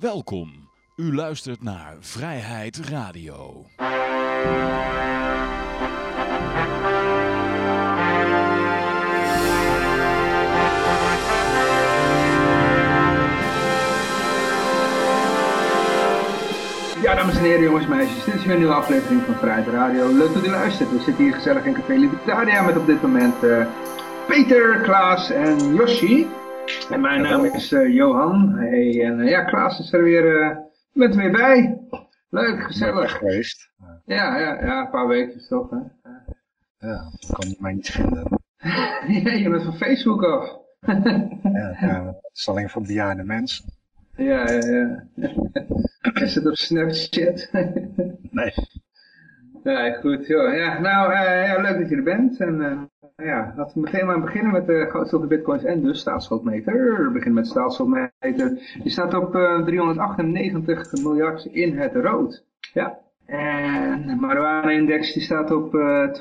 Welkom. U luistert naar Vrijheid Radio. Ja, dames en heren, jongens en meisjes, dit is weer een nieuwe aflevering van Vrijheid Radio. Leuk dat u luistert. We zitten hier gezellig in Café Libertaria met op dit moment eh, Peter, Klaas en Yoshi. En mijn naam is eh, Johan. Hey, en eh, ja, Klaas is er weer, eh je bent er weer bij. Leuk, gezellig. geweest. Ja, ja, ja, een paar weken toch, hè. Ja, ik kon mij niet vinden. ja, je bent van Facebook af. Ja, ja, het is alleen voor bejaarde mensen. ja, ja, ja. Is het op Snapchat? Nee. Ja, goed. Joh. Ja, nou, eh, ja, leuk dat je er bent. En eh, ja, laten we meteen maar beginnen met de goudstoffen bitcoins en de staatsschuldmeter. We beginnen met staatsschuldmeter. Die staat op eh, 398 miljard in het rood. Ja. En de marijuana-index die staat op eh 221,49.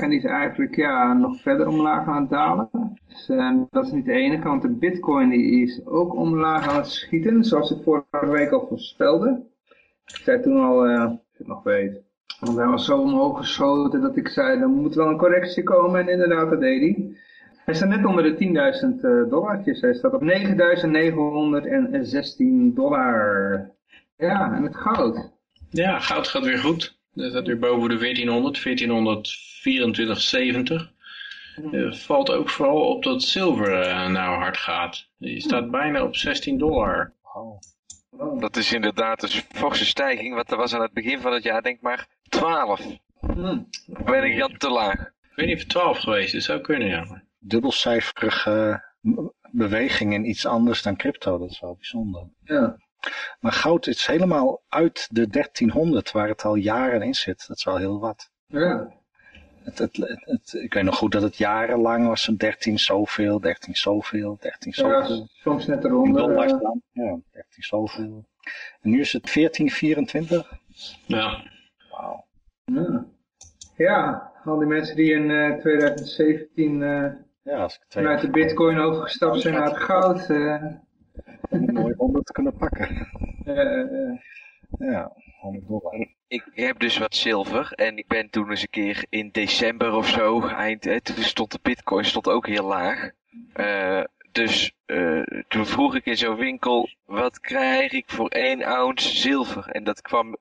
En die is eigenlijk ja, nog verder omlaag aan het dalen. Dus eh, dat is niet de enige, want de bitcoin die is ook omlaag aan het schieten. Zoals ik vorige week al voorspelde. Ik zei toen al, eh, je het nog weet. Want hij was zo omhoog geschoten dat ik zei, er moet wel een correctie komen. En inderdaad, dat deed hij. Hij staat net onder de 10.000 eh, dollartjes. Hij staat op 9.916 dollar. Ja, en het goud. Ja, goud gaat weer goed. Dat staat weer boven de 1400, 1424,70. Het valt ook vooral op dat zilver eh, nou hard gaat. Die staat bijna op 16 dollar. Dat is inderdaad een forse stijging, want dat was aan het begin van het jaar denk maar 12. Hm. Ben ik dan te laag? Ik weet niet of het 12 geweest is, zou kunnen ja. Dubbelcijferige beweging in iets anders dan crypto, dat is wel bijzonder. Ja. Maar goud is helemaal uit de 1300, waar het al jaren in zit. Dat is wel heel wat. Ja. Het, het, het, het- ik weet nog goed dat het jarenlang was, een 13 zoveel, 13 zoveel, 13 Ja, zoveel. soms net In eronder. dollars eh, dan. Ja, 13 zoveel. En nu is het 1424. Ja, Wauw. ja. ja, al die mensen die in eh, 2017 eh, Ja, als ik twee vanuit de bitcoin overgestapt zijn naar het goud. eh, mooi 100 kunnen pakken. eh, eh, Ja, 100 dollar. Ik heb dus wat zilver en ik ben toen eens een keer in december of zo, eind, hè, toen stond de bitcoin stond ook heel laag. Eh, dus eh, toen vroeg ik in zo'n winkel, wat krijg ik voor 1 ounce zilver? En dat kwam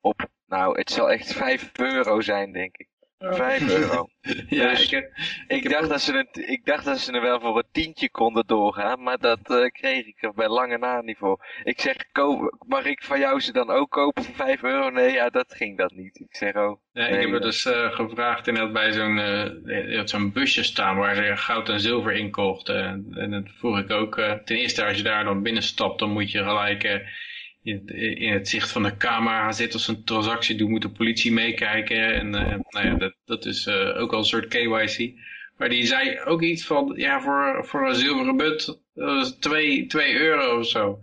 op, nou het zal echt 5 euro zijn denk ik. 5 euro. ja Dus- ik, heb- Ik dacht, dat ze het, ik dacht dat ze er wel voor een tientje konden doorgaan, maar dat eh, kreeg ik er bij lange na niet voor. Ik zeg, koop, mag ik van jou ze dan ook kopen voor 5 euro? Nee, ja, dat ging dat niet. Ik zeg, oh, ja, ik nee, heb het dus eh, gevraagd inderdaad bij zo'n eh, had zo'n busje staan waar ze goud en zilver in kochten. En, en dat vroeg ik ook, eh, ten eerste als je daar dan binnenstapt, dan moet je gelijk eh, in, het zicht van de camera zitten. Als een transactie doen, moet de politie meekijken. En eh, nou ja, dat, dat is eh, ook al een soort KYC. Maar die zei ook iets van, ja, voor, voor een zilveren munt, dat is 2 euro of zo.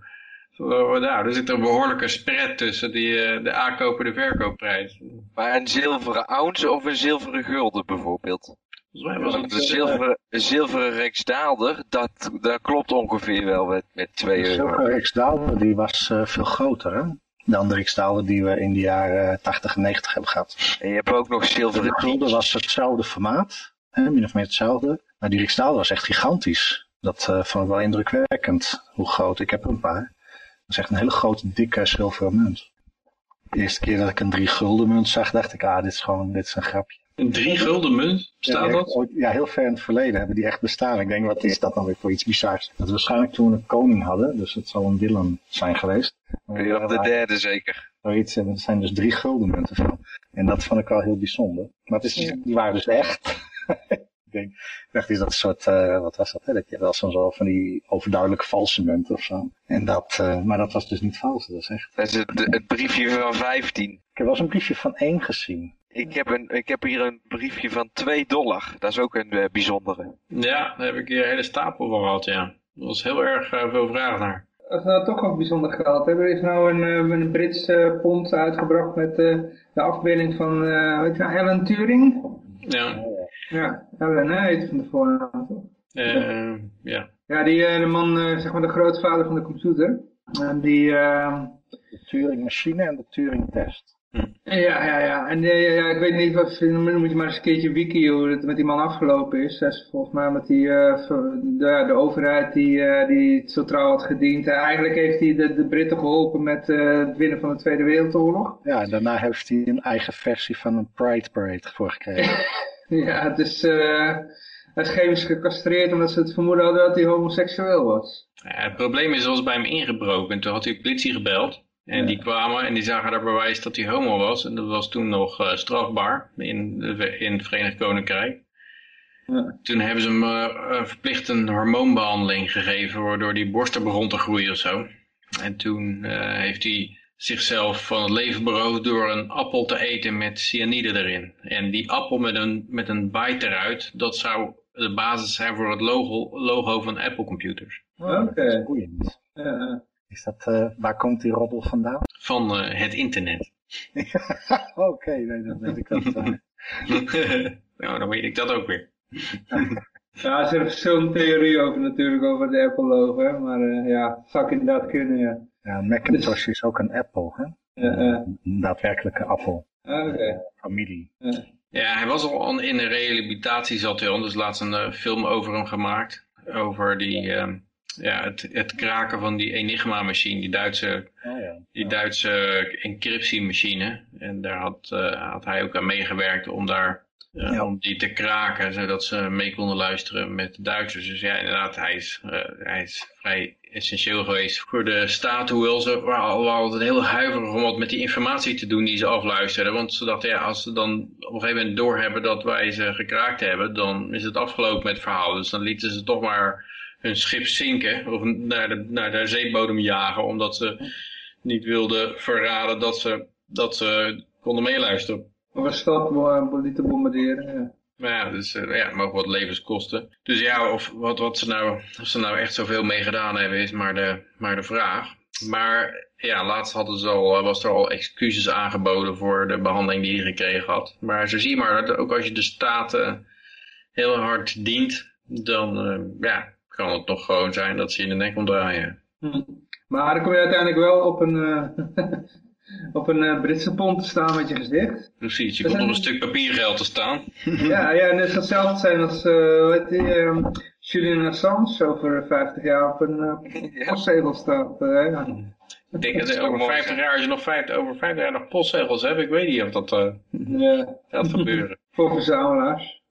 Oh, Nou, er zit een behoorlijke spread tussen die, eh, de aankoop en de verkoopprijs. maar een zilveren ounce of een zilveren gulden bijvoorbeeld? Volgens mij was het... een zilveren, zilveren Rijksdaalder, dat, dat klopt ongeveer wel met, met 2 De euro. zilveren Riksdaalder die was eh, veel groter hè? dan de Riksdaalder die we in de jaren 80 en 90 hebben gehad. En je hebt ook nog De zilveren gulden tientjes. was hetzelfde formaat, hè, min of meer hetzelfde. Maar die Riksdaalder was echt gigantisch. Dat eh, vond ik wel indrukwekkend, hoe groot. Ik heb er een paar. Dat is echt een hele grote, dikke zilveren munt. De eerste keer dat ik een drie gulden munt zag, dacht ik, ah, dit is gewoon dit is een grapje. Een drie gulden munt, staat ja, dat? ooit- ja, heel ver in het verleden hebben die echt bestaan. Ik denk, wat is dat nou weer voor iets bizars? Dat we waarschijnlijk toen we een koning hadden, dus het zal een Willem zijn geweest. Maar Willem de derde zeker. Zoiets, en er zijn dus drie guldenmunten van. En dat vond ik wel heel bijzonder. Maar het is, die waren dus echt. ik denk, dacht, is dat een soort, eh, wat was dat? Hè? Dat je wel zo'n zo van die overduidelijk valse munten of zo. En dat, eh, maar dat was dus niet vals, dat is echt. Dat is het, het briefje van 15. Ik heb wel eens een briefje van één gezien. Ik heb, een, ik heb hier een briefje van 2 dollar. Dat is ook een eh, bijzondere. Ja, daar heb ik hier een hele stapel van gehad, ja. Er was heel erg eh, veel vraag naar. Als we nou toch over bijzonder geld hebben, er is nou een, eh, een Brits eh, pond uitgebracht met eh, de afbeelding van eh weet je, nou, Alan Turing. Ja, Ja, Alan hè, heet van de voornaam toch? Ja. Ja, die, eh, de man, eh, zeg maar de grootvader van de computer. En die, eh, De Turing-machine en de Turing-test. Ja, ja, ja. En eh, ja, ik weet niet wat, dan moet je maar eens een keertje wiki hoe het met die man afgelopen is. Is volgens mij met die, eh, de, de overheid die, eh, die het zo trouw had gediend. Eigenlijk heeft hij de, de Britten geholpen met eh, het winnen van de Tweede Wereldoorlog. Ja, en daarna heeft hij een eigen versie van een Pride Parade voor gekregen. Ja, dus eh hij is chemisch gecastreerd omdat ze het vermoeden hadden dat hij homoseksueel was. Ja, het probleem is, er was bij hem ingebroken. En toen had hij de politie gebeld. En Ja. die kwamen en die zagen daar bewijs dat hij homo was. En dat was toen nog eh, strafbaar in, de- in het Verenigd Koninkrijk. Ja. Toen hebben ze hem eh, eh, verplicht een hormoonbehandeling gegeven, waardoor die borsten begon te groeien of zo. En toen eh, heeft hij zichzelf van het leven beroofd door een appel te eten met cyanide erin. En die appel met een, met een bite eruit, dat zou de basis zijn voor het logo, logo van Apple computers. Oké. Boeiend. Ja, Is dat, eh, waar komt die roddel vandaan? Van eh, het internet. Oké, nee, dan weet ik dat. nou, dan weet ik dat ook weer. ja er zijn verschillende theorieën over natuurlijk over de Apple logo, hè. maar eh, ja, zou ik inderdaad kunnen, ja. ja, Macintosh is ook een Apple, hè? Een daadwerkelijke appel. Ah, Oké. Familie. Ja. Ja, hij was al in de rehabilitatie zat hij al, dus laatst een film over hem gemaakt. Over die, ehm, ja, het, het kraken van die Enigma-machine, die Duitse, Oh ja. die Duitse encryptiemachine. En daar had, eh, had hij ook aan meegewerkt om daar, eh, Ja. om die te kraken, zodat ze mee konden luisteren met de Duitsers. Dus ja, inderdaad, hij is, eh, hij is vrij essentieel geweest voor de staat, hoewel ze waren waren altijd heel huiverig om wat met die informatie te doen die ze afluisterden. Want ze dachten, ja, als ze dan op een gegeven moment doorhebben dat wij ze gekraakt hebben, dan is het afgelopen met het verhaal. Dus dan lieten ze toch maar hun schip zinken of naar de, naar de zeebodem jagen, omdat ze niet wilden verraden dat ze, dat ze konden meeluisteren. Of een stad lieten bombarderen, ja. Maar ja, dus eh, ja, het mogen wat levens kosten. Dus ja, of wat, wat ze nou, of ze nou echt zoveel mee gedaan hebben, is maar de, maar de vraag. Maar ja, laatst hadden ze al, eh, was er al excuses aangeboden voor de behandeling die hij gekregen had. Maar zo zie je maar dat ook als je de staten heel hard dient, dan eh, ja, kan het toch gewoon zijn dat ze in de nek omdraaien. Hm. Maar dan kom je uiteindelijk wel op een, eh, op een eh, Britse pont te staan met je gezicht. Precies, je Dat komt op een stuk papiergeld te staan. ja, ja, en het zou hetzelfde zijn als, eh heet die, ehm, Julian Assange over 50 jaar op een postzegel staat. ja. Ik denk Dat over mooi 50 zijn. jaar, als je nog 50, over 50 jaar nog postzegels hebt, ik weet niet of dat eh, Ja, gaat gebeuren. voor verzamelaars.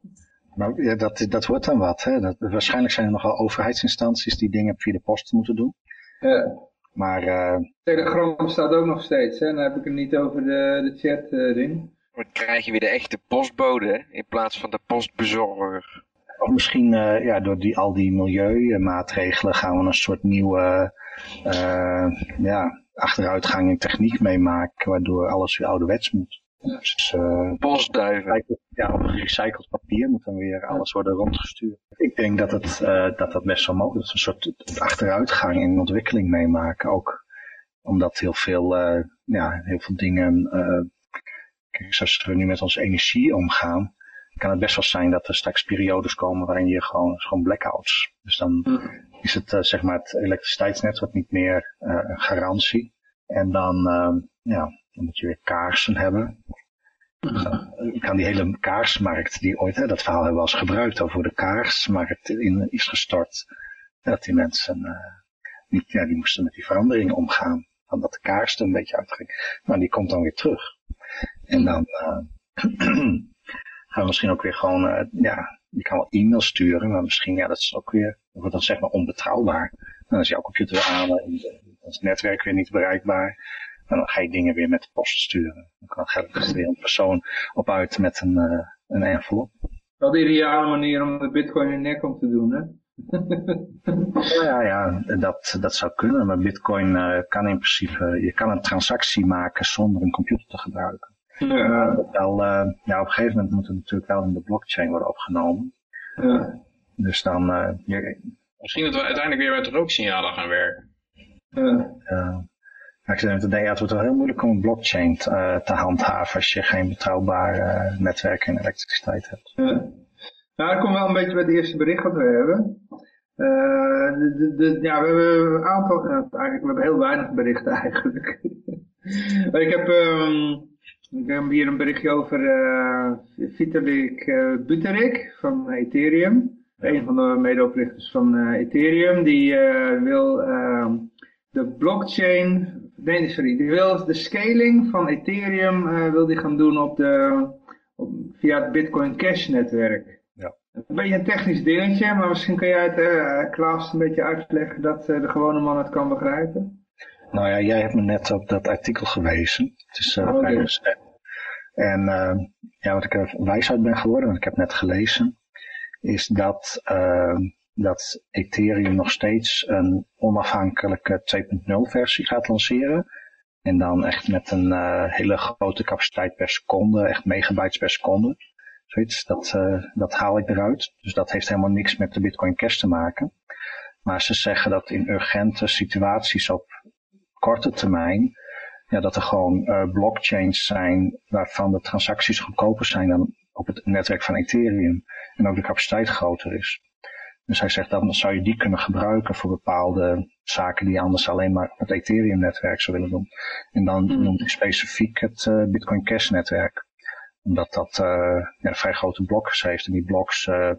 Maar ja, dat, dat wordt dan wat. Hè? Dat, waarschijnlijk zijn er nogal overheidsinstanties die dingen via de post moeten doen. Ja. Maar eh, Telegram staat ook nog steeds, hè? dan heb ik het niet over de, de chat eh, ding. Dan krijg je weer de echte postbode hè, in plaats van de postbezorger. of misschien eh, ja, door die, al die milieumaatregelen gaan we een soort nieuwe eh, ja, achteruitgang in techniek meemaken. Waardoor alles weer ouderwets moet. Dus, eh, Postduiven. ja, op gerecycled papier moet dan weer alles worden rondgestuurd. Ik denk dat het, eh, dat, dat best wel mogelijk is. Een soort achteruitgang in ontwikkeling meemaken. Ook omdat heel veel, eh, ja, heel veel dingen, eh, kijk, zoals we nu met onze energie omgaan, kan het best wel zijn dat er straks periodes komen waarin je gewoon, gewoon blackouts. Dus dan is het, zeg maar, het elektriciteitsnet wordt niet meer eh, een garantie. En dan, ja, dan moet je weer kaarsen hebben. Dan kan die hele kaarsmarkt, die ooit, hè, dat verhaal hebben we al eens gebruikt over de kaarsmarkt in is gestort. Dat die mensen, eh, niet, ja, die moesten met die verandering omgaan. Van dat de kaars er een beetje uitging. Maar die komt dan weer terug. En dan eh, gaan we misschien ook weer gewoon, eh, ja, je kan wel e-mail sturen, maar misschien, ja, dat is ook weer, dat wordt dan zeg maar onbetrouwbaar. Dan is jouw computer weer aan, en dan is het netwerk weer niet bereikbaar. En dan ga je dingen weer met de post sturen. Dan kan er weer een persoon op uit met een, eh, een envelop. Wel de ideale manier om de bitcoin in de nek om te doen, hè? Ja, ja, dat, dat zou kunnen. Maar bitcoin eh, kan in principe, je kan een transactie maken zonder een computer te gebruiken. ja, Wel, eh, ja, op een gegeven moment moet het natuurlijk wel in de blockchain worden opgenomen. ja, Dus dan, eh, je, Misschien dat we uiteindelijk weer met rooksignalen gaan werken. ja. Eh, ik zit even te denken, ja, het wordt wel heel moeilijk om een blockchain te, eh, te handhaven als je geen betrouwbaar eh, netwerk en elektriciteit hebt. Ja. Nou, dat komt wel een beetje bij het eerste bericht wat we hebben. Uh, de, de, ja, we hebben een aantal, uh, eigenlijk, we hebben heel weinig berichten eigenlijk. ik, heb, um, ik heb hier een berichtje over uh, Vitalik Buterik van Ethereum. Een van de medeoprichters van Ethereum. Die wil ehm, de blockchain, sorry, die wil de scaling van Ethereum wil die gaan doen op de, op, via het Bitcoin Cash netwerk. Een beetje een technisch dingetje, maar misschien kun jij het, uh, Klaas, een beetje uitleggen dat uh, de gewone man het kan begrijpen. Nou ja, jij hebt me net op dat artikel gewezen. Het is uh, okay. En ja, wat ik er wijs uit ben geworden, want ik heb net gelezen, is dat, dat Ethereum nog steeds een onafhankelijke 2.0 versie gaat lanceren. En dan echt met een hele grote capaciteit per seconde, echt megabytes per seconde. Zoiets, dat, uh, dat haal ik eruit. Dus dat heeft helemaal niks met de Bitcoin Cash te maken. Maar ze zeggen dat in urgente situaties op korte termijn, ja, dat er gewoon uh, blockchains zijn waarvan de transacties goedkoper zijn dan op het netwerk van Ethereum. En ook de capaciteit groter is. Dus hij zegt, dan zou je die kunnen gebruiken voor bepaalde zaken die je anders alleen maar het Ethereum-netwerk zou willen doen. En dan mm. noemt hij specifiek het uh, Bitcoin Cash-netwerk omdat dat uh, ja, vrij grote bloks heeft. En die bloks uh,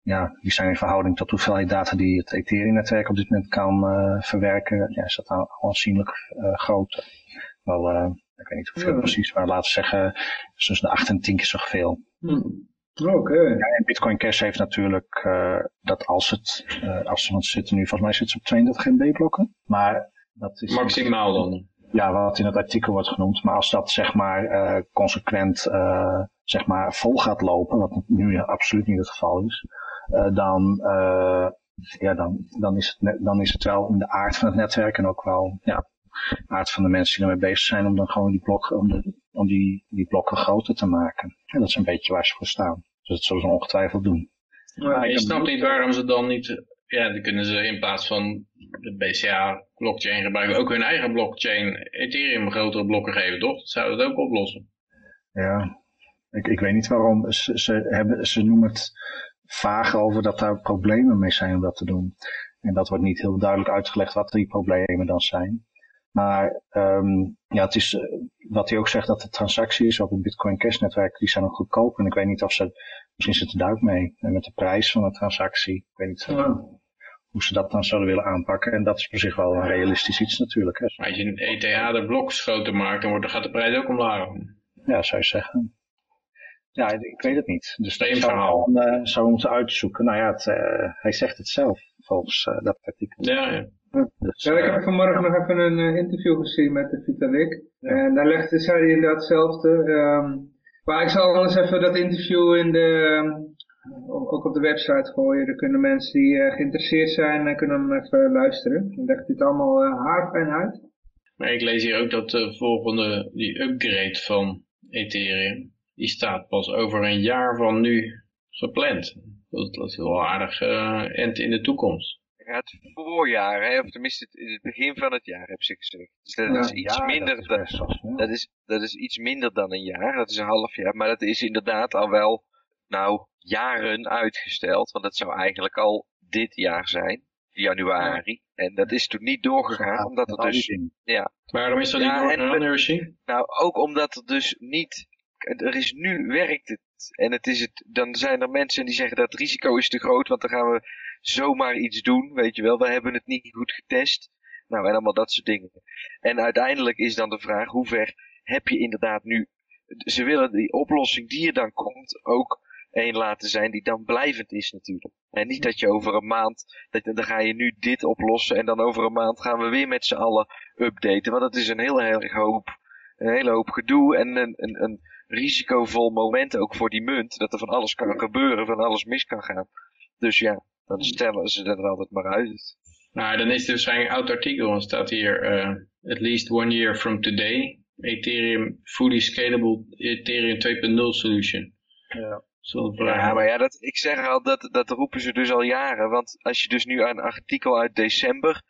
ja, die zijn in verhouding tot hoeveelheid data die het Ethereum-netwerk op dit moment kan verwerken. Ja, is dat aanzienlijk groot. Wel, ik weet niet hoeveel precies, maar laten we zeggen tussen de 8 en 10 keer zoveel. Hmm. Oké. Okay. Ja, en Bitcoin Cash heeft natuurlijk dat als het, als ze, want ze zitten nu, volgens mij zitten ze op 32 MB blokken. Maar dat is... Maximaal dan? ja, wat in het artikel wordt genoemd. Maar als dat zeg maar uh, consequent uh, zeg maar vol gaat lopen, wat nu absoluut niet het geval is, uh, dan, ja, dan, dan, is het dan is het wel in de aard van het netwerk en ook wel ja, aard van de mensen die ermee bezig zijn om dan gewoon die blokken, om, de, om die, die blokken groter te maken. En dat is een beetje waar ze voor staan. Dus dat zullen ze ongetwijfeld doen. Maar je snapt niet waarom ze dan niet ja, dan kunnen ze in plaats van de BCA blockchain gebruiken ook hun eigen blockchain Ethereum grotere blokken geven, toch? Dat zou het ook oplossen. Ja, ik, ik weet niet waarom. Ze, ze, hebben, ze noemen het vaag over dat daar problemen mee zijn om dat te doen. En dat wordt niet heel duidelijk uitgelegd wat die problemen dan zijn. Maar um, ja, het is, uh, wat hij ook zegt, dat de transacties op het Bitcoin Cash netwerk, die zijn nog goedkoop. En ik weet niet of ze Misschien zit het daar ook mee. En met de prijs van de transactie. Ik weet niet hoe ze dat dan zouden willen aanpakken. En dat is voor zich wel een realistisch iets natuurlijk. Hè. Maar als je een ETH de bloks groter maakt, dan, wordt, dan gaat de prijs ook omlaag. Ja, zou je zeggen. Ja, ik weet het niet. Dus dat verhaal. Dan, uh, zou moeten uitzoeken. Nou ja, het, uh, hij zegt het zelf, volgens uh, dat artikel. Ja, ja. Dus, ja, ik heb vanmorgen nog even een interview gezien met de Vitalik. Ja. En daar legde, zei hij inderdaad hetzelfde. Um, maar ik zal eens even dat interview in de, ehm, ook op de website gooien. Dan kunnen mensen die uh, geïnteresseerd zijn, uh, kunnen hem even luisteren. Dan legt dit allemaal uh, haarfijn uit. Maar ik lees hier ook dat de volgende, die upgrade van Ethereum, die staat pas over een jaar van nu gepland. Dat is wel aardig end in de toekomst. Ja, het voorjaar, hè, of tenminste het, het, begin van het jaar, heb ze gezegd. Dus dat is iets minder. Dat is, dan, dat, is, dat is iets minder dan een jaar. Dat is een half jaar. Maar dat is inderdaad al wel, nou, jaren uitgesteld. Want dat zou eigenlijk al dit jaar zijn, januari. En dat is toen niet doorgegaan, omdat het dus... Ja. Waarom is dat niet doorgegaan, Nou, ook omdat er dus niet... Er is nu werkt het. En het is het, dan zijn er mensen die zeggen dat het risico is te groot, want dan gaan we zomaar iets doen, weet je wel. We hebben het niet goed getest. Nou, en allemaal dat soort dingen. En uiteindelijk is dan de vraag, hoe ver heb je inderdaad nu... Ze willen die oplossing die er dan komt ook een laten zijn die dan blijvend is natuurlijk. En niet dat je over een maand, dat, dan ga je nu dit oplossen en dan over een maand gaan we weer met z'n allen updaten. Want dat is een heel erg hoop, een hele hoop gedoe en een, een, een risicovol moment ook voor die munt. Dat er van alles kan gebeuren, van alles mis kan gaan. Dus ja, dan stellen ze er altijd maar uit. Nou, dan is het waarschijnlijk een oud artikel. Dan staat hier, uh, at least one year from today, Ethereum fully scalable Ethereum 2.0 solution. Ja. Ja, maar ja, dat, ik zeg al, dat, dat roepen ze dus al jaren. Want als je dus nu een artikel uit december,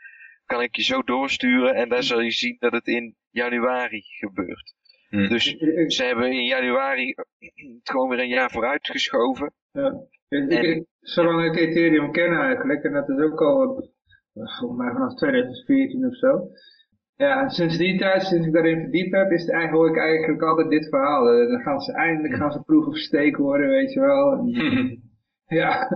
kan ik je zo doorsturen en dan zal je zien dat het in januari gebeurt. Hm. Dus ze hebben in januari het gewoon weer een jaar vooruitgeschoven. Ja. Ik, zolang ik Ethereum ken eigenlijk, en dat is ook al eh, volgens mij vanaf 2014 of zo. Ja, sinds die tijd, sinds ik daarin verdiept heb, is het eigenlijk, hoor ik eigenlijk altijd dit verhaal. Eh, Dan gaan ze eindelijk gaan ze proof of stake worden, weet je wel. En, ja.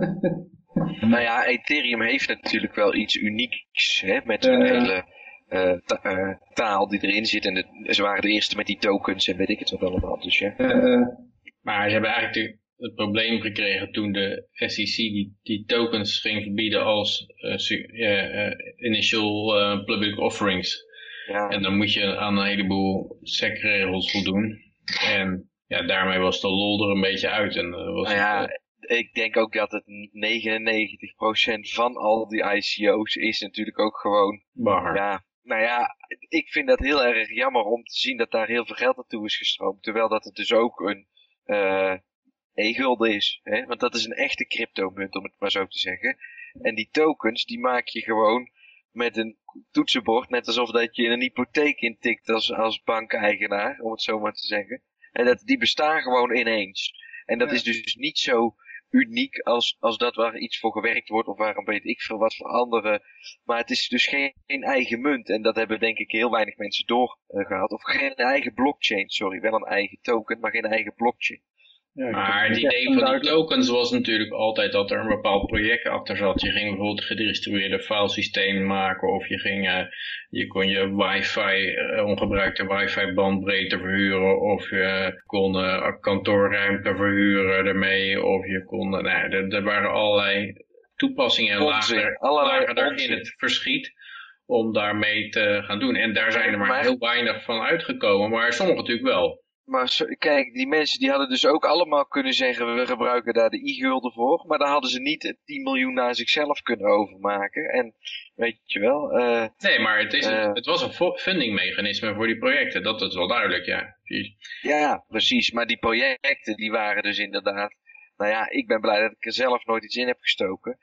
Nou ja, Ethereum heeft natuurlijk wel iets unieks hè, met hun hele eh, ta- eh, taal die erin zit. En de- ze waren de eerste met die tokens en weet ik het wat allemaal. Dus ja. Eh, eh, Maar ze hebben eigenlijk het probleem gekregen toen de SEC die, die tokens ging verbieden als eh, eh, eh, initial public offerings. ja. En dan moet je aan een heleboel SEC-regels voldoen. En ja, daarmee was de lol er een beetje uit. En, was Nou ja, het, ik denk ook dat het 99% van al die ICO's is natuurlijk ook gewoon bagger. Ja, nou ja, ik vind dat heel erg jammer om te zien dat daar heel veel geld naartoe is gestroomd. Terwijl dat het dus ook een e-gulden is. Hè? Want dat is een echte cryptomunt, om het maar zo te zeggen. En die tokens, die maak je gewoon met een toetsenbord. Net alsof dat je een hypotheek intikt als, als bankeigenaar, om het zo maar te zeggen. En dat, die bestaan gewoon ineens. En dat Ja. is dus niet zo uniek als, als dat waar iets voor gewerkt wordt of waarom weet ik veel wat voor andere maar het is dus geen, geen eigen munt. En dat hebben denk ik heel weinig mensen doorgehad. of geen eigen blockchain, sorry. Wel een eigen token, maar geen eigen blockchain. Ja, Maar het idee van die tokens was natuurlijk altijd dat er een bepaald project achter zat. Je ging bijvoorbeeld een gedistribueerde filesysteem maken of je, ging, eh, je kon je wifi, eh, ongebruikte wifi bandbreedte verhuren of je kon eh, kantoorruimte verhuren ermee of je kon, nou, er, er waren allerlei toepassingen en lagen, er in het verschiet om daarmee te gaan doen. En daar zijn er maar, Maar- heel weinig van uitgekomen, maar sommige natuurlijk wel. Maar kijk, die mensen die hadden dus ook allemaal kunnen zeggen, we gebruiken daar de i-gulden voor. Maar dan hadden ze niet het 10 miljoen naar zichzelf kunnen overmaken. En weet je wel, eh, Nee, maar het, is, Eh. het was een fundingmechanisme voor die projecten. Dat is wel duidelijk, ja. Precies. ja, precies. Maar die projecten die waren dus inderdaad, nou ja, ik ben blij dat ik er zelf nooit iets in heb gestoken.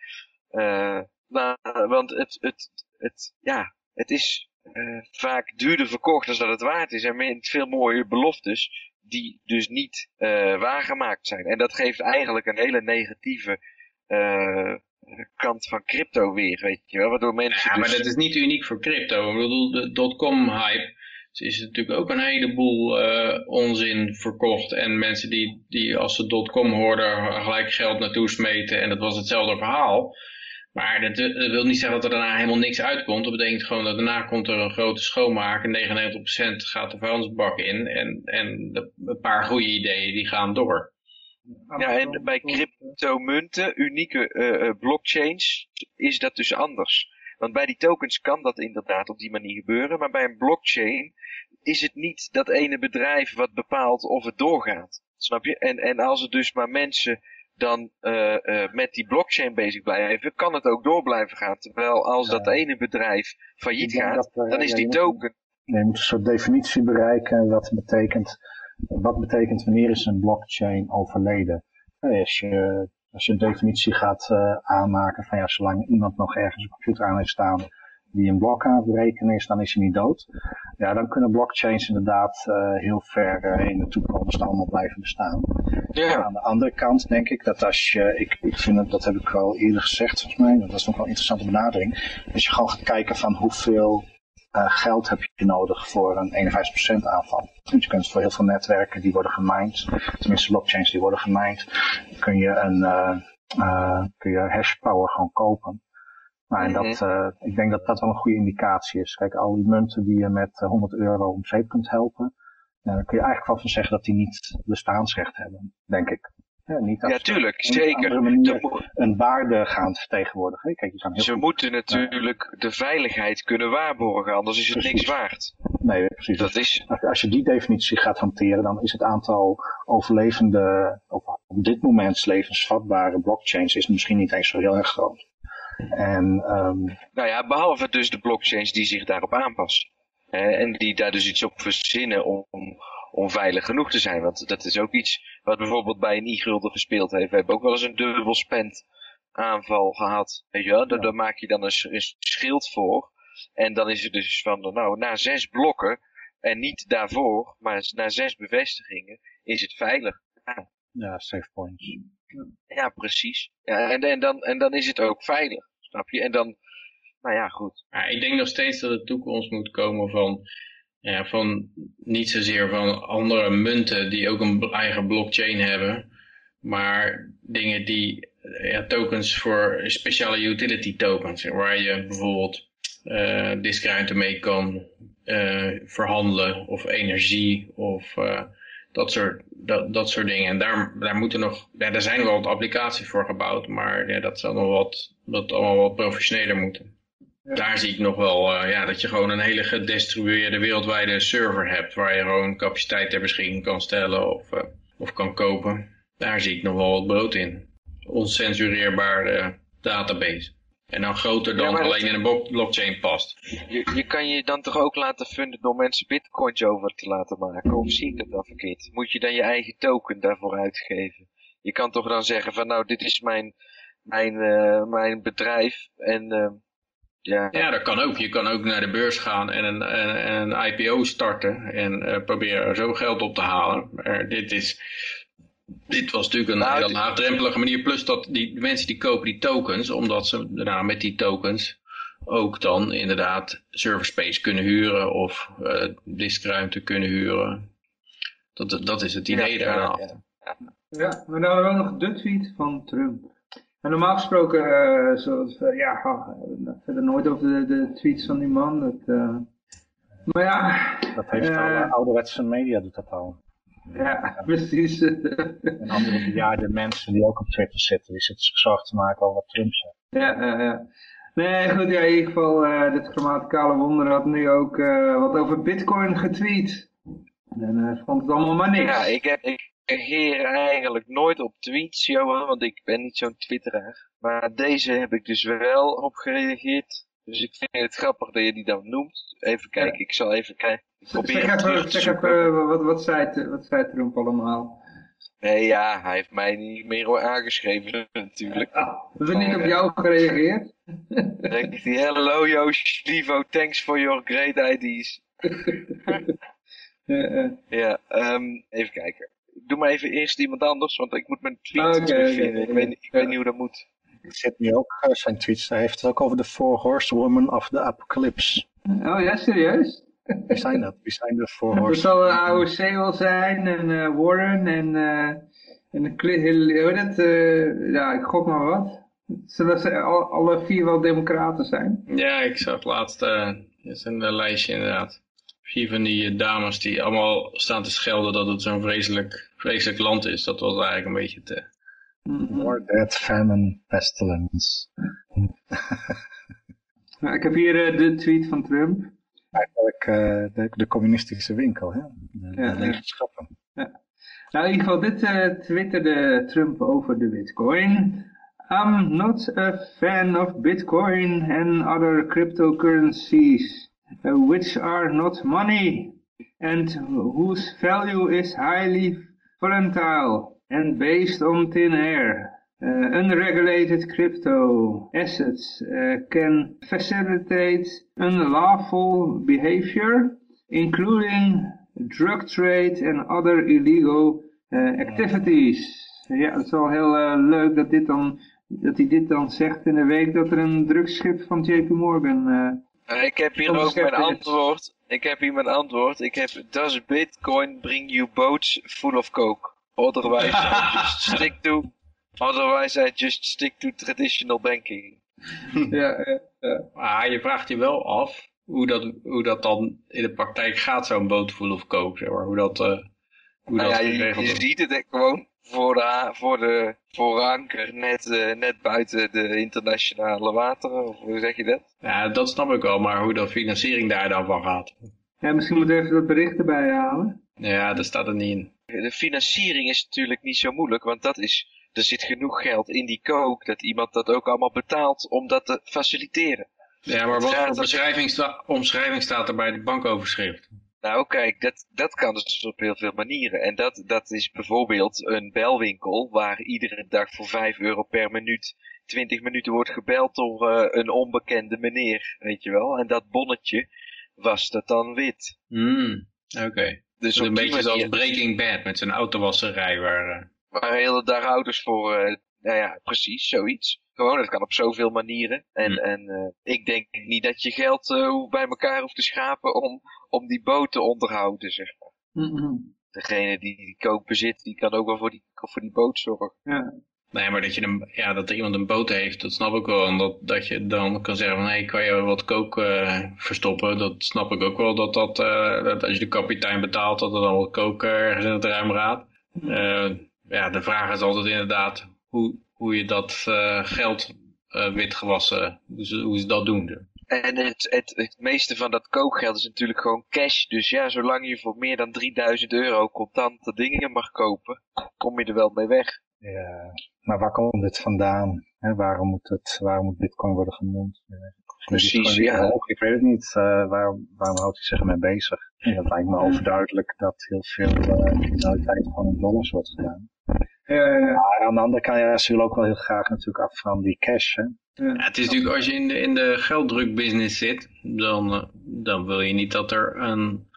Eh, nou, want het, het, het, ja, het is eh, vaak duurder verkocht dan dat het waard is. En met veel mooie beloftes die dus niet eh, waargemaakt zijn. En dat geeft eigenlijk een hele negatieve eh, kant van crypto weer, weet je wel. Waardoor mensen Ja, maar dus... dat is niet uniek voor crypto. Ik bedoel, de dotcom hype is natuurlijk ook een heleboel onzin verkocht. En mensen die, die als ze dotcom hoorden gelijk geld naartoe smeten. En dat was hetzelfde verhaal. Maar dat, wil niet zeggen dat er daarna helemaal niks uitkomt. Dat betekent gewoon dat daarna komt er een grote schoonmaak. En 99% gaat de vuilnisbak in. En, en een paar goede ideeën die gaan door. Ja, en bij cryptomunten, unieke eh, eh, blockchains, is dat dus anders. Want bij die tokens kan dat inderdaad op die manier gebeuren, maar bij een blockchain is het niet dat ene bedrijf wat bepaalt of het doorgaat. Snap je? En, en als er dus maar mensen dan eh, eh, met die blockchain bezig blijven, kan het ook door blijven gaan. Terwijl als dat ene bedrijf failliet gaat, dat, eh, dan is die token... Nee, je moet een soort definitie bereiken. Wat betekent, wat betekent wanneer is een blockchain overleden? Nou, Als je, als je een definitie gaat aanmaken van ja, zolang iemand nog ergens een computer aan heeft staan die een blok aan het berekenen is, dan is hij niet dood. Ja, dan kunnen blockchains inderdaad eh, heel ver eh, in de toekomst allemaal blijven bestaan. Ja, Aan de andere kant denk ik dat als je, ik, ik vind het, dat heb ik al eerder gezegd volgens mij, dat is nog wel een interessante benadering. Als je gewoon gaat kijken van hoeveel eh, geld heb je nodig voor een 51% aanval. Want je kunt voor heel veel netwerken die worden gemined, tenminste blockchains die worden gemined, kun je een, kun je hash power gewoon kopen. Maar en dat, eh, ik denk dat dat wel een goede indicatie is. Kijk, al die munten die je met eh, 100 euro om zeep kunt helpen, dan kun je eigenlijk wel van zeggen dat die niet bestaansrecht hebben, denk ik. Ja, niet ja tuurlijk, op zeker. Er een waarde gaan vertegenwoordigen. Kijk, je kan heel Ze goed- moeten natuurlijk de veiligheid kunnen waarborgen, anders is het niks waard. Nee, precies. Dat is, Als, je die definitie gaat hanteren, dan is het aantal overlevende, of op dit moment levensvatbare blockchains is misschien niet eens zo heel erg groot. En ehm, nou ja, behalve dus de blockchains die zich daarop aanpassen. En die daar dus iets op verzinnen om, om, veilig genoeg te zijn. Want dat is ook iets wat bijvoorbeeld bij een e-gulden gespeeld heeft. We hebben ook wel eens een dubbel spend aanval gehad. Weet je wel? Daar, Ja. daar maak je dan een, schild voor. En dan is het dus van, nou, na zes blokken, en niet daarvoor, maar na zes bevestigingen, is het veilig. ja, safe points. Ja, precies. Ja, en, en, dan, en dan is het ook veilig, snap je? En dan, nou ja, goed. Ik denk nog steeds dat de toekomst moet komen van, ja, van niet zozeer van andere munten die ook een eigen blockchain hebben, maar dingen die ja, tokens voor speciale utility tokens, waar je bijvoorbeeld uh, mee kan uh, verhandelen of energie of uh, dat, soort, dat, dat soort dingen. En daar, daar moeten nog, ja, daar zijn wel wat applicaties voor gebouwd, maar ja, dat zal nog wat, dat allemaal wat professioneler moeten. Ja. Daar zie ik nog wel ja, dat je gewoon een hele gedistribueerde wereldwijde server hebt waar je gewoon capaciteit ter beschikking kan stellen of, of kan kopen. Daar zie ik nog wel wat brood in. Oncensureerbare database. En dan groter dan ja, alleen in een blockchain past. Je, je kan je dan toch ook laten vinden door mensen bitcoins over te laten maken? Of zie ik dat dan verkeerd? Moet je dan je eigen token daarvoor uitgeven? Je kan toch dan zeggen van nou dit is mijn, mijn, uh, mijn bedrijf en uh, ja. Ja, dat kan ook. Je kan ook naar de beurs gaan en een, en, een IPO starten en uh, proberen zo geld op te halen. Maar dit is dit was natuurlijk een nou, heel laagdrempelige manier. Plus dat die mensen die kopen die tokens, omdat ze daarna met die tokens ook dan inderdaad server space kunnen huren of uh, diskruimte kunnen huren. Dat, dat is het idee ja, daar. Ja, ja. ja, maar dan hebben we nog de tweet van Trump. En normaal gesproken, uh, zoals, uh, ja, verder nooit over de, de, tweets van die man. Dat, uh, maar ja. Dat heeft alle ouderwetse media doet dat al. Ja, precies. en andere bejaarde mensen die ook op Twitter zitten, die zitten zich zorgen te maken over wat Trump zegt. Ja, ja, ja. Nee, goed, ja, in ieder geval, uh, dit grammaticale wonder had nu ook uh, wat over bitcoin getweet. En uh, vond het allemaal maar niks. Ja, ik, heb, ik reageer eigenlijk nooit op tweets, Johan, want ik ben niet zo'n twitteraar. Maar deze heb ik dus wel op gereageerd. Dus ik vind het grappig dat je die dan noemt. Even kijken, ja. ik zal even kijken. Zeg even, zeg even wat, wat, zei, wat zei Trump allemaal? Nee, ja, hij heeft mij niet meer aangeschreven natuurlijk. Ah, we hebben niet op jou gereageerd. Denk ik, hello Joost, Livo, thanks for your great IDs. ja, um, even kijken. Doe maar even eerst iemand anders, want ik moet mijn tweet okay, terugvinden. Okay, ik, weet, ik weet niet hoe dat moet. Ik zit nu ook uh, zijn tweets. Hij heeft het ook over de Four Horsewomen of the Apocalypse. Oh ja, serieus? Wie zijn dat? Wie zijn de Four Horsewomen? Het zal AOC wel zijn en uh, Warren en, uh, en hoe dat? Uh, ja, ik gok maar wat. Zullen ze al, alle vier wel democraten zijn? Ja, ik zag laatst, uh, is een lijstje inderdaad. Vier van die dames die allemaal staan te schelden dat het zo'n vreselijk, vreselijk land is. Dat was eigenlijk een beetje te, More dead, famine, pestilence. nou, ik heb hier uh, de tweet van Trump. Eigenlijk uh, de, de, communistische winkel, hè? de, ja, de levenschappen. Ja. Nou, in ieder geval, dit uh, twitterde Trump over de bitcoin. I'm not a fan of bitcoin and other cryptocurrencies, which are not money, and whose value is highly volatile and based on thin air. Uh, unregulated crypto assets uh, can facilitate unlawful behavior, including drug trade and other illegal uh, activities. Ja, het is wel heel leuk dat, dit dan, dat hij dit dan zegt in de week dat er een drugsschip van JP Morgan... ik heb hier ook mijn antwoord. Ik heb hier mijn antwoord. Ik heb, does Bitcoin bring you boats full of coke? Otherwise, I just stick to. Otherwise, I just stick to traditional banking. ja, ja, ja. Maar je vraagt je wel af hoe dat, hoe dat dan in de praktijk gaat, zo'n boot full of coke, zeg maar. Hoe dat, uh, hoe nou dat ja, je, je ziet het gewoon voor de, voor de voor anker net, uh, net buiten de internationale wateren, of hoe zeg je dat? Ja, dat snap ik wel, maar hoe de financiering daar dan van gaat. Ja, misschien moeten we even dat bericht erbij halen. Ja, daar staat het niet in. De financiering is natuurlijk niet zo moeilijk, want dat is, er zit genoeg geld in die kook dat iemand dat ook allemaal betaalt om dat te faciliteren. Ja, maar wat voor beschrijving sta, omschrijving staat er bij de bankoverschrift? Nou kijk, dat, dat kan dus op heel veel manieren. En dat, dat is bijvoorbeeld een belwinkel waar iedere dag voor 5 euro per minuut 20 minuten wordt gebeld door uh, een onbekende meneer, weet je wel. En dat bonnetje was dat dan wit. Hmm, oké. Dus een beetje zoals Breaking Bad met zijn autowasserij waar... Uh... Waar hele dag ouders voor, eh, nou ja, precies, zoiets. Gewoon, dat kan op zoveel manieren. En, Hmm. en eh, ik denk niet dat je geld eh, hoeft bij elkaar hoeft te schapen om, om die boot te onderhouden, zeg maar. Degene die die kook bezit, die kan ook wel voor die, voor die boot zorgen. Ja. Nee, maar dat, je een, ja, dat er iemand een boot heeft, dat snap ik wel. En dat, dat je dan kan zeggen van, hé, kan je wat kook eh, verstoppen? Dat snap ik ook wel, dat, dat, eh, dat als je de kapitein betaalt, dat er dan wat kook eh, ergens in het ruim raadt. Eh, ja, de vraag is altijd inderdaad hoe, hoe je dat geld witgewassen, hoe ze, hoe ze dat doen. En het, het, het meeste van dat kookgeld is natuurlijk gewoon cash. Dus ja, zolang je voor meer dan 3000 euro contante dingen mag kopen, kom je er wel mee weg. Ja, maar waar komt dit vandaan? Hè, waarom, moet het, waarom moet bitcoin worden genoemd? Precies, ja. hoog? Ik weet het niet. Eh, waar, waarom houdt hij zich ermee bezig? En het lijkt me overduidelijk dat heel veel uh, criminaliteit gewoon in dollars wordt gedaan. Ja, ja, Maar aan de andere kant, ja, ze willen ook wel heel graag natuurlijk af van die cash. Hè? ja. Het is natuurlijk, als je in de, in de gelddrukbusiness zit, dan, eh, dan wil je niet dat er een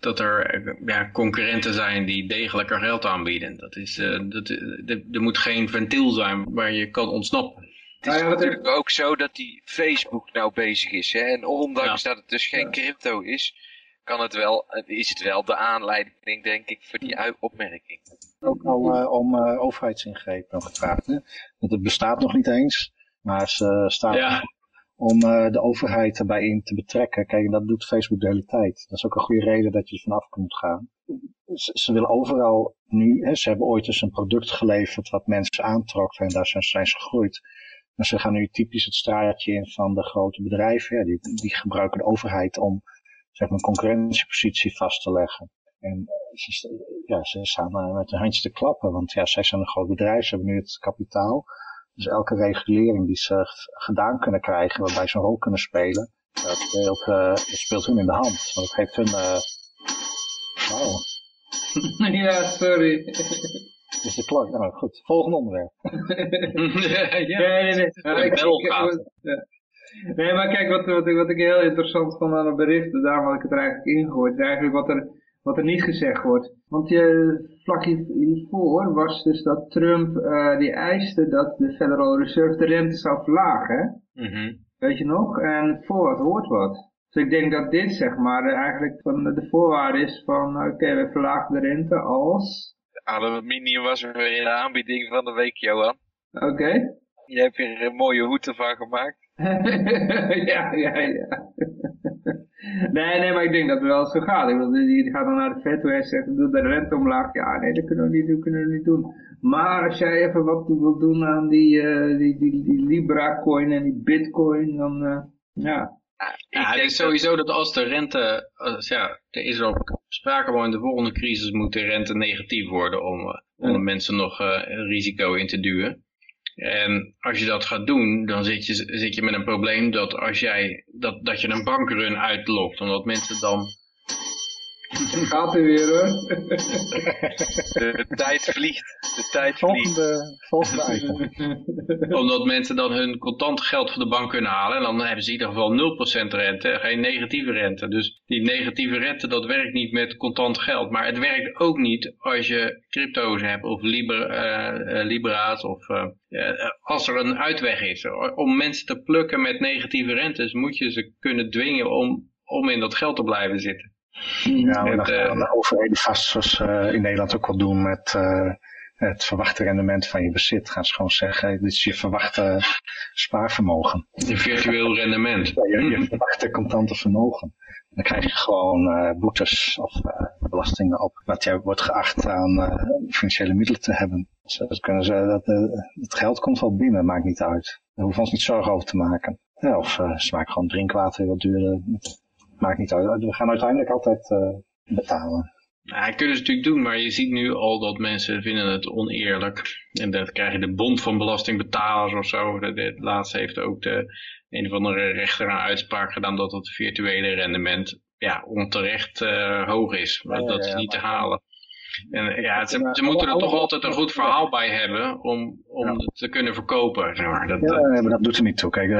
dat er ja, concurrenten zijn die degelijker geld aanbieden. Dat is, eh, dat, eh, er er moet geen ventiel zijn waar je kan ontsnappen. Het is Nou natuurlijk ook zo dat die Facebook nou bezig is. Hè? En ondanks dat het dus geen Ja. crypto is, kan het wel, is het wel de aanleiding, denk ik, voor die opmerking. Ook al eh, om eh, overheidsingrepen gevraagd. Hè? Dat het bestaat nog niet eens, maar ze staan Ja, om eh, de overheid erbij in te betrekken. Kijk, dat doet Facebook de hele tijd. Dat is ook een goede reden dat je er vanaf moet gaan. Ze, willen overal nu, hè, ze hebben ooit eens een product geleverd wat mensen aantrok en daar zijn, ze gegroeid. Maar ze gaan nu typisch het straatje in van de grote bedrijven. Ja, die, die gebruiken de overheid om zeg maar, een concurrentiepositie vast te leggen. En ze, ja, ze staan met hun handjes te klappen, want ja, zij zijn een groot bedrijf, ze hebben nu het kapitaal. Dus elke regulering die ze gedaan kunnen krijgen, waarbij ze een rol kunnen spelen, dat, speelt, eh, dat speelt hun in de hand. Want het geeft hun... eh Wauw, ja, sorry. is de klok. Nou goed, volgende onderwerp. ja. Nee, nee, nee. De Ik- ik- ja. Nee, maar kijk, wat, wat, ik- wat ik heel interessant vond aan het bericht, daarom had ik het er eigenlijk ingegooid, is eigenlijk wat er, wat er niet gezegd wordt. Want je, vlak hier- hiervoor was dus dat Trump eh, die eiste dat de Federal Reserve de rente zou verlagen. Mhm. Weet je nog? En voor wat hoort wat. Dus ik denk dat dit zeg maar eh, eigenlijk van de voorwaarde is van oké, we verlagen de rente als... Aluminium was weer in de aanbieding van de week, Johan. Oké. Je hebt hier een mooie hoed ervan gemaakt. ja, ja, ja. Nee, nee, maar ik denk dat het wel zo gaat. Ik bedoel, die, die gaat dan naar de vet toe en zegt, doe de rente omlaag. Ja, nee, dat kunnen we niet doen, kunnen we niet doen. Maar als jij even wat wilt doen aan die, eh, die, die, die Libra coin en die bitcoin, dan, eh, ja. Ja, ik het is sowieso dat als de rente, als, ja, er is ook sprake van in de volgende crisis moet de rente negatief worden om, eh, om de mensen nog eh, risico in te duwen. En als je dat gaat doen, dan zit je, zit je met een probleem dat als jij, dat, dat je een bankrun uitlokt, omdat mensen dan, Gaat er weer hoor. De, de tijd vliegt. De tijd vliegt. Volgende, omdat mensen dan hun contant geld van de bank kunnen halen. En dan hebben ze in ieder geval 0% rente, geen negatieve rente. Dus die negatieve rente, dat werkt niet met contant geld. Maar het werkt ook niet als je crypto's hebt of eh, eh, Libra's. Of, eh, eh, als er een uitweg is. Om mensen te plukken met negatieve rentes moet je ze kunnen dwingen om, om in dat geld te blijven zitten. Ja, maar Het, dan eh, gaan de overheden vast, zoals eh, in Nederland ook wel doen met eh, het verwachte rendement van je bezit. Gaan ze gewoon zeggen, dit is je verwachte spaarvermogen. Een virtueel rendement. Ja, je, je verwachte contante vermogen. Dan krijg je gewoon boetes of belastingen op wat jij wordt geacht aan financiële middelen te hebben. Dus, dat kunnen ze, dat, het geld komt wel binnen, maakt niet uit. Daar hoeven we ons niet zorgen over te maken. Ja, of ze maken gewoon drinkwater wat duurder. Maakt niet uit. We gaan uiteindelijk altijd eh, betalen. Nou, dat kunnen ze natuurlijk doen, maar je ziet nu al dat mensen vinden het oneerlijk. En dan krijg je de bond van belastingbetalers of zo. De, de, laatste heeft ook de, een of andere rechter een uitspraak gedaan dat het virtuele rendement ja, onterecht eh, hoog is. Maar Ja, ja, dat is ja, niet te maar- halen. En ja, ze, moeten er alle- toch altijd een goed verhaal bij hebben om, om Ja. het te kunnen verkopen. Zeg maar. dat, Ja, maar dat doet er niet toe. Kijk, eh,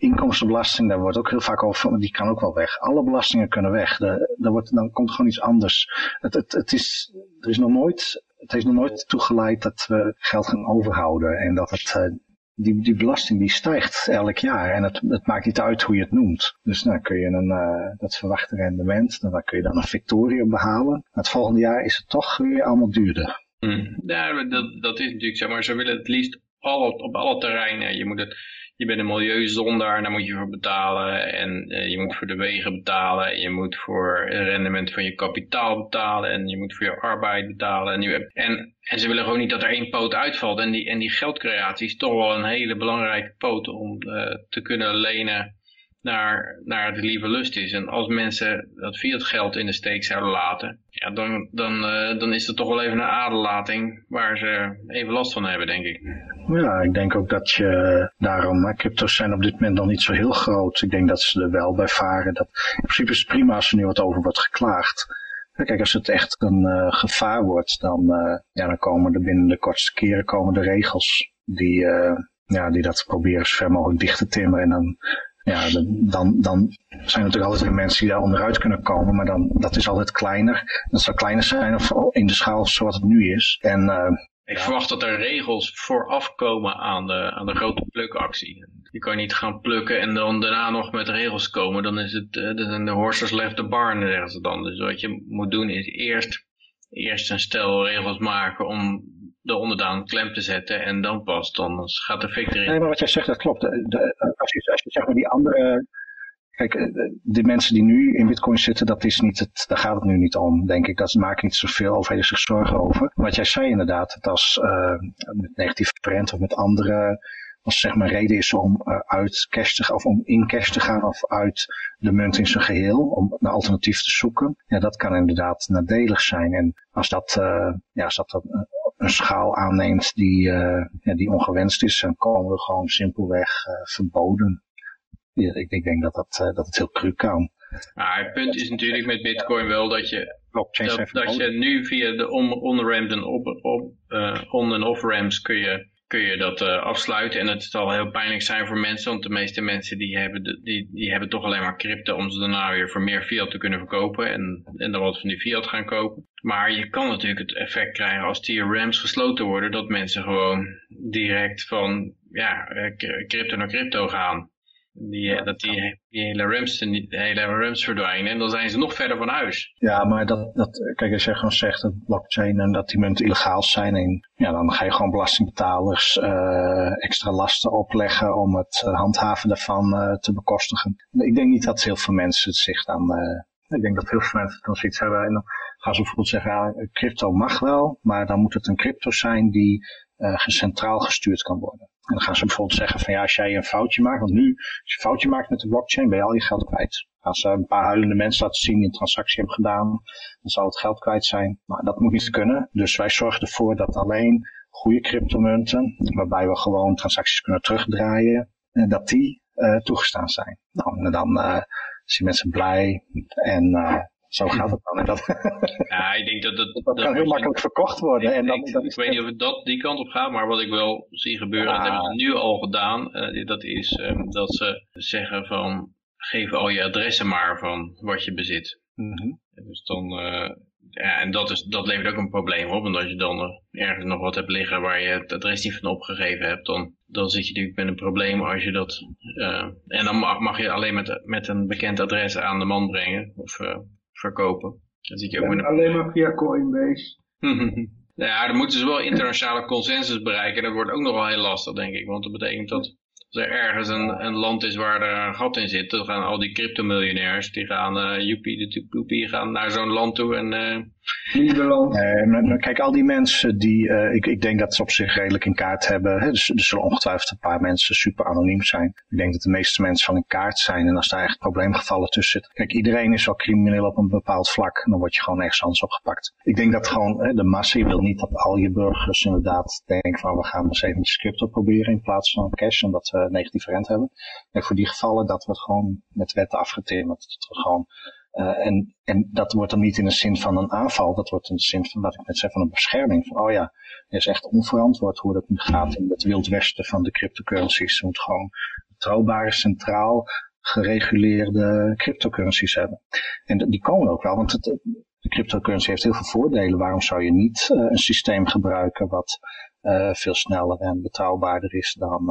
inkomstenbelasting, daar wordt ook heel vaak over, die kan ook wel weg. Alle belastingen kunnen weg. Wordt, dan komt gewoon iets anders. Het, het, het is, er is nog nooit, het heeft nog nooit toegeleid dat we geld gaan overhouden. En dat het, uh, die, die belasting die stijgt elk jaar. En het, het maakt niet uit hoe je het noemt. Dus dan kun je een, uh, dat verwachte rendement, dan kun je dan een victorie behalen. Het volgende jaar is het toch weer allemaal duurder. Hmm. Ja, dat, dat is natuurlijk, zeg maar, ze willen het liefst op alle terreinen. Je moet het je bent een milieuzondaar, daar moet je voor betalen. En uh, je moet voor de wegen betalen. En je moet voor het rendement van je kapitaal betalen. En je moet voor je arbeid betalen. En, en, en ze willen gewoon niet dat er één poot uitvalt. En die, en die geldcreatie is toch wel een hele belangrijke poot om uh, te kunnen lenen naar, naar de lieve lust is. En als mensen dat fiat geld in de steek zouden laten, ja, dan, dan, uh, dan is er toch wel even een aderlating waar ze even last van hebben, denk ik. Ja, ik denk ook dat je daarom, crypto's zijn op dit moment nog niet zo heel groot. Ik denk dat ze er wel bij varen. Dat, in principe is het prima als er nu wat over wordt geklaagd. Kijk, als het echt een uh, gevaar wordt, dan, uh, ja, dan komen er binnen de kortste keren komen de regels die, ja, die dat proberen zo ver mogelijk dicht te timmeren. En dan ja, dan, dan zijn er natuurlijk altijd mensen die daar onderuit kunnen komen, maar dan, dat is altijd kleiner. Dat zal kleiner zijn of in de schaal zoals het nu is. En, uh, ik verwacht dat er regels vooraf komen aan de, aan de grote plukactie. Je kan niet gaan plukken en dan daarna nog met regels komen. Dan is het uh, de horses left the barn, zeggen ze dan. Dus wat je moet doen is eerst, eerst een stel regels maken om de onderdaan klem te zetten en dan pas, dan gaat de victory. Nee, maar wat jij zegt, dat klopt. De, als, je, als je zeg maar die andere, kijk, eh, de mensen die nu in bitcoin zitten, dat is niet het, daar gaat het nu niet om, denk ik. Dat maakt niet zoveel overheden zich zorgen over. Wat jij zei inderdaad, dat als uh, met negatieve print of met andere als zeg maar reden is om uh, uit cash te gaan, of om in cash te gaan of uit de munt in zijn geheel, om een alternatief te zoeken, ja, dat kan inderdaad nadelig zijn. En als dat, uh, ja, als dat een schaal aanneemt die, uh, ja, die ongewenst is, dan komen we gewoon simpelweg uh, verboden. Ja, ik, ik, denk dat, dat, uh, dat het heel cru kan. Maar het punt is natuurlijk met bitcoin wel dat je, dat, dat je nu via de on-ramps en on- en off-ramps kun je kun je dat uh, afsluiten. En het zal heel pijnlijk zijn voor mensen, want de meeste mensen die hebben, de, die, die hebben toch alleen maar crypto om ze daarna weer voor meer fiat te kunnen verkopen en, en dan wat van die fiat gaan kopen. Maar je kan natuurlijk het effect krijgen als die RAMs gesloten worden, dat mensen gewoon direct van ja, eh, crypto naar crypto gaan. Die, dat die, die hele RAMs, die hele RAMs verdwijnen en dan zijn ze nog verder van huis. Ja, maar dat, dat, kijk, als je gewoon zegt dat blockchain en dat die munten illegaal zijn, en, ja, dan ga je gewoon belastingbetalers uh, extra lasten opleggen om het handhaven daarvan uh, te bekostigen. Ik denk niet dat heel veel mensen zich dan, uh, ik denk dat heel veel mensen dan zoiets hebben en dan gaan ze bijvoorbeeld zeggen, ja, crypto mag wel, maar dan moet het een crypto zijn die centraal gestuurd kan worden. En dan gaan ze bijvoorbeeld zeggen van ja, als jij een foutje maakt, want nu, als je een foutje maakt met de blockchain, ben je al je geld kwijt. Als ze een paar huilende mensen laten zien die een transactie hebben gedaan, dan zal het geld kwijt zijn. Maar dat moet niet kunnen. Dus wij zorgen ervoor dat alleen goede cryptomunten, waarbij we gewoon transacties kunnen terugdraaien, dat die uh, toegestaan zijn. Nou, en dan uh, zijn mensen blij en zo gaat het dan. En dat, ja, ik denk dat, dat, dat, dat kan heel makkelijk verkocht worden. Ik, en dan, ik, ik weet niet of het dat die kant op gaat, maar wat ik wel zie gebeuren, dat hebben ze nu al gedaan, uh, dat is um, dat ze zeggen van, geef al je adressen maar van wat je bezit. Mm -hmm. Dus dan, uh, ja, en dat, is, dat levert ook een probleem op, want als je dan uh, ergens nog wat hebt liggen waar je het adres niet van opgegeven hebt, dan, dan zit je natuurlijk met een probleem als je dat, en dan mag, mag, je alleen met, met een bekend adres aan de man brengen, of verkopen. Dan zit je ook met alleen maar via Coinbase. ja, dan moeten ze wel internationale consensus bereiken. Dat wordt ook nog wel heel lastig, denk ik. Want dat betekent dat als er ergens een, een land is waar er een gat in zit, dan gaan al die cryptomiljonairs, die gaan, uh, joepie de toepie, gaan naar zo'n land toe en... Uh, Nederland. Maar, kijk, al die mensen die, uh, ik, ik denk dat ze op zich redelijk in kaart hebben. Hè, dus er zullen ongetwijfeld een paar mensen super anoniem zijn. Ik denk dat de meeste mensen van in kaart zijn. En als daar echt probleemgevallen tussen zitten. Kijk, iedereen is wel crimineel op een bepaald vlak. Dan word je gewoon ergens anders opgepakt. Ik denk dat gewoon hè, de massa, je wil niet dat al je burgers inderdaad denken van we gaan eens even crypto proberen in plaats van cash. Omdat we negatief rent hebben. En voor die gevallen dat wordt gewoon met wetten afgetimmerd. Dat we gewoon uh, en, en dat wordt dan niet in de zin van een aanval, dat wordt in de zin van, wat ik net zei, van een bescherming. Van, oh ja, het is echt onverantwoord hoe dat nu gaat in het wildwesten van de cryptocurrencies. Je moet gewoon betrouwbare, centraal gereguleerde cryptocurrencies hebben. En die komen ook wel, want de cryptocurrency heeft heel veel voordelen. Waarom zou je niet een systeem gebruiken wat veel sneller en betrouwbaarder is dan,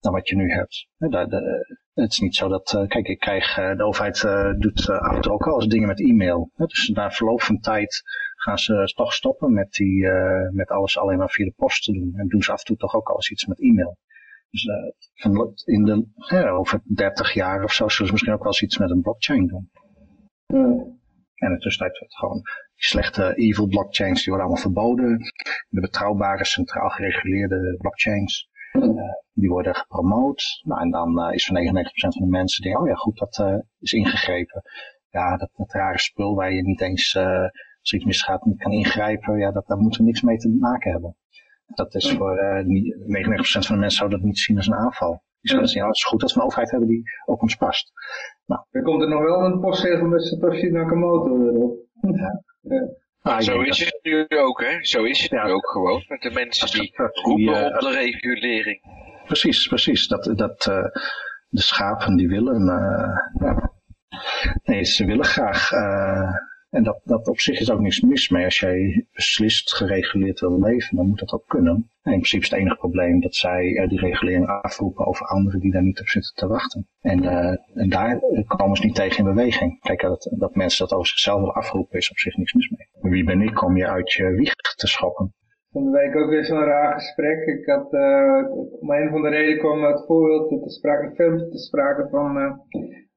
dan wat je nu hebt? De, het is niet zo dat, kijk, ik krijg, de overheid doet af en toe ook al eens dingen met e-mail. Dus na verloop van tijd gaan ze toch stoppen met, die, met alles alleen maar via de post te doen. En doen ze af en toe toch ook al eens iets met e-mail. Dus in de, ja, over 30 jaar of zo zullen ze misschien ook wel eens iets met een blockchain doen. En in de tussentijd wordt gewoon die slechte evil blockchains, die worden allemaal verboden. De betrouwbare, centraal gereguleerde blockchains, die worden gepromoot. Nou, en dan uh, is van 99% van de mensen die, oh ja goed, dat uh, is ingegrepen. Ja, dat, dat rare spul waar je niet eens, als iets misgaat, niet kan ingrijpen, ja, dat, daar moeten we niks mee te maken hebben. Dat is voor uh, 99% van de mensen zou dat niet zien als een aanval. Zouden zien, ja, het is goed dat we een overheid hebben die ook ons past. Nou. Er komt er nog wel een postzegel met Satoshi Nakamoto erop. Ja. ja. Ah, zo is het nu ook, hè? Zo is het ja. nu ook gewoon. Met de mensen die roepen uh, op de regulering. Precies, precies. Dat, dat uh, de schapen die willen, uh, ja. Nee, ze willen graag en dat, dat op zich is ook niks mis mee. Als jij beslist gereguleerd wil leven, dan moet dat ook kunnen. En in principe is het enige probleem dat zij uh, die regulering afroepen over anderen die daar niet op zitten te wachten. En, uh, en daar komen ze niet tegen in beweging. Kijk, dat, dat mensen dat over zichzelf willen afroepen is op zich niks mis mee. Wie ben ik om je uit je wieg te schoppen? Van de ook weer zo'n raar gesprek. Ik had, uh, om een van de reden kwam het voorbeeld te een filmpje te sprake van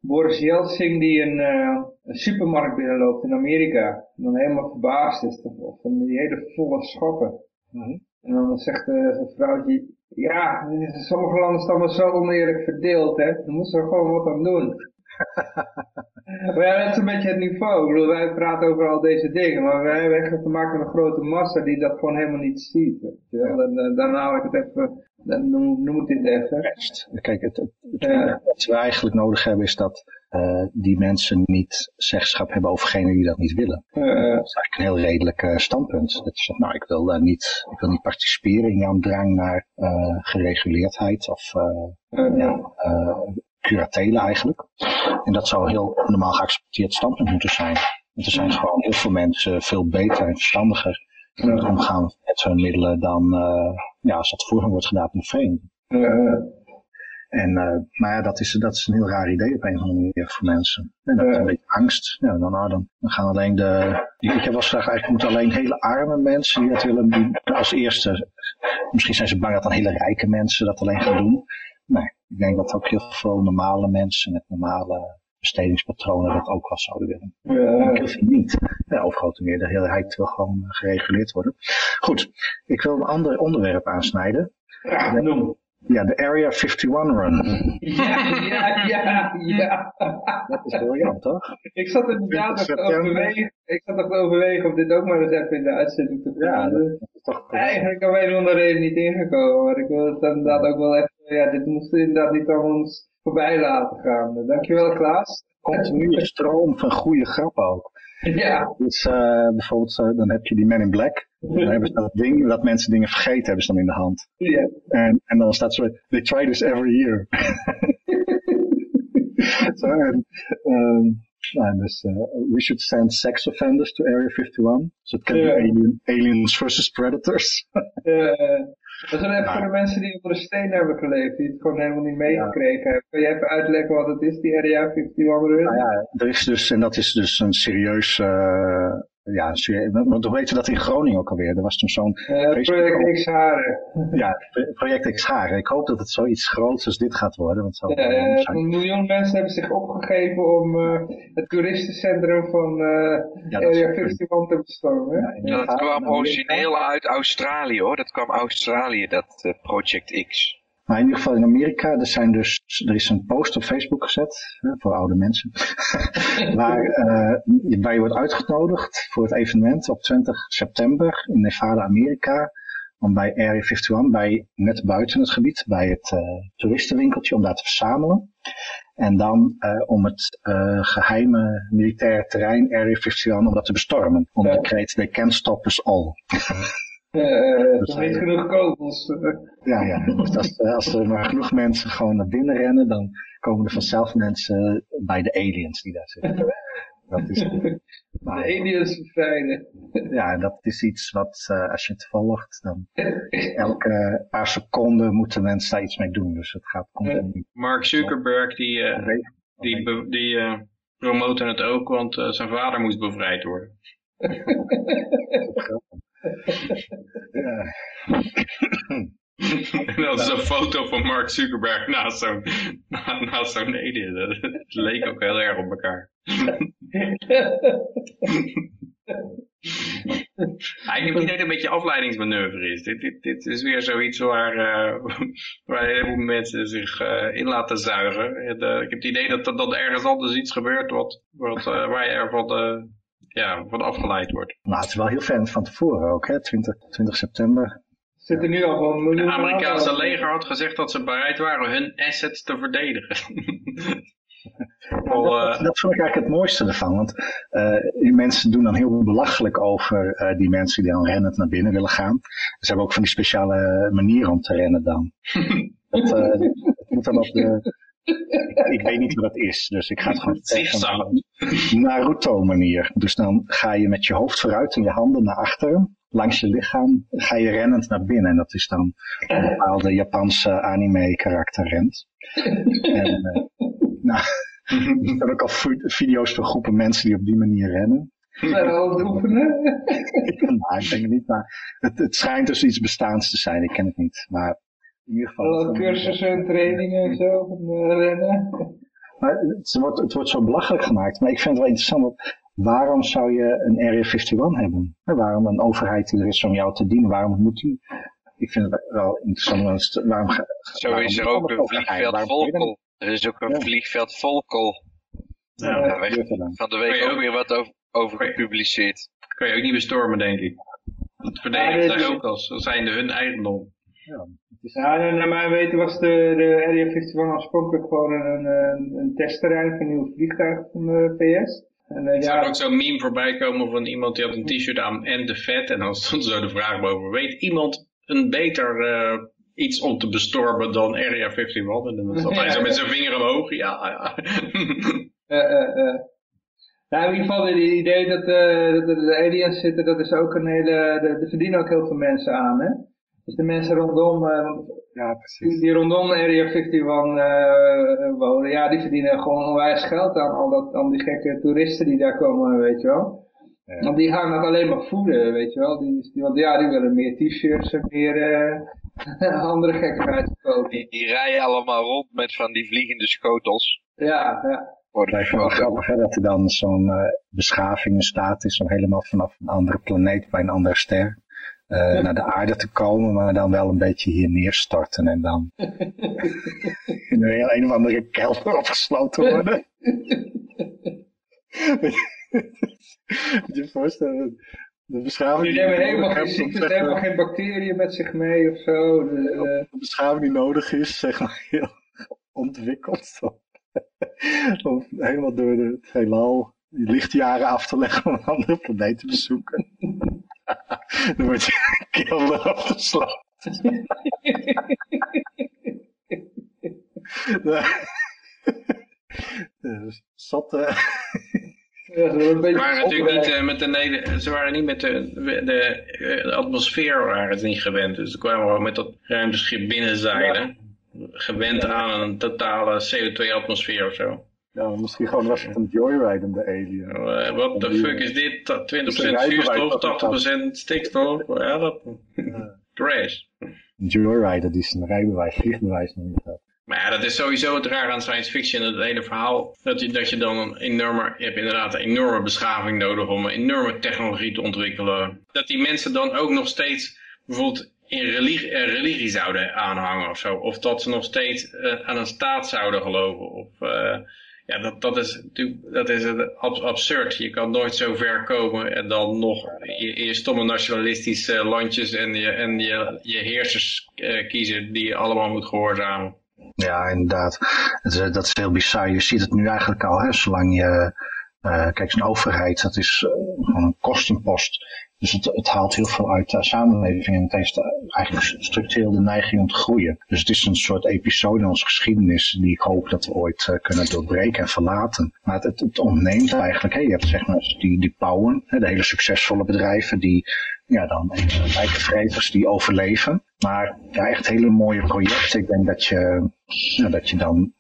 Boris Yeltsin die een, uh, een, supermarkt binnenloopt in Amerika. En dan helemaal verbaasd is van die hele volle schappen. Mhm. En dan zegt uh, zijn vrouwtje, ja, in sommige landen staan we zo oneerlijk verdeeld, hè. Dan moeten we gewoon wat aan doen. maar ja, dat is een beetje het niveau. Ik bedoel, wij praten over al deze dingen, maar wij hebben echt te maken met een grote massa die dat gewoon helemaal niet ziet. Ja. Dan, dan, dan haal ik het even dan noem ik dit even. Kijk, het, het, het wat we eigenlijk nodig hebben is dat uh, die mensen niet zeggenschap hebben over degenen die dat niet willen. Uh, dat is eigenlijk een heel redelijk uh, standpunt. Dat is, nou, ik wil, niet, ik wil niet participeren in jouw drang naar gereguleerdheid of ja, curatelen eigenlijk. En dat zou een heel normaal geaccepteerd standpunt moeten zijn. Want er zijn gewoon heel veel mensen veel beter en verstandiger omgaan met zo'n middelen dan ja, als dat voor wordt gedaan in vreemd. En, uh, maar ja, dat is, dat is een heel raar idee op een of andere manier voor mensen. En dat is een beetje angst. Ja, dan, nou, dan, dan gaan alleen de... Ik heb wel gezegd, eigenlijk moeten alleen hele arme mensen die dat willen, die als eerste... Misschien zijn ze bang dat dan hele rijke mensen dat alleen gaan doen. Nee, ik denk dat ook heel veel normale mensen met normale bestedingspatronen dat ook wel zouden willen. Ja. Ik vind niet. Ja, overgrote meerderheid wil gewoon gereguleerd worden. Goed, ik wil een ander onderwerp aansnijden. Ja, noem. Ja, de Area 51 Run. Ja, ja, ja, ja. Dat is briljant, toch? Ik zat inderdaad nog te overwegen, ik zat nog te overwegen om dit ook maar eens even in de uitzending te doen. Ja, dat is toch Eigenlijk om een of andere reden niet ingekomen, maar ik wil het inderdaad ook wel even, ja, dit moest inderdaad niet aan ons voorbij laten gaan. Dankjewel Klaas. Continue stroom van goede grappen ook. Ja. Dus uh, bijvoorbeeld, uh, dan heb je die Men in Black. Dan hebben ze dat ding, dat mensen dingen vergeten hebben ze dan in de hand. Ja. En, en dan staat zo, they try this every year. so, en, um, nou, dus, uh, we should send sex offenders to Area 51. So it can yeah. be alien, aliens versus predators. uh, dat is even voor de mensen die onder de steen hebben geleefd, die het gewoon helemaal niet meegekregen hebben. Kun je even uitleggen wat het is, die Area 51? Nou ja, er is dus, en dat is dus een serieus, uh, ja, want hoe heette dat in Groningen ook alweer? Er was toen zo'n... Uh, project X Haren. Ja, project X Haren. Ik hoop dat het zoiets groots als dit gaat worden. Want ja, uh, een miljoen mensen hebben zich opgegeven om uh, het toeristencentrum van ja, Area 51 te bestormen. Ja, dat kwam origineel uit Australië hoor. Dat kwam Australië, dat Project X. Maar in ieder geval in Amerika, er, zijn dus, er is een post op Facebook gezet, voor oude mensen, waar, uh, waar je wordt uitgenodigd voor het evenement op 20 september in Nevada, Amerika, om bij Area 51, bij, net buiten het gebied, bij het uh, toeristenwinkeltje, om daar te verzamelen. En dan uh, om het geheime militaire terrein Area 51, om dat te bestormen. Om de kreet, they can't stop us all. Uh, dus, niet genoeg kogels. Ja, ja. Dus als, als, er maar genoeg mensen gewoon naar binnen rennen, dan komen er vanzelf mensen bij de aliens die daar zitten. Dat is, De nou, aliens bevrijden. ja, dat is iets wat, eh, als je het volgt, dan elke paar seconden moeten mensen daar iets mee doen. Dus het gaat continu. Mark Zuckerberg die, eh, die, die eh, promoten het ook, want eh, zijn vader moest bevrijd worden. En dat is een foto van Mark Zuckerberg naast zo'n naast zo'n alien. Dat leek ook heel erg op elkaar. Ik heb idee dat het een beetje afleidingsmanoeuvre is. Dit, dit, dit is weer zoiets waar, eh, waar een heleboel mensen zich eh, in laten zuigen. En, ik heb het idee dat, er ergens anders iets gebeurt wat, wat, eh, waar je ervan eh, ja, van afgeleid wordt. Nou, het is wel heel ver van tevoren ook, hè? 20, 20 september. Zitten nu al gewoon Het miljoenen Amerikaanse leger had gezegd dat ze bereid waren hun assets te verdedigen. Dat, eh, dat vond ik eigenlijk het mooiste ervan. Want eh, die mensen doen dan heel belachelijk over eh, die mensen die dan rennend naar binnen willen gaan. Ze hebben ook van die speciale manieren om te rennen dan. dat, dat moet dan op de... Ik, ik weet niet wat dat is, dus ik ga het gewoon zeggen. Naruto manier. Dus dan ga je met je hoofd vooruit en je handen naar achteren. Langs je lichaam ga je rennend naar binnen. En dat is dan een bepaalde Japanse anime karakter rent. En, eh, nou, er zijn ook al vi- video's van groepen mensen die op die manier rennen. Het oefenen? nou, ik denk het niet, maar het, het schijnt dus iets bestaans te zijn. Ik ken het niet. Maar in ieder geval. Alle cursussen en trainingen en zo, van eh, rennen. Maar het, wordt, het wordt zo belachelijk gemaakt. Maar ik vind het wel interessant. Want waarom zou je een Area 51 hebben? Hè, Waarom een overheid die er is om jou te dienen? Waarom moet die? Ik vind het wel interessant. Waarom, ga- Zo waarom is er ook een vliegveld Volkel. Er is ook een Ja. vliegveld Volkel. ja, Ja? Van de week ook ook- weer wat over, gepubliceerd. kan je ook niet bestormen, denk ik. Dat Ja, verdedigen zij ook als zijnde hun eigendom. Het Ja, en naar mijn weten was de, de Area 51 oorspronkelijk gewoon een, een, een testterrein voor nieuwe vliegtuigen van de PS. En eh, Ik zag ja, ook zo'n meme voorbij komen van iemand die had een t-shirt aan en de vet. En dan stond zo de vraag boven. Weet iemand een beter eh, iets om te bestormen dan Area 51? En dan zat hij zo met zijn vinger omhoog. Ja, ja. eh, eh, eh. Nou, in ieder geval het idee dat, eh, dat er de aliens zitten, dat is ook een hele, er verdienen ook heel veel mensen aan, hè. Dus de mensen rondom, eh, want Ja, die, precies. die rondom Area 51 eh, wonen, ja, die verdienen gewoon onwijs geld aan al dat, aan die gekke toeristen die daar komen, weet je wel. Ja. Want die gaan dat alleen maar voeden, weet je wel. Die, die, want ja, die willen meer t-shirts en meer eh, andere gekkigheid kopen. Die, die rijden allemaal rond met van die vliegende schotels. Ja, ja. Voor de Ik vind het wel grappig hè, dat er dan zo'n eh, beschaving in staat is om helemaal vanaf een andere planeet bij een andere ster eh, naar de aarde te komen, maar dan wel een beetje hier neerstorten en dan in een, heel- een of andere kelder opgesloten worden. Moet je je voorstellen, de beschaving Die nemen die helemaal geen ziektes, helemaal geen bacteriën met zich mee of zo. Eh, de beschaving die nodig is, zeg maar, heel ontwikkeld. Om helemaal door de- het heelal lichtjaren af te leggen om een andere planeet te bezoeken. Dan wordt je kelder afgesloten. Dus zat, eh, ja, Ze beetje waren natuurlijk niet, eh, met de, ze waren niet met de, de, eh, de atmosfeer waren ze niet gewend. Dus ze kwamen gewoon met dat ruimteschip binnenzeilen. Gewend aan een totale CO2-atmosfeer of zo. Ja, misschien gewoon was het een joyridende alien. Eh, Wat de fuck is dit? Ta- 20% rijbewijs zuurstof, dat het 80% stikstof. Ja, dat... Trash. Een joyrider die zijn rijbewijs, vliegbewijs nog niet had. Maar ja, dat is sowieso het raar aan science fiction, het hele verhaal. Dat je, dat je dan een enorme, je hebt inderdaad een enorme beschaving nodig om een enorme technologie te ontwikkelen. Dat die mensen dan ook nog steeds bijvoorbeeld in religie, eh, religie zouden aanhangen of zo. Of dat ze nog steeds eh, aan een staat zouden geloven. Of, eh, ja, dat, dat is natuurlijk dat is absurd. Je kan nooit zo ver komen en dan nog je, je stomme nationalistische landjes en je, en je, je heersers eh, kiezen die je allemaal moet gehoorzamen. Ja, inderdaad. Dat is, dat is heel bizar. Je ziet het nu eigenlijk al, hè, zolang je Uh, kijk, zo'n overheid, dat is uh, gewoon een kostenpost. Dus het, het, haalt heel veel uit de samenleving en het heeft eigenlijk structureel de neiging om te groeien. Dus het is een soort episode in onze geschiedenis die ik hoop dat we ooit uh, kunnen doorbreken en verlaten. Maar het, het, ontneemt eigenlijk, hè, je hebt zeg maar die, die pauwen, de hele succesvolle bedrijven die ja, dan rijke die overleven. Maar echt hele mooie projecten. Ik denk dat je, ja, dat je dan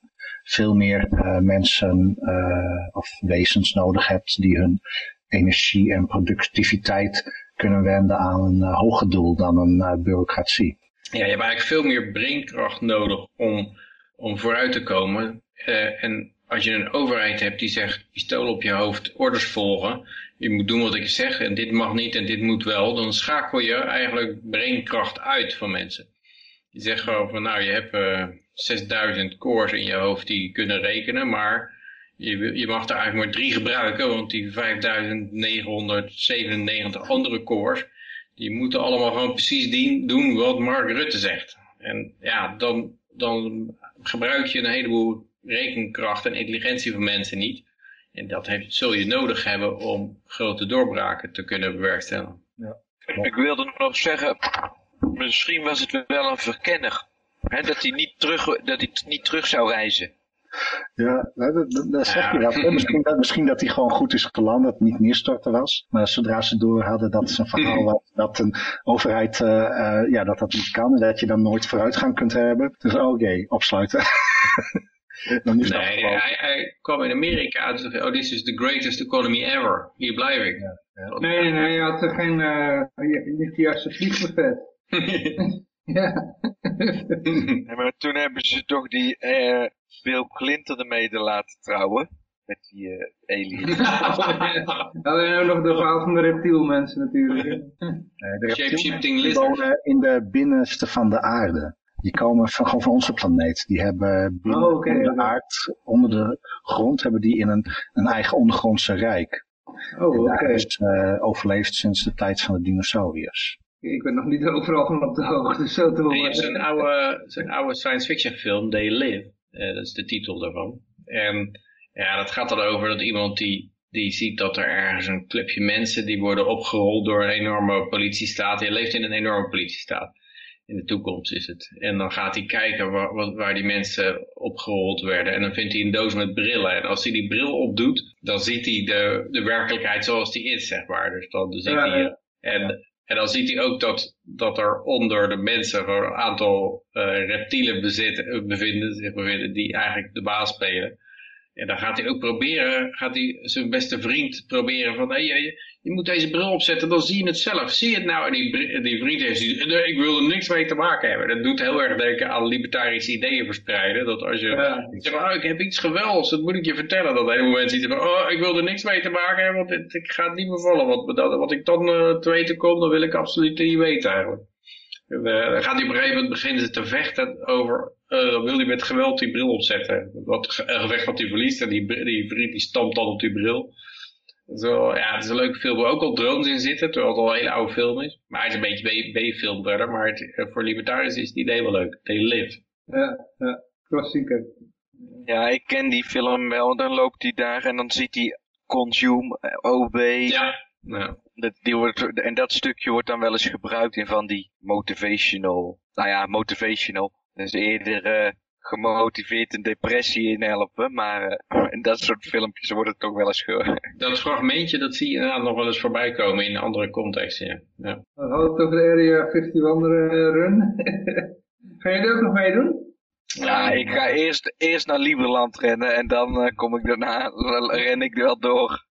veel meer uh, mensen uh, of wezens nodig hebt die hun energie en productiviteit kunnen wenden aan een uh, hoger doel dan een bureaucratie. Ja, je hebt eigenlijk veel meer brainkracht nodig om, om vooruit te komen. en als je een overheid hebt die zegt, pistool op je hoofd, orders volgen, je moet doen wat ik zeg en dit mag niet en dit moet wel, dan schakel je eigenlijk brainkracht uit van mensen. Je zegt gewoon van nou je hebt 6000 cores in je hoofd die kunnen rekenen, maar je, je mag er eigenlijk maar drie gebruiken, want die 5997 andere cores, die moeten allemaal gewoon precies doen wat Mark Rutte zegt. En ja, dan, dan gebruik je een heleboel rekenkracht en intelligentie van mensen niet. En dat heeft, zul je nodig hebben om grote doorbraken te kunnen bewerkstelligen. Ja. Ik wilde nog zeggen, misschien was het wel een verkenner. Dat, hij niet terug, dat hij niet terug zou reizen. Ja, dat, dat zeg je dat. Misschien, dat. misschien dat hij gewoon goed is geland, dat het niet neerstorten was. Maar zodra ze door hadden dat zijn verhaal was, dat een overheid, uh, uh, ja, dat dat niet kan. En dat je dan nooit vooruitgang kunt hebben. Dus oké, okay, opsluiten. nee, hij, hij, kwam in Amerika uit en zei, oh, this is the greatest economy ever. Hier blijf ik. Ja, ja. Nee, nee, hij had er geen, uh, niet de juiste vliegbuffet. ja. ja. Maar toen hebben ze toch die uh, Bill Clinton ermee laten trouwen. Met die uh, aliens. Alleen ook nog de verhaal van de reptielmensen natuurlijk. Nee, de reptielmensen wonen in de binnenste van de aarde. Die komen van, gewoon van onze planeet. Die hebben binnen oh, okay, de aard, onder de grond, hebben die in een, een eigen ondergrondse rijk. Oh, oké. Okay. is uh, overleefd sinds de tijd van de dinosauriërs. Ik ben nog niet overal van op de hoogte, zo te horen. Er is oude, een oude science fiction film, They Live. Uh, dat is de titel daarvan. En ja, dat gaat erover dat iemand die, die ziet dat er ergens een clubje mensen die worden opgerold door een enorme politiestaat. Je leeft in een enorme politiestaat in de toekomst is het. En dan gaat hij kijken waar, waar, die mensen opgerold werden. En dan vindt hij een doos met brillen. En als hij die bril opdoet, dan ziet hij de, de werkelijkheid zoals die is, zeg maar. Dus dan, ziet hij... En, en dan ziet hij ook dat, dat er onder de mensen een aantal uh, reptielen bezitten, bevinden, zich bevinden die eigenlijk de baas spelen. En dan gaat hij ook proberen, gaat hij zijn beste vriend proberen van, hey, je, je moet deze bril opzetten, dan zie je het zelf. Zie je het nou? En die, die vriend heeft ik wil er niks mee te maken hebben. Dat doet heel erg denken aan libertarische ideeën verspreiden. Dat als je ja. zegt, oh, ik heb iets geweldigs, dat moet ik je vertellen. Dat hele moment ziet van, oh, ik wil er niks mee te maken hebben, want ik ga het niet bevallen. Dat, wat ik dan uh, te weten kom, dan wil ik absoluut niet weten eigenlijk. En, uh, dan gaat hij op een gegeven moment beginnen te vechten over, dan wil hij met geweld die bril opzetten. Wat, een gevecht wat hij verliest en die, die vriend die stampt dan op die bril. Zo, ja, het is een leuke film waar ook al drones in zitten, terwijl het al een hele oude film is. Maar hij is een beetje B-film verder, maar het, eh, voor libertariërs is het idee wel leuk. They live. Ja, ja, klassieker. Ja, ik ken die film wel. Dan loopt hij daar en dan ziet hij consume, eh, OB. Ja. ja. Dat, die wordt, en dat stukje wordt dan wel eens gebruikt in van die motivational, nou ja, motivational. Dus eerder uh, gemotiveerd een depressie in helpen. Maar uh, in dat soort filmpjes wordt het toch wel eens ge... Dat fragmentje, dat zie je inderdaad nog wel eens voorbij komen in andere contexten. Ja. ja. Het over de Area 51 andere run. ga je er ook nog meedoen? Ja, ik ga eerst, eerst naar Lieberland rennen en dan uh, kom ik daarna, ren ik wel door.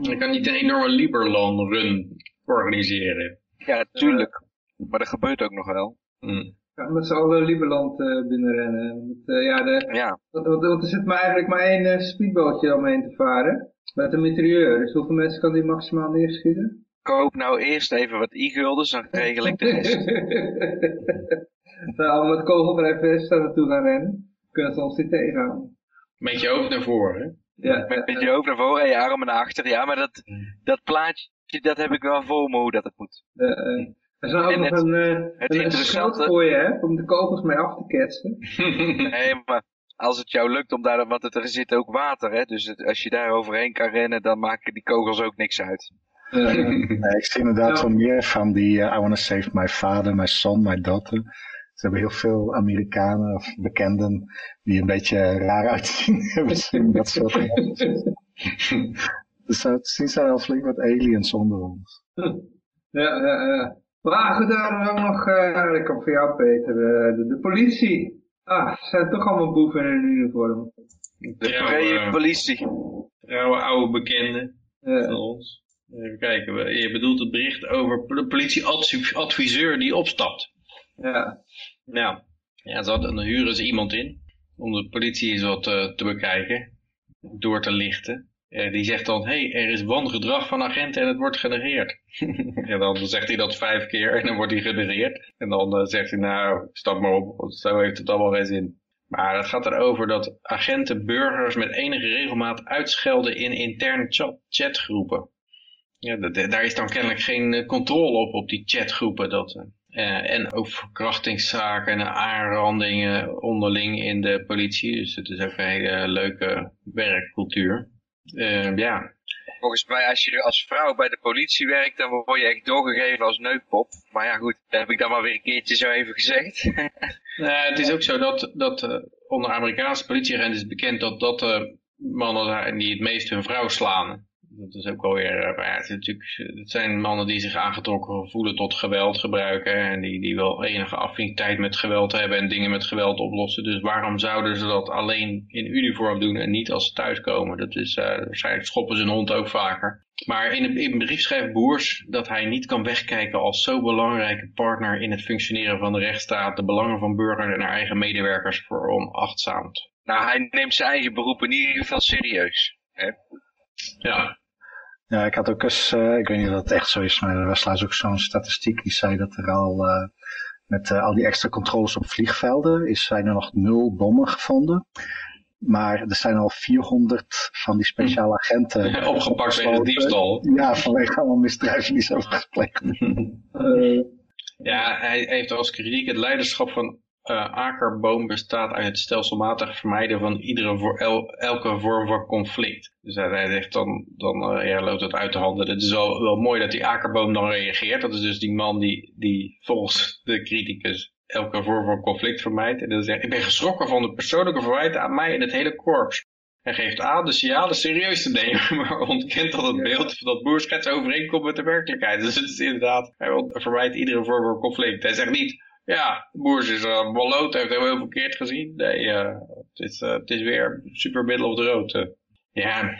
Je kan niet een enorme Lieberland run organiseren. Ja, tuurlijk. Maar dat gebeurt ook nog wel. Mm. Ja, met z'n allen Lieberland uh, binnenrennen. Met, uh, ja, de, ja. Want, want, er zit maar eigenlijk maar één uh, speedbootje omheen te varen. Met een mitrailleur. Dus hoeveel mensen kan die maximaal neerschieten? Koop nou eerst even wat i-guldens, dan regel ik de rest. nou, met kogelvrij vest daar naartoe gaan rennen. Kunnen ze ons niet tegenhouden. Met je hoofd naar voren, hè? Ja, met, met je hoofd naar voren en je armen naar achter. Ja, maar dat, dat plaatje, dat heb ik wel voor me hoe dat het moet. Er is ook nog een, uh, een, een voor je, hè, om de kogels mee af te ketsen. nee, maar als het jou lukt om daar, want er zit ook water, hè, dus het- als je daar overheen kan rennen, dan maken die kogels ook niks uit. Eh, Nee, ik zie inderdaad Ja. wel meer van die eh, I wanna save my father, my son, my daughter. Ze hebben heel veel Amerikanen of bekenden die een beetje raar uitzien. hebben dat soort Dus zo te zien zijn er al flink wat aliens onder ons. Ja, ja, ja. Maar goed, daar hebben we ook nog, eh ik kom voor jou Peter, eh, de, de politie. Ah, ze zijn toch allemaal boeven in hun uniform. De Ja, eh, politie. Trouwe oude bekende van Ja, ons. Even kijken, je bedoelt het bericht over de politieadviseur die opstapt. ja. Nou, ja, ze hadden, dan huren ze iemand in om de politie eens wat te bekijken, door te lichten. Eh, die zegt dan, hé, hey, er is wangedrag van agenten en het wordt genereerd. en dan zegt hij dat vijf keer en dan wordt hij genereerd. En dan eh, zegt hij, nou, stap maar op, zo heeft het allemaal geen zin. Maar het gaat erover dat agenten burgers met enige regelmaat uitschelden in interne chat chatgroepen. Ja, daar is dan kennelijk geen eh, controle op, op die chatgroepen. Dat, en ook verkrachtingszaken en aanrandingen onderling in de politie. Dus het is ook een hele leuke werkcultuur. Eh, ja, Volgens mij, als je als vrouw bij de politie werkt, dan word je echt doorgegeven als neukpop. Maar ja, goed, dat heb ik dan maar weer een keertje zo even gezegd. Nou, het is ook zo dat, dat eh, onder Amerikaanse politieagenten is bekend dat dat de mannen zijn die het meest hun vrouw slaan. Dat is ook alweer, eh, maar ja, het, natuurlijk, het zijn mannen die zich aangetrokken voelen tot geweld gebruiken en die, die wel enige affiniteit met geweld hebben en dingen met geweld oplossen. Dus waarom zouden ze dat alleen in uniform doen en niet als ze thuiskomen? Dat is, eh, waarschijnlijk schoppen ze een hond ook vaker. Maar in een, in een brief schrijft Boers dat hij niet kan wegkijken als zo belangrijke partner in het functioneren van de rechtsstaat de belangen van burgers en haar eigen medewerkers veronachtzaamt. nou, hij neemt zijn eigen beroep in ieder geval serieus. Hè? Ja, Ja, ik had ook eens, eh, ik weet niet of dat echt zo is, maar er was laatst ook zo'n statistiek die zei dat er al eh, met eh, al die extra controles op vliegvelden is, zijn er nog nul bommen gevonden. Maar er zijn al 400 van die speciale agenten opgepakt wegens diefstal. Ja, vanwege allemaal misdrijven die ze hebben gepleegd. Ja, hij heeft als kritiek het leiderschap van eh, Akerboom bestaat uit het stelselmatig vermijden van iedere voor el- elke vorm van conflict. Dus hij, zegt dan, dan eh, ja, loopt het uit de handen. Het is wel, wel mooi dat die Akerboom dan reageert. Dat is dus die man die, die volgens de criticus elke vorm van conflict vermijdt. En dan zegt ik ben geschrokken van de persoonlijke verwijten aan mij en het hele korps. Hij geeft aan de signalen serieus te nemen, maar ontkent dat het beeld dat boerschets overeenkomt met de werkelijkheid. Dus het is inderdaad, hij wil- vermijdt iedere vorm van conflict. Hij zegt niet, ja, Boers is uh, bolloot, heeft hem heel verkeerd gezien. Nee, eh, het, is, eh, het is weer super middle of the road. eh. Ja,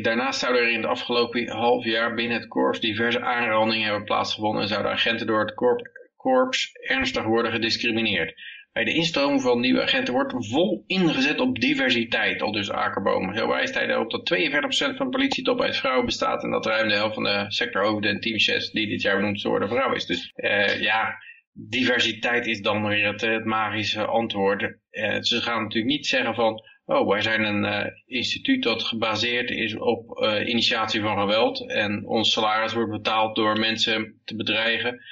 daarnaast zouden er in het afgelopen half jaar binnen het korps diverse aanrandingen hebben plaatsgevonden en zouden agenten door het korp, korps ernstig worden gediscrimineerd. Bij de instroom van nieuwe agenten wordt vol ingezet op diversiteit, al dus Akerboom. Zo wijst hij erop dat 42% van de politietop uit vrouwen bestaat en dat ruim de helft van de sectorhoofden en teamchefs die dit jaar benoemd worden vrouw is. Dus eh, ja, diversiteit is dan weer het, magische antwoord. Eh, ze gaan natuurlijk niet zeggen van, oh wij zijn een eh, instituut dat gebaseerd is op eh, initiatie van geweld en ons salaris wordt betaald door mensen te bedreigen.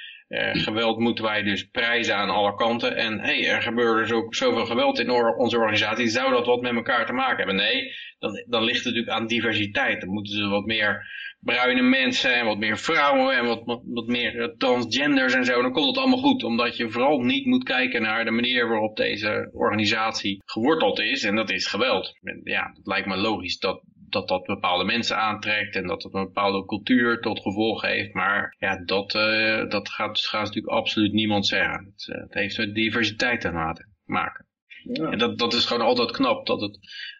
Geweld moeten wij dus prijzen aan alle kanten. En hey, er gebeurt dus ook zoveel geweld in onze organisatie. Zou dat wat met elkaar te maken hebben? Nee, dan, dan ligt het natuurlijk aan diversiteit. Dan moeten ze wat meer bruine mensen en wat meer vrouwen en wat, wat, wat meer eh, transgenders en zo. Dan komt het allemaal goed. Omdat je vooral niet moet kijken naar de manier waarop deze organisatie geworteld is. En dat is geweld. Ja, het lijkt me logisch dat dat dat bepaalde mensen aantrekt en dat het een bepaalde cultuur tot gevolg heeft. Maar ja, dat, eh, dat gaat, gaat natuurlijk absoluut niemand zeggen. Het, eh, het heeft met diversiteit te maken- maken. ja. En dat, dat is gewoon altijd knap, dat het,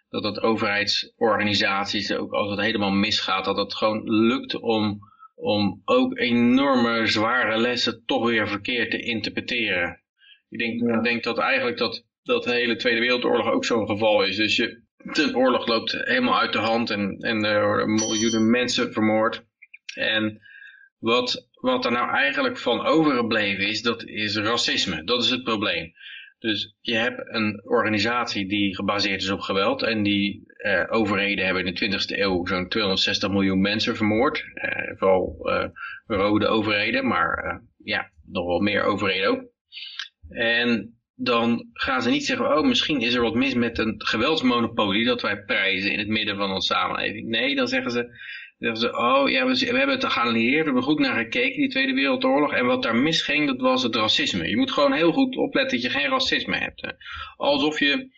dat het overheidsorganisaties, ook als het helemaal misgaat, dat het gewoon lukt om, om ook enorme zware lessen toch weer verkeerd te interpreteren. Ik denk, Ja. ik denk dat eigenlijk dat, dat de hele Tweede Wereldoorlog ook zo'n geval is. Dus je, de oorlog loopt helemaal uit de hand en, en er worden miljoenen mensen vermoord. En wat, wat er nou eigenlijk van overgebleven is, dat is racisme. Dat is het probleem. Dus je hebt een organisatie die gebaseerd is op geweld en die eh, overheden hebben in de 20e eeuw zo'n 260 miljoen mensen vermoord. Eh, vooral eh, rode overheden, maar eh, ja, nog wel meer overheden ook. En dan gaan ze niet zeggen, oh misschien is er wat mis met een geweldsmonopolie dat wij prijzen in het midden van onze samenleving. Nee, dan zeggen ze, zeggen ze oh ja, we, hebben het geanalyseerd, we hebben goed naar gekeken, die Tweede Wereldoorlog. En wat daar misging, dat was het racisme. Je moet gewoon heel goed opletten dat je geen racisme hebt. Hè. Alsof je,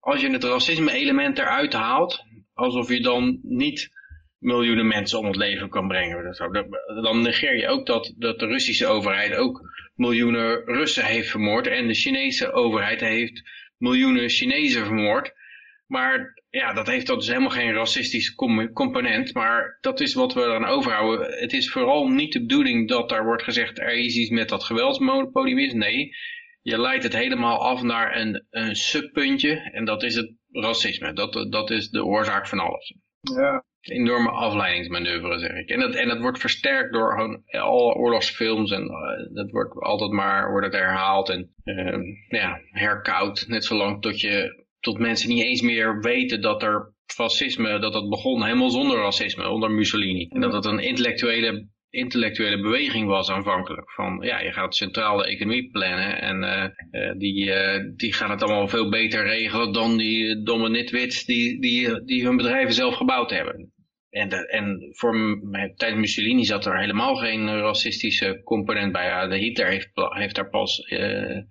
als je het racisme element eruit haalt, alsof je dan niet miljoenen mensen om het leven kan brengen. Dan negeer je ook dat, dat de Russische overheid ook miljoenen Russen heeft vermoord. En de Chinese overheid heeft miljoenen Chinezen vermoord. Maar ja, dat heeft dat dus helemaal geen racistisch component. Maar dat is wat we eraan overhouden. Het is vooral niet de bedoeling dat daar wordt gezegd er is iets met dat geweldsmonopolie mis. Nee, je leidt het helemaal af naar een, een subpuntje. En dat is het racisme. Dat, dat is de oorzaak van alles. Ja, enorme afleidingsmanoeuvre, zeg ik. En dat, en dat wordt versterkt door gewoon alle oorlogsfilms en uh, dat wordt altijd maar wordt het herhaald en uh, ja, herkoud. Net zolang tot, je, tot mensen niet eens meer weten dat er fascisme, dat dat begon helemaal zonder racisme, onder Mussolini. En dat het een intellectuele intellectuele beweging was aanvankelijk. Van ja, je gaat centrale economie plannen en uh, die, uh, die gaan het allemaal veel beter regelen dan die domme nitwits die, die, die hun bedrijven zelf gebouwd hebben. En, de, en voor, tijdens Mussolini zat er helemaal geen racistische component bij. De Hitler heeft, heeft daar pas de,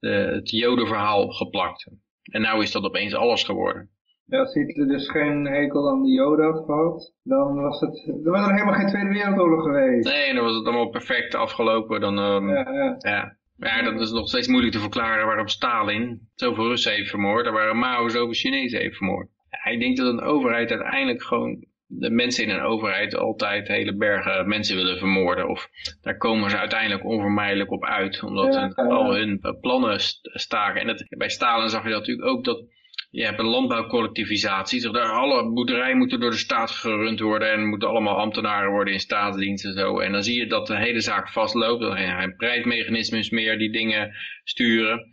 het jodenverhaal geplakt. En nou is dat opeens alles geworden. Ja, als Hitler dus geen hekel aan de joden had gehad, dan was het, dan was er helemaal geen Tweede Wereldoorlog geweest. Nee, dan was het allemaal perfect afgelopen. Dan, um, ja, ja. ja. Maar dat is nog steeds moeilijk te verklaren waarom Stalin zoveel Russen heeft vermoord en waarom Mao zoveel Chinezen heeft vermoord. Ja, ik denk dat een overheid uiteindelijk gewoon de mensen in een overheid altijd hele bergen mensen willen vermoorden. Of daar komen ze uiteindelijk onvermijdelijk op uit, omdat ja, al hun plannen staken. En dat, bij Stalin zag je dat natuurlijk ook dat je hebt een landbouwcollectivisatie. Daar alle boerderijen moeten door de staat gerund worden en moeten allemaal ambtenaren worden in staatsdienst en zo. En dan zie je dat de hele zaak vastloopt. Er zijn geen prijsmechanismes meer die dingen sturen.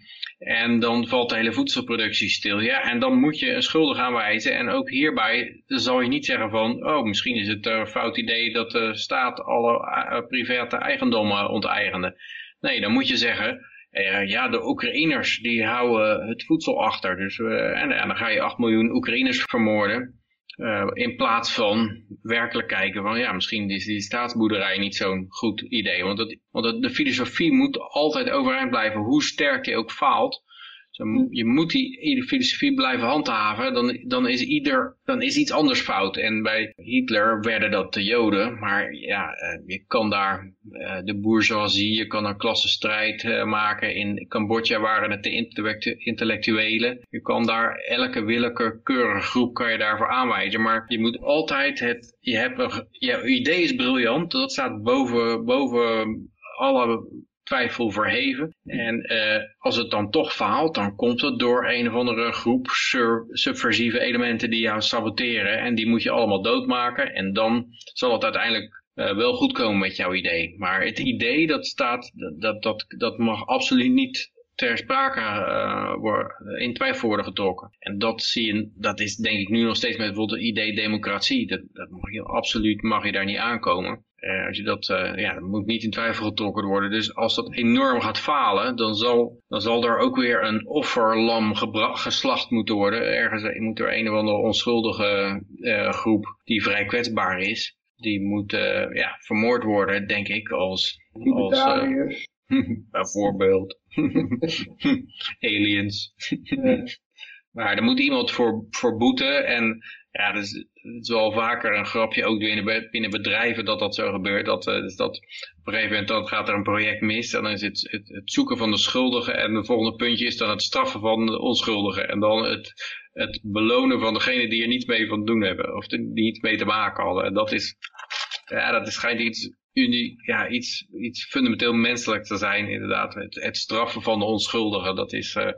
En dan valt de hele voedselproductie stil. Ja, en dan moet je een schuldig aanwijzen. En ook hierbij zal je niet zeggen van, oh, misschien is het een fout idee dat de staat alle uh, private eigendommen onteigende. Nee, dan moet je zeggen, uh, ja, de Oekraïners die houden het voedsel achter. Dus, uh, en, en, dan ga je 8 miljoen Oekraïners vermoorden. Uh, in plaats van werkelijk kijken van ja, misschien is die staatsboerderij niet zo'n goed idee. Want, dat, want de filosofie moet altijd overeind blijven, hoe sterk je ook faalt. Hm. je moet die filosofie blijven handhaven, dan, dan, is ieder, dan is iets anders fout. En bij Hitler werden dat de Joden, maar ja, eh, je kan daar uh, de bourgeoisie, je kan een klassenstrijd uh, maken. In Cambodja waren het de intellectuelen. Je kan daar elke willekeurige groep kan je daarvoor aanwijzen. Maar je moet altijd het, je hebt een, je idee is briljant, dat staat boven, boven alle twijfel verheven. En uh, als het dan toch faalt, dan komt het door een of andere groep subversieve elementen die jou saboteren. En die moet je allemaal doodmaken. En dan zal het uiteindelijk uh, wel goed komen met jouw idee. Maar het idee dat staat, dat, dat, dat mag absoluut niet ter sprake uh, in twijfel worden getrokken. En dat zie je, dat is denk ik nu nog steeds met bijvoorbeeld het idee democratie. Dat, dat mag je absoluut mag je daar niet aankomen. Uh, als je dat, uh, ja, dat moet niet in twijfel getrokken worden. Dus als dat enorm gaat falen, dan zal, dan zal er ook weer een offerlam geslacht moeten worden. Ergens moet er een of andere onschuldige uh, groep die vrij kwetsbaar is. Die moet ja, vermoord worden, denk ik, als... als bijvoorbeeld. Aliens. maar er moet iemand voor, voor boeten en ja, dus het is wel vaker een grapje, ook binnen, binnen bedrijven, dat dat zo gebeurt. Dat, uh, dus dat op een gegeven moment dan gaat er een project mis. En dan is het, het, zoeken van de schuldigen. En het volgende puntje is dan het straffen van de onschuldigen. En dan het, het belonen van degene die er niets mee van doen hebben. Of die niet mee te maken hadden. En dat is, ja, dat is, schijnt iets uniek, ja, iets, iets fundamenteel menselijk te zijn, inderdaad. Het, het straffen van de onschuldigen, dat is, uh,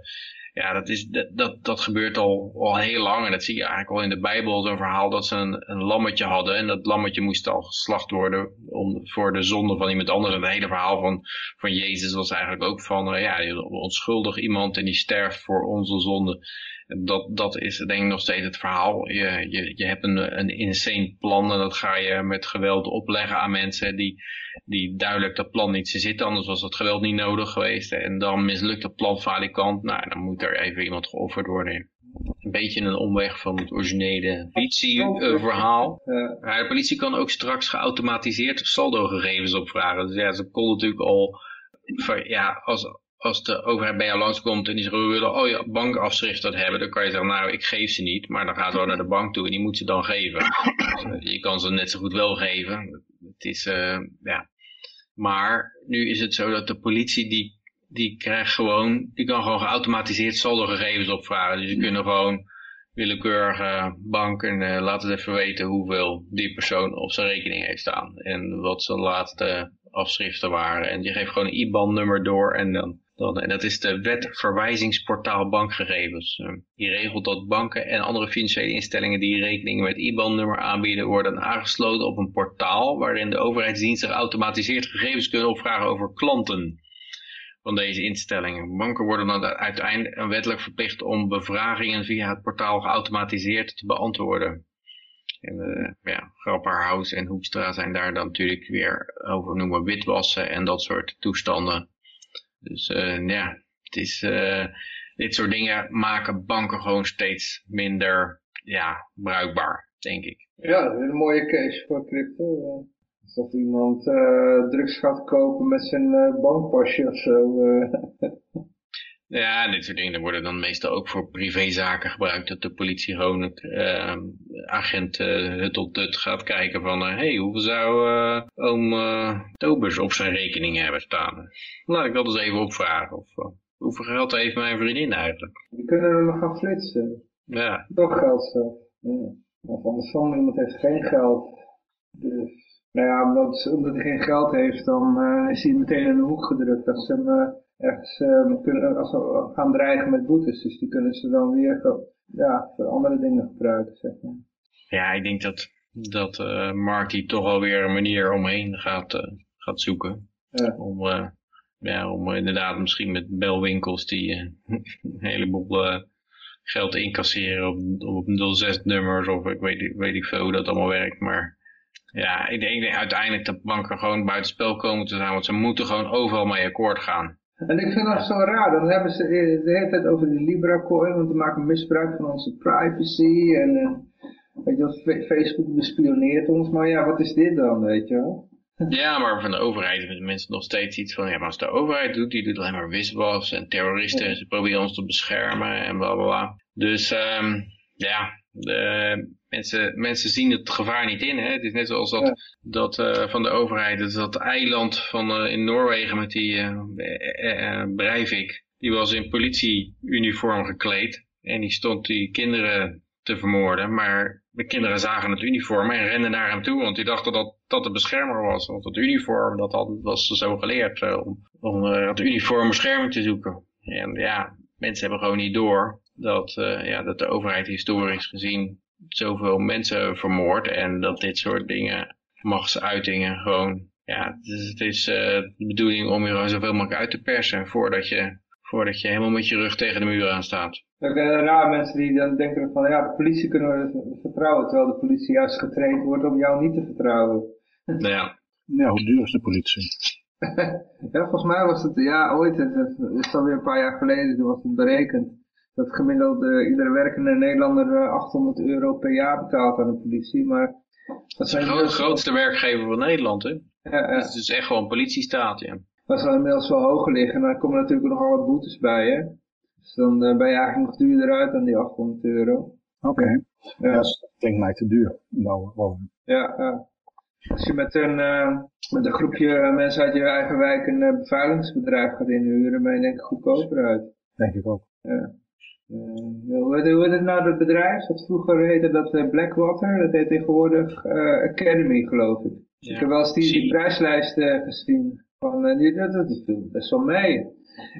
ja, dat, is, dat, dat, dat gebeurt al, al heel lang. En dat zie je eigenlijk al in de Bijbel, zo'n verhaal dat ze een, een lammetje hadden. En dat lammetje moest al geslacht worden om, voor de zonde van iemand anders. En het hele verhaal van, van Jezus was eigenlijk ook van, uh, ja, onschuldig iemand en die sterft voor onze zonde. Dat, dat is denk ik nog steeds het verhaal. Je, je, je hebt een, een insane plan en dat ga je met geweld opleggen aan mensen die, die duidelijk dat plan niet zitten. Anders was dat geweld niet nodig geweest. En dan mislukt het plan van die kant. Nou, dan moet er even iemand geofferd worden. Een beetje een omweg van het originele politieverhaal. De politie kan ook straks geautomatiseerd saldo-gegevens opvragen. Dus ja, ze kon natuurlijk al... Ja, als, als de overheid bij jou langskomt en die zegt, we willen oh ja, bankafschriften hebben, dan kan je zeggen, nou, ik geef ze niet, maar dan gaat ze wel naar de bank toe en die moet ze dan geven. Dus, eh, je kan ze net zo goed wel geven. Het is, eh, ja. Maar nu is het zo dat de politie, die, die krijgt gewoon, die kan gewoon geautomatiseerd saldo-gegevens opvragen. Dus die kunnen gewoon willekeurige banken uh, laten even weten hoeveel die persoon op zijn rekening heeft staan. En wat zijn laatste afschriften waren. En die geeft gewoon een IBAN-nummer door en dan dan, en dat is de wet verwijzingsportaal bankgegevens. Uh, die regelt dat banken en andere financiële instellingen die rekeningen met IBAN-nummer aanbieden, worden aangesloten op een portaal waarin de overheidsdiensten geautomatiseerd gegevens kunnen opvragen over klanten van deze instellingen. Banken worden dan uiteindelijk wettelijk verplicht om bevragingen via het portaal geautomatiseerd te beantwoorden. En uh, ja, en Hoekstra zijn daar dan natuurlijk weer over noemen witwassen en dat soort toestanden. Dus uh, ja, het is, uh, dit soort dingen maken banken gewoon steeds minder ja, bruikbaar, denk ik. Ja, dat is een mooie case voor crypto. Als iemand uh, drugs gaat kopen met zijn bankpasje of zo. Ja, dit soort dingen worden dan meestal ook voor privézaken gebruikt. Dat de politie gewoon het uh, agent uh, hut op hut gaat kijken van... hé, hey, hoeveel zou uh, oom Tobers op zijn rekening hebben staan? Laat ik dat eens even opvragen. Of hoeveel geld heeft mijn vriendin eigenlijk? Die kunnen er nog gaan flitsen. Ja. Toch geld zelf. Ja. Of andersom, iemand heeft geen geld. Dus... Nou ja, omdat, omdat hij geen geld heeft, dan is hij meteen in de hoek gedrukt. Als ze hem ergens uh, kunnen, als ze gaan dreigen met boetes. Dus die kunnen ze dan weer ja, voor andere dingen gebruiken, zeg maar. Ja, ik denk dat, dat uh, Mark die toch alweer een manier omheen gaat, uh, gaat zoeken. Ja. Om, ja, om inderdaad misschien met belwinkels die een heleboel geld incasseren op, op 06 nummers of ik weet, weet ik veel hoe dat allemaal werkt. Maar ja, ik denk, ik denk uiteindelijk dat banken gewoon buitenspel komen te staan, want ze moeten gewoon overal mee akkoord gaan. En ik vind dat zo raar, dan hebben ze de hele tijd over die Libra coin, want die maken misbruik van onze privacy en uh, weet je wat, Facebook bespioneert ons, maar ja, wat is dit dan, weet je wel? Ja, maar van de overheid hebben mensen nog steeds iets van, ja, maar als de overheid doet, die doet alleen maar wiswas en terroristen, en ze proberen ons te beschermen en bla bla bla. Dus um, ja, de, mensen, mensen zien het gevaar niet in. Hè? Het is net zoals dat, Ja. dat uh, van de overheid, dat, dat eiland van, uh, in Noorwegen met die uh, Breivik. Die was in politieuniform gekleed en die stond die kinderen te vermoorden. Maar de kinderen zagen het uniform en renden naar hem toe, want die dachten dat dat de beschermer was. Want het uniform, dat had, was zo geleerd om, om het uniform bescherming te zoeken. En ja, mensen hebben gewoon niet door dat, ja, dat de overheid historisch gezien zoveel mensen vermoord en dat dit soort dingen, machtsuitingen gewoon, ja, het is, het is uh, de bedoeling om je gewoon zoveel mogelijk uit te persen voordat je, voordat je helemaal met je rug tegen de muur aan staat. Er zijn raar mensen die dan denken van, ja, de politie kunnen we vertrouwen, terwijl de politie juist getraind wordt om jou niet te vertrouwen. Nou ja. Ja, hoe duur is de politie? ja, volgens mij was het, ja, ooit, het is alweer een paar jaar geleden, toen was het berekend dat gemiddeld uh, iedere werkende Nederlander uh, 800 euro per jaar betaalt aan de politie. Maar dat is de grootste werkgever van Nederland, hè? Ja, ja. Dus het is echt gewoon een politiestaat, ja. Dat zal inmiddels wel hoger liggen. En dan komen natuurlijk nog wat boetes bij, hè. Dus dan uh, ben je eigenlijk nog duurder uit dan die 800 euro. Oké. Okay. Ja. Dat klinkt mij te duur. Nou. Ja, ja. Als je met een, uh, met een groepje mensen uit je eigen wijk een uh, beveiligingsbedrijf gaat inhuren, ben je denk ik goedkoper uit. Denk ik ook. Ja. Uh, hoe, heet, het nou, dat bedrijf? Dat vroeger heette dat uh, Blackwater, dat heet tegenwoordig uh, Academy, geloof ik. Ja. Ik heb wel eens die, die prijslijst gezien. Van, die, dat, dat is best wel mee.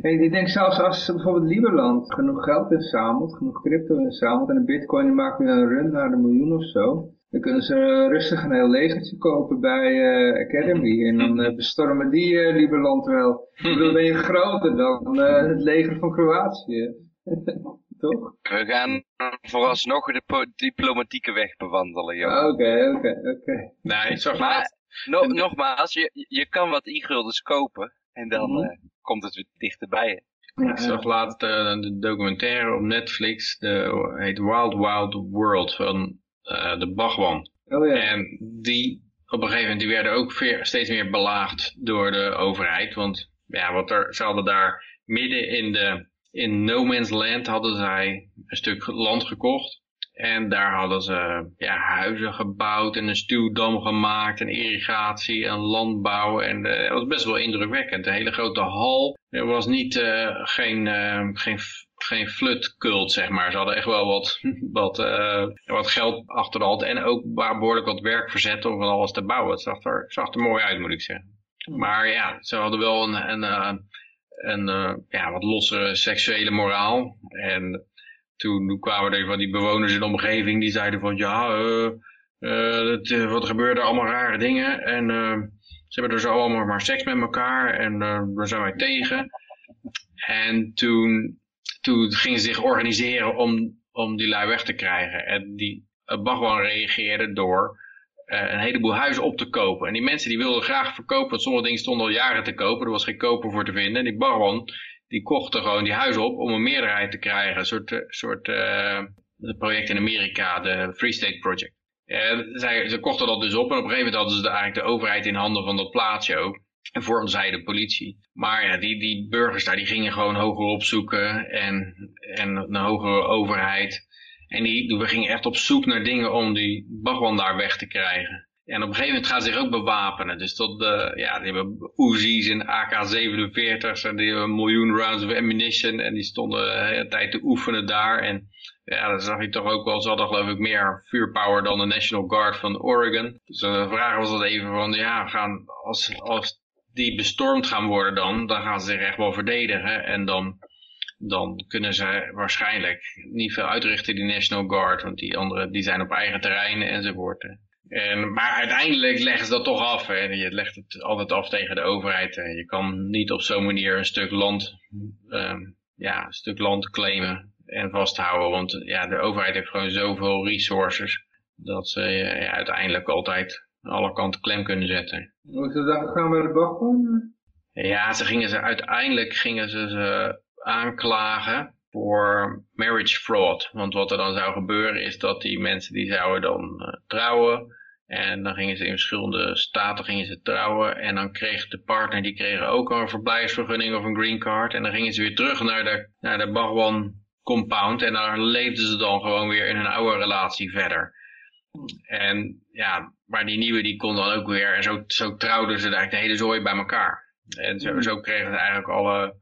En ik denk zelfs als bijvoorbeeld Liberland genoeg geld inzamelt, genoeg crypto inzamelt en een bitcoin maakt weer een run naar de miljoen of zo. Dan kunnen ze rustig een heel legertje kopen bij uh, Academy. En dan uh, bestormen die uh, Liberland wel. Ik bedoel, ben je groter dan het leger van Kroatië. Toch? We gaan vooralsnog de diplomatieke weg bewandelen, joh. Oké, oké, oké. Ik zag Maar no- nogmaals, je, je kan wat e-guldens kopen en dan Mhm. eh, komt het weer dichterbij je. Ja, Ik zag laatst eh, een documentaire op Netflix, de, heet Wild Wild World van eh, de Bhagwan. Oh ja. En die, op een gegeven moment, die werden ook veer- steeds meer belaagd door de overheid. Want ja, wat er, ze hadden daar midden in de, in no man's land hadden zij een stuk land gekocht. En daar hadden ze ja, huizen gebouwd en een stuwdam gemaakt en irrigatie en landbouw. En eh, het was best wel indrukwekkend. Een hele grote hal. Er was niet, eh, geen, eh, geen, geen flutcult, zeg maar. Ze hadden echt wel wat, wat, wat geld achter de hand. En ook behoorlijk wat werk verzet om van alles te bouwen. Het zag er, zag er mooi uit, moet ik zeggen. Maar ja, ze hadden wel een, een, een eh, ja, wat losse seksuele moraal. En toen, kwamen er van die bewoners in de omgeving die zeiden van ja, eh, eh, het, wat gebeurde allemaal rare dingen. En eh, ze hebben er zo allemaal maar seks met elkaar en eh, daar zijn wij tegen. En toen, toen gingen ze zich organiseren om, om die lui weg te krijgen. En die uh, Bagwan reageerde door een heleboel huizen op te kopen. En die mensen die wilden graag verkopen, want sommige dingen stonden al jaren te kopen. Er was geen koper voor te vinden. En die Bagwan, die kochten gewoon die huizen op om een meerderheid te krijgen. Een soort, eh, soort eh, project in Amerika, de Free State Project. Ze kochten dat dus op en op een gegeven moment hadden ze de, eigenlijk de overheid in handen van dat plaatsje ook. En vormden zij de politie. Maar ja, die, die burgers daar, die gingen gewoon hoger opzoeken en, en een hogere overheid. En die, we gingen echt op zoek naar dingen om die Bagwan daar weg te krijgen. En op een gegeven moment gaan ze zich ook bewapenen. Dus tot, uh, ja, die hebben Uzi's en AK-47's en die hebben een miljoen rounds of ammunition. En die stonden de hele tijd te oefenen daar. En ja, dat zag je toch ook wel. Ze hadden geloof ik meer vuurpower dan de National Guard van Oregon. Dus de vraag was dat even van, ja, gaan, als, als die bestormd gaan worden dan, dan gaan ze zich echt wel verdedigen. En dan, dan kunnen ze waarschijnlijk niet veel uitrichten, die National Guard. Want die anderen die zijn op eigen terrein enzovoort. En, maar uiteindelijk leggen ze dat toch af. Hè. Je legt het altijd af tegen de overheid. Hè. Je kan niet op zo'n manier een stuk land, um, ja, een stuk land claimen en vasthouden. Want ja, de overheid heeft gewoon zoveel resources dat ze ja, uiteindelijk altijd alle kanten klem kunnen zetten. Hoe is het dan gegaan bij de? Ja, ze gingen ze, uiteindelijk gingen ze ze aanklagen voor marriage fraud. Want wat er dan zou gebeuren is dat die mensen die zouden dan uh, trouwen. En dan gingen ze in verschillende staten gingen ze trouwen. En dan kreeg de partner, die kregen ook een verblijfsvergunning of een green card. En dan gingen ze weer terug naar de, naar de Bagwan compound. En daar leefden ze dan gewoon weer in hun oude relatie verder. En ja, maar die nieuwe die kon dan ook weer. En zo, zo trouwden ze eigenlijk de hele zooi bij elkaar. En zo, zo kregen ze eigenlijk alle,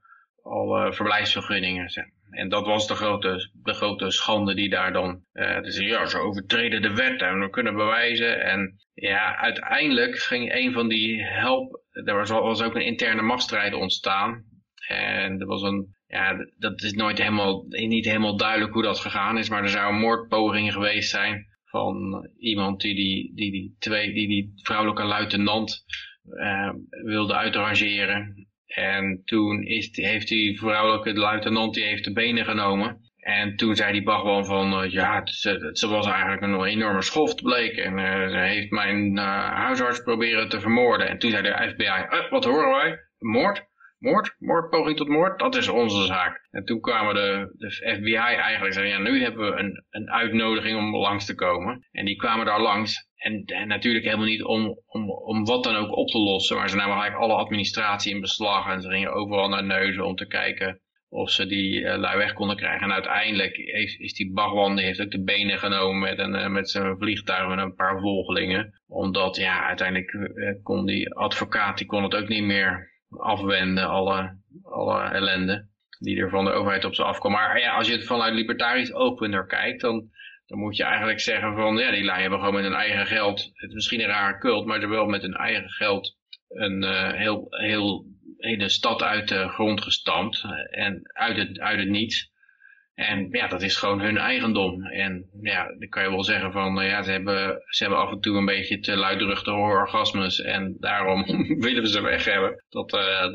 alle verblijfsvergunningen. En dat was de grote, de grote schande die daar dan... Uh, dus ja, ze overtreden de wet en we kunnen bewijzen. En ja, uiteindelijk ging een van die help... Er was, was ook een interne machtsstrijd ontstaan. En er was een... Ja, dat is nooit helemaal, niet helemaal duidelijk hoe dat gegaan is. Maar er zou een moordpoging geweest zijn van iemand die die, die, die, twee, die, die vrouwelijke luitenant uh, wilde uitrangeren. En toen is, heeft die vrouwelijke luitenant die heeft de benen genomen. En toen zei die Bagwan van, uh, ja, ze, ze, was eigenlijk een enorme schoft bleek. En uh, ze heeft mijn huisarts proberen te vermoorden. En toen zei de FBI, wat horen wij? Moord? Moord? Moordpoging tot moord? Dat is onze zaak. En toen kwamen de, de FBI eigenlijk zeggen, ja, nu hebben we een, een uitnodiging om langs te komen. En die kwamen daar langs. En, en natuurlijk helemaal niet om, om, om wat dan ook op te lossen. Maar ze namen eigenlijk alle administratie in beslag. En ze gingen overal naar neuzen om te kijken of ze die uh, lui weg konden krijgen. En uiteindelijk is, is die Bagwan, heeft ook de benen genomen met, een, uh, met zijn vliegtuig en een paar volgelingen. Omdat, ja, uiteindelijk uh, kon die advocaat, die kon het ook niet meer afwenden, alle, alle ellende die er van de overheid op ze afkwam. Maar ja, als je het vanuit libertarisch oogpunt naar kijkt, dan, dan moet je eigenlijk zeggen van, ja, die lui hebben gewoon met hun eigen geld, het is misschien een rare cult, maar hebben wel met hun eigen geld een uh, heel, heel, hele stad uit de grond gestampt en uit het, uit het niets. En ja, dat is gewoon hun eigendom. En ja, dan kan je wel zeggen van, ja, ze hebben, ze hebben af en toe een beetje te luidruchtige orgasmes en daarom willen we ze weg hebben. Dat, uh,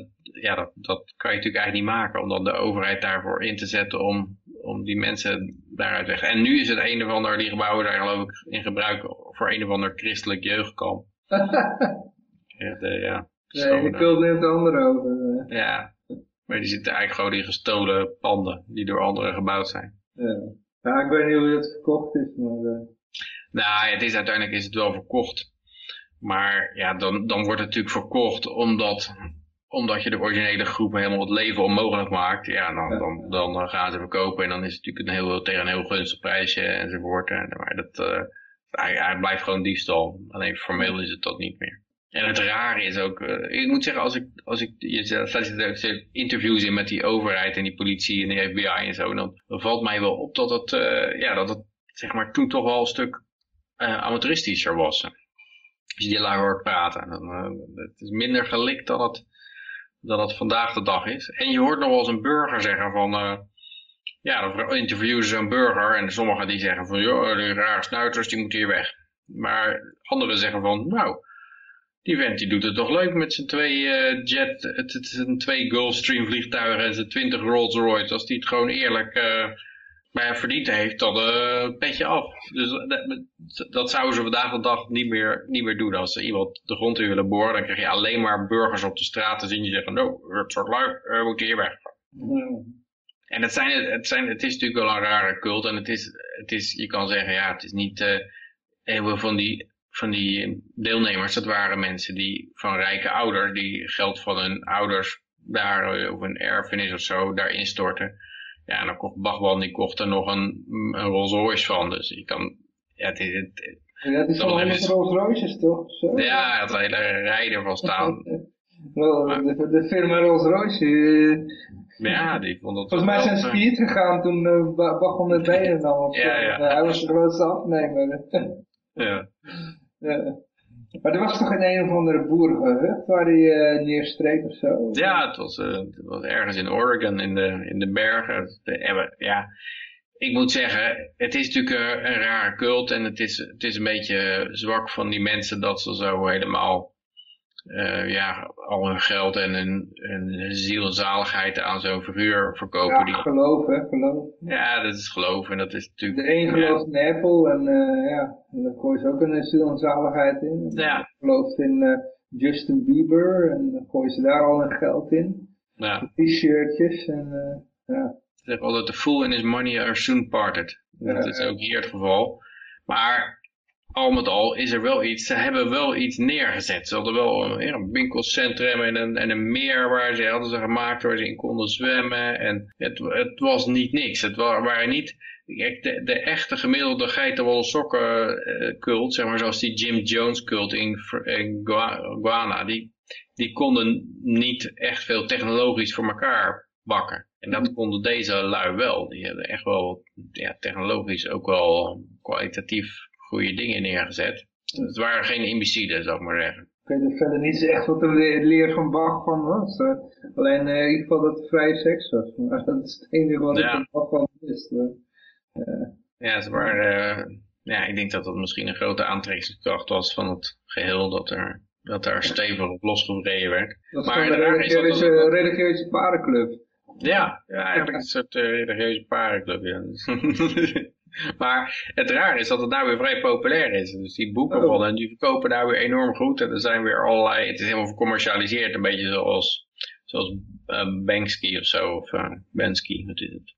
ja, dat, dat kan je natuurlijk eigenlijk niet maken, om dan de overheid daarvoor in te zetten om, om die mensen daaruit weg. En nu is het een of ander, die gebouwen daar geloof ik in gebruik voor een of ander christelijk jeugdkamp. Echt, eh, ja. nee, ik wil het net ander over. eh. Ja, maar die zitten eigenlijk gewoon in gestolen panden die door anderen gebouwd zijn. Ja. Ja, ik weet niet hoe het verkocht is, maar... eh, Nou, het is, uiteindelijk is het wel verkocht. Maar ja, dan, dan wordt het natuurlijk verkocht omdat, omdat je de originele groep helemaal het leven onmogelijk maakt. Ja, dan, dan, dan eh, gaan ze verkopen en dan is het natuurlijk een heel, tegen een heel gunstig prijsje enzovoort. En, maar dat, eh, hij, hij blijft gewoon diefstal. Alleen formeel is het dat niet meer. En het rare is ook, eh, ik moet zeggen, als ik, als ik je staat zit interviews in met die overheid en die politie en die FBI en zo, dan, valt mij wel op dat het, eh, ja, dat het zeg maar toen toch wel een stuk eh, amateuristischer was. Als je die lui hoort praten, dan, het is minder gelikt dan het, dan het vandaag de dag is. En je hoort nog wel eens een burger zeggen van, ja, dan interviewen ze een burger en sommigen die zeggen van, joh, die rare snuiters, die moeten hier weg. Maar anderen zeggen van, nou, die vent die doet het toch leuk met zijn twee eh, jet, het, het zijn twee Gulfstream vliegtuigen en zijn 20 Rolls Royce. Als die het gewoon eerlijk eh bij verdiend heeft, dan eh petje af. Dus dat, dat zouden ze vandaag de dag niet meer, niet meer doen. Als ze iemand de grond in willen boren, dan krijg je alleen maar burgers op de straat te zien die zeggen, nou, het soort lui, uh, moet hier weg. ja. En het, zijn, het, zijn, het is natuurlijk wel een rare cult. En het is, het is, je kan zeggen, ja, het is niet heel veel van die, van die deelnemers. Dat waren mensen die van rijke ouders, die geld van hun ouders daar, eh, of een erfenis of zo, daar instorten. Ja, en dan kocht Bachman, die kocht er nog een, een Rolls Royce van. Dus je kan, ja, het, is- het, Ja, het is wel met Rolls Royces toch? Zo? ja, een hele rij ervan staan. Wel, de, de firma Rolls Royce, eh, ja, die vond het volgens mij zijn eh, ze failliet gegaan toen uh, Bachman met benen nam. Ja, ja. hij was de grootste afnemer. Ja. Maar er was toch in een of andere boerengehucht waar hij eh neerstreek of zo? Ja, het was, eh, het was ergens in Oregon, in de, in de bergen. We- Ja, ik moet zeggen, het is natuurlijk een, een rare cult en het is, het is een beetje zwak van die mensen dat ze zo helemaal, eh, ja, al hun geld en hun, hun ziel en zaligheid aan zo'n figuur verkopen. Ja, Die, geloof hè, geloof. ja, dat is geloof en dat is natuurlijk... De een ja, gelooft in Apple en eh, ja, en daar gooien ze ook een ziel en zaligheid in. Ja. gelooft in eh, Justin Bieber en dan gooien ze daar al hun geld in. ja, T-shirtjes en eh, ja. Ze zeggen altijd, the fool and his money are soon parted. Ja, Dat is ook hier het geval. Maar al met al is er wel iets, ze hebben wel iets neergezet. Ze hadden wel een, winkelcentrum en een, en een meer waar ze hadden ze gemaakt waar ze in konden zwemmen. En het, het was niet niks. Het wa- waren niet, de, de echte gemiddelde geitenwolle sokken eh, cult, zeg maar zoals die Jim Jones cult in, in Gua- Ghana, die, die konden niet echt veel technologisch voor elkaar bakken. En dat konden deze lui wel. Die hebben echt wel ja, technologisch ook wel kwalitatief goede dingen neergezet. Het waren geen imbeciden, zou ik maar zeggen. Ik weet er verder niet echt wat de le- leer van Bach van was. eh. alleen eh, in ieder geval dat het vrije seks was. Maar dat is het enige wat ik van Bach van wist. eh. Ja, ze waren, ja, ik denk dat dat misschien een grote aantrekkingskracht was van het geheel, dat er, dat daar stevig op losgevreden werd. Dat Maar de raar is dat religieuze, religieuze parenclub. Ja, ja eigenlijk een soort eh, religieuze parenclub. Ja. maar het raar is dat het nou weer vrij populair is. Dus die boeken Oh. van hen, die verkopen nou weer enorm goed. En er zijn weer allerlei, het is helemaal gecommercialiseerd. Een beetje zoals, zoals eh, Banksy of zo. Of uh, Bansky, wat is het?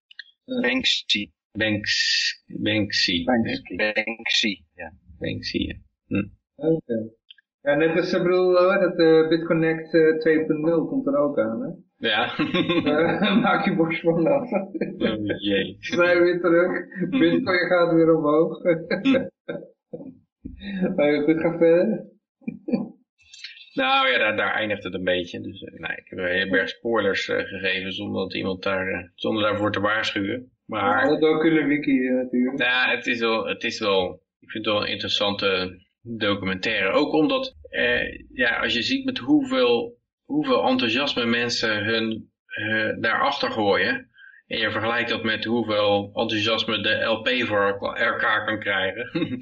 Banksy. Banks, Banksy. Banksy. Banksy. Ja. Banksy, ja. Oké. Ja, net als, ik bedoel, eh, dat eh BitConnect eh, 2.0 komt er ook aan, hè? Ja. Eh, maak je borst van af. oh, jee. Weer terug. Bitcoin gaat weer omhoog. maar goed, ga verder. Nou ja, daar, daar eindigt het een beetje. Dus eh, nou, ik heb een hele berg spoilers eh, gegeven zonder dat iemand daar, eh, zonder daarvoor te waarschuwen. We Maar het ook kunnen wiki eh, natuurlijk. ja, het is wel, het is wel, ik vind het wel een interessante documentaire. Ook omdat, eh, ja, als je ziet met hoeveel, hoeveel enthousiasme mensen hun eh, daarachter gooien. En je vergelijkt dat met hoeveel enthousiasme de LP voor elkaar kan krijgen.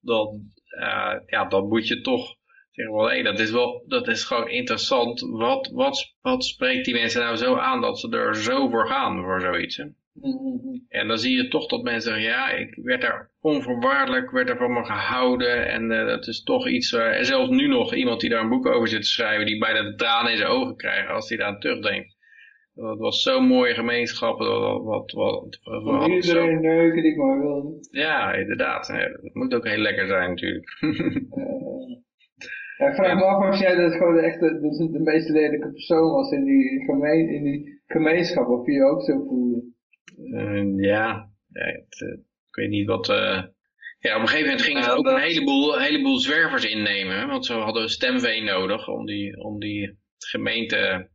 dan, eh, ja, dan moet je toch zeggen wel, hé, dat is wel, dat is gewoon interessant. Wat, wat, wat spreekt die mensen nou zo aan dat ze er zo voor gaan voor zoiets? Mhm. En dan zie je toch dat mensen zeggen, ja, ik werd daar onvoorwaardelijk, werd er van me gehouden. En eh, dat is toch iets, waar- en zelfs nu nog iemand die daar een boek over zit te schrijven, die bijna de tranen in zijn ogen krijgt als hij daar aan terugdenkt. Dat was zo'n mooie gemeenschap. Wat, wat, wat, zo- Iedereen neuken die ik maar wil. Ja, inderdaad. Dat moet ook heel lekker zijn natuurlijk. Ja, ik vraag me af of jij dat gewoon echt de, de, de meest lelijke persoon was in die, gemeen, in die gemeenschap, of je je ook zo voelde. Ja, het, eh, ik weet niet wat... eh, Ja, op een gegeven moment gingen ze ook een heleboel, een heleboel zwervers innemen. Want ze hadden stemvee nodig om die, om die gemeente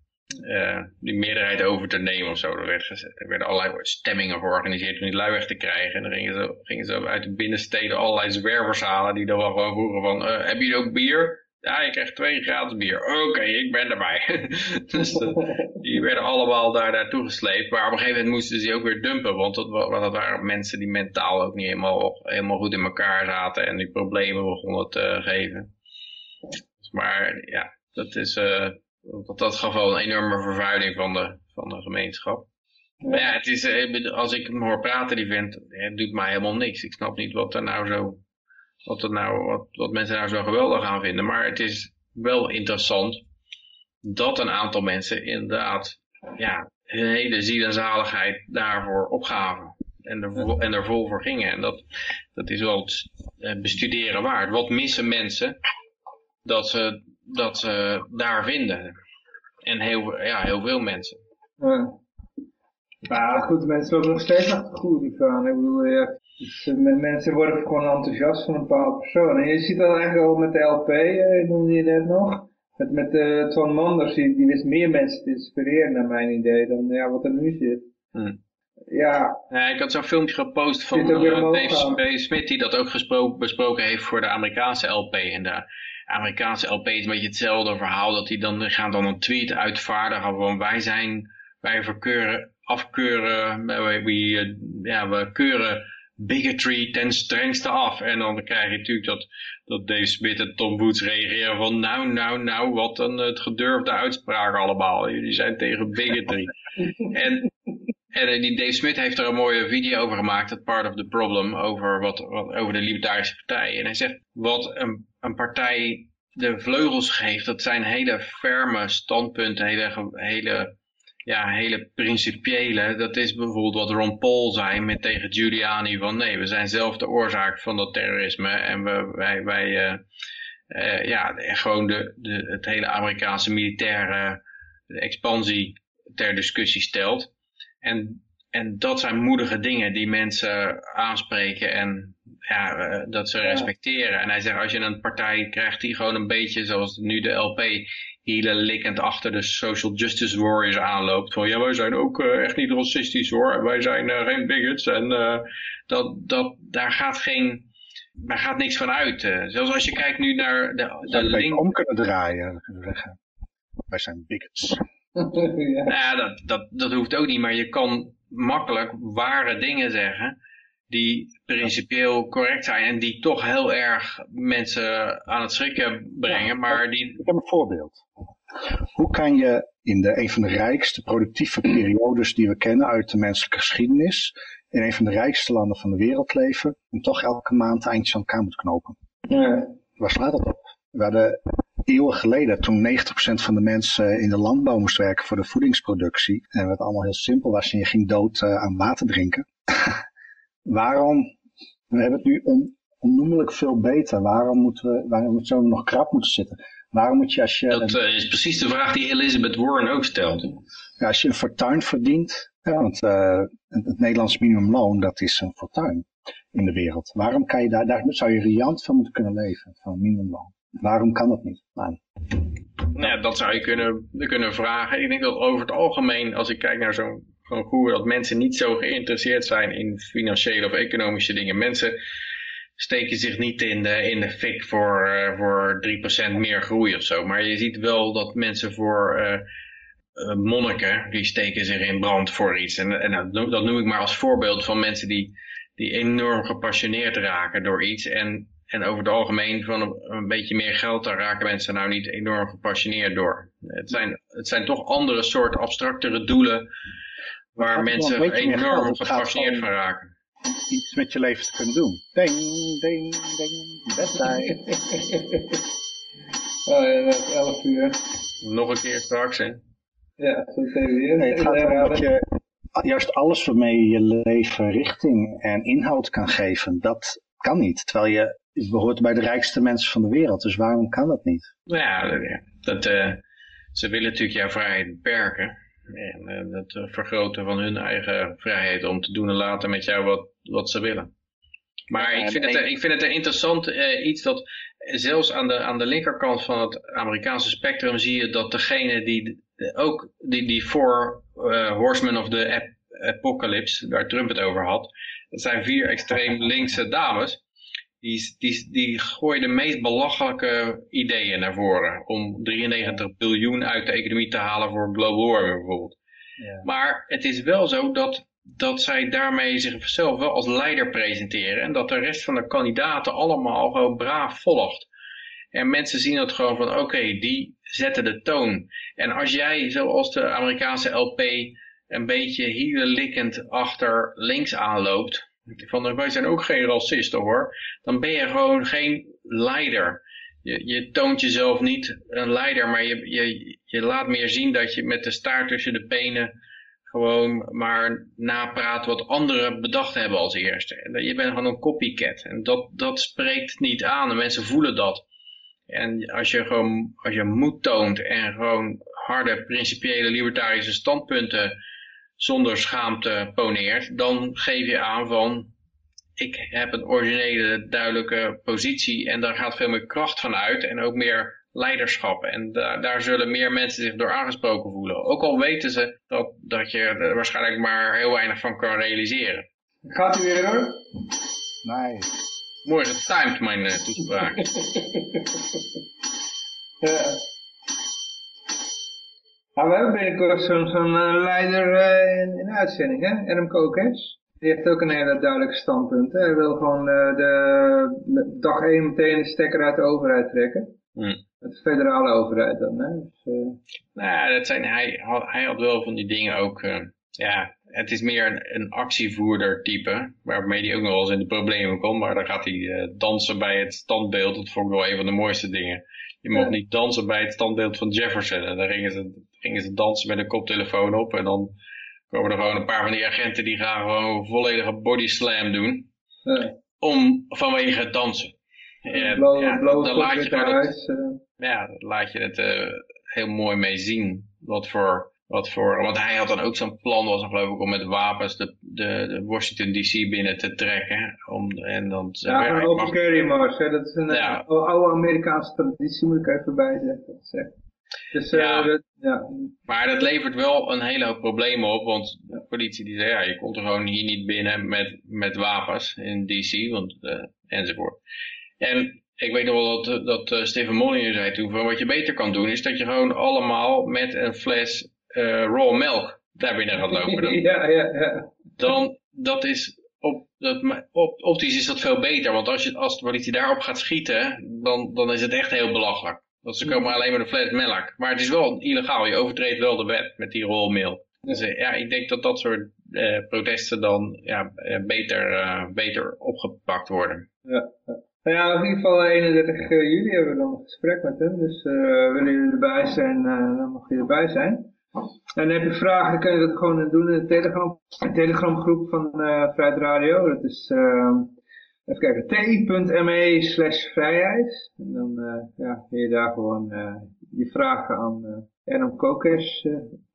eh, die meerderheid over te nemen of zo. Er, werd gezet, er werden allerlei stemmingen georganiseerd om die lui weg te krijgen. En dan gingen ze, gingen ze uit de binnensteden allerlei zwervers halen die dan wel gewoon vroegen van... eh hebben jullie ook bier? Ja, je krijgt twee gratis bier. Oké, ik ben erbij. dus eh, die werden allemaal daar naartoe gesleept. Maar op een gegeven moment moesten ze die ook weer dumpen. Want dat, dat waren mensen die mentaal ook niet helemaal, helemaal goed in elkaar zaten. En die problemen begonnen te geven. Maar ja, dat is... eh, dat, dat gaf wel een enorme vervuiling van de, van de gemeenschap. Maar ja, het is, eh, als ik hem hoor praten, die vent, het doet mij helemaal niks. Ik snap niet wat er nou zo, wat, nou, wat, wat mensen nou zo geweldig aan vinden. Maar het is wel interessant dat een aantal mensen inderdaad, ja, hun hele ziel en zaligheid daarvoor opgaven. En er, en er vol voor gingen. En dat, dat is wel het eh, bestuderen waard. Wat missen mensen dat ze, dat ze daar vinden? En heel, ja, heel veel mensen. Ja. Maar goed, mensen lopen nog steeds achter de. Ik bedoel, dus, eh, men- mensen worden gewoon enthousiast van een bepaalde persoon. En je ziet dat eigenlijk al met de LP, eh, noemde je net nog. Met, met eh Twan Manders, die, die wist meer mensen te inspireren naar mijn idee dan ja, wat er nu zit. Hm. Ja, Ja, ik had zo'n filmpje gepost van Dave, Smith die dat ook besproken heeft voor de Amerikaanse LP. En de Amerikaanse LP is een beetje hetzelfde verhaal. Dat die dan gaan dan een tweet uitvaardigen van wij zijn, wij verkeuren, afkeuren, eh, we, we, ja, we keuren bigotry ten strengste af. En dan krijg je natuurlijk dat, dat Dave Smith en Tom Woods reageren van nou, nou, nou, wat een het gedurfde uitspraak allemaal. Jullie zijn tegen bigotry. en en eh, die Dave Smith heeft er een mooie video over gemaakt, dat Part of the Problem, over, wat, wat, over de Libertarische Partij. En hij zegt, wat een, een partij de vleugels geeft, dat zijn hele ferme standpunten, hele, hele, ja, hele principiële. Dat is bijvoorbeeld wat Ron Paul zei met tegen Giuliani, van nee, we zijn zelf de oorzaak van dat terrorisme. En we, wij, wij eh, ja, gewoon de, de, het hele Amerikaanse militaire expansie ter discussie stelt. En, en dat zijn moedige dingen die mensen aanspreken en ja, eh, dat ze respecteren. En hij zegt, als je een partij krijgt die gewoon een beetje, zoals nu de LP, hielen likkend achter de social justice warriors aanloopt. Van ja, wij zijn ook eh, echt niet racistisch hoor. Wij zijn eh, geen bigots. En eh, dat, dat, daar gaat geen, daar gaat niks van uit. eh. zelfs als je kijkt nu naar de, de link. om kunnen draaien, kunnen we zeggen. Wij zijn bigots. ja. Nou ja, dat, dat, dat hoeft ook niet, maar je kan makkelijk ware dingen zeggen die principieel correct zijn en die toch heel erg mensen aan het schrikken brengen, maar die... Ik heb een voorbeeld. Hoe kan je in de, een van de rijkste productieve periodes die we kennen uit de menselijke geschiedenis, in een van de rijkste landen van de wereld leven, en toch elke maand eindjes aan elkaar moet knopen? Ja. Waar slaat dat op? We hadden eeuwen geleden, toen 90% van de mensen in de landbouw moest werken voor de voedingsproductie, en het allemaal heel simpel was en je ging dood eh, aan water drinken. Waarom, we hebben het nu on, onnoemelijk veel beter, waarom moeten we, waarom moet zo nog krap moeten zitten? Waarom moet je als je, Dat eh, is precies de vraag die Elizabeth Warren ook stelt. ja, als je een fortuin verdient, ja, want eh, het, het Nederlands minimumloon, dat is een fortuin in de wereld. Waarom kan je daar, daar zou je riant van moeten kunnen leven, van een minimumloon. Waarom kan dat niet? Nou, Nou ja, dat zou je kunnen, kunnen vragen. Ik denk dat over het algemeen, als ik kijk naar zo'n zo'n koer, dat mensen niet zo geïnteresseerd zijn in financiële of economische dingen. Mensen steken zich niet in de, in de fik voor, eh, voor 3% meer groei of zo. Maar je ziet wel dat mensen voor eh, eh, monniken, die steken zich in brand voor iets. En, en dat, noem, ik maar als voorbeeld van mensen die, die enorm gepassioneerd raken door iets. En, en over het algemeen van een, een beetje meer geld, daar raken mensen nou niet enorm gepassioneerd door. Het zijn, het zijn toch andere soort abstractere doelen waar mensen enorm gewoon- van raken. Iets met je leven te kunnen doen. Ding, ding, ding. Bedtijd. oh ja, dat is 11 uur. Nog een keer straks, hè. Ja, zo even weer. Nee, het gaat erom dat je juist alles waarmee je je leven richting en inhoud kan geven, dat kan niet. Terwijl je, behoort bij de rijkste mensen van de wereld, dus waarom kan dat niet? Nou ja, dat, dat, eh, ze willen natuurlijk jouw vrijheid beperken. En eh, dat eh, vergroten van hun eigen vrijheid om te doen en laten met jou wat, wat ze willen. Maar ik vind, het, ik vind het een interessant eh, iets dat eh, zelfs aan de, aan de linkerkant van het Amerikaanse spectrum zie je dat degene die eh, ook die, die voor eh, Horsemen of the Ap- Apocalypse, waar Trump het over had, dat zijn vier extreem linkse dames. Die, die, die gooien de meest belachelijke ideeën naar voren. Om 93 biljoen uit de economie te halen voor global warming bijvoorbeeld. Ja. Maar het is wel zo dat, dat zij daarmee zichzelf wel als leider presenteren. En dat de rest van de kandidaten allemaal gewoon braaf volgt. En mensen zien het gewoon van oké, die zetten de toon. En als jij zoals de Amerikaanse LP een beetje hielenlikkend achter links aanloopt. Van wij zijn ook geen racisten hoor. Dan ben je gewoon geen leider. Je, je toont jezelf niet een leider, maar je, je, je laat meer zien dat je met de staart tussen de penen gewoon maar napraat wat anderen bedacht hebben als eerste. Je bent gewoon een copycat. En dat, dat spreekt niet aan. En mensen voelen dat. En als je gewoon als je moed toont en gewoon harde, principiële, libertarische standpunten zonder schaamte poneert, dan geef je aan van ik heb een originele, duidelijke positie en daar gaat veel meer kracht van uit en ook meer leiderschap. En da daar zullen meer mensen zich door aangesproken voelen. Ook al weten ze dat, dat je er waarschijnlijk maar heel weinig van kan realiseren. Gaat u weer hoor? Nee. Mooi getimed mijn eh, toespraak. Ja. Nou, we hebben binnenkort zo'n eh, leider eh, in, in uitzending, hè? Adam Kokes. Die heeft ook een hele duidelijke standpunt. Hè? Hij wil gewoon eh, de, dag één meteen de stekker uit de overheid trekken. Uit de federale overheid dan, hè? Dus, Nou, ja, dat zijn, hij, had, hij had wel van die dingen ook. ja, het is meer een, een actievoerder type. Waarmee hij ook nog wel eens in de problemen komt. Maar dan gaat hij eh, dansen bij het standbeeld. Dat vond ik wel een van de mooiste dingen. Je mocht Ja. niet dansen bij het standbeeld van Jefferson. En dan gingen ze, gingen ze dansen met een koptelefoon op. En dan komen er gewoon een paar van die agenten die gaan gewoon een volledige body slam doen. ja. Om, vanwege het dansen. En, blauwe, ja, blauwe dan laat je Witte gewoon het, huis. ja, daar laat je het eh, heel mooi mee zien. Wat voor, wat voor, want hij had dan ook zo'n plan, was geloof ik, om met wapens de, de, de Washington DC binnen te trekken. Om, en dan Ja, zeggen, een open carry mars, hè? dat is een Ja. eh, oude Amerikaanse traditie, moet ik even bijzetten. Dus eh, Ja. dat- ja. Maar dat levert wel een hele hoop problemen op, want de politie die zei, ja, je komt er gewoon hier niet binnen met, met wapens in DC, want, eh, enzovoort. En ik weet nog wel dat, dat eh, Stephen Molyneux zei toen, van wat je beter kan doen, is dat je gewoon allemaal met een fles raw milk daar binnen gaat lopen. Dan- ja, ja, ja. dan dat is op, dat, op, optisch is dat veel beter. Want als, je, als de politie daarop gaat schieten, dan, dan is het echt heel belachelijk. Want ze komen alleen maar een fles melk. Maar het is wel illegaal. Je overtreedt wel de wet met die rolmail. Dus eh, ja, ik denk dat dat soort eh, protesten dan ja, eh, beter, eh, beter opgepakt worden. Ja, ja. Nou ja, in ieder geval eh, 31 juli hebben we dan een gesprek met hem. Dus eh, willen jullie erbij zijn, eh, dan mag je erbij zijn. En heb je vragen, dan kun je dat gewoon doen in de Telegram, de Telegram groep van eh Vrijheid Radio. Dat is, eh, even kijken, t.me slash vrijheid. En dan eh, ja, kun je daar gewoon je vragen aan Adam Kokers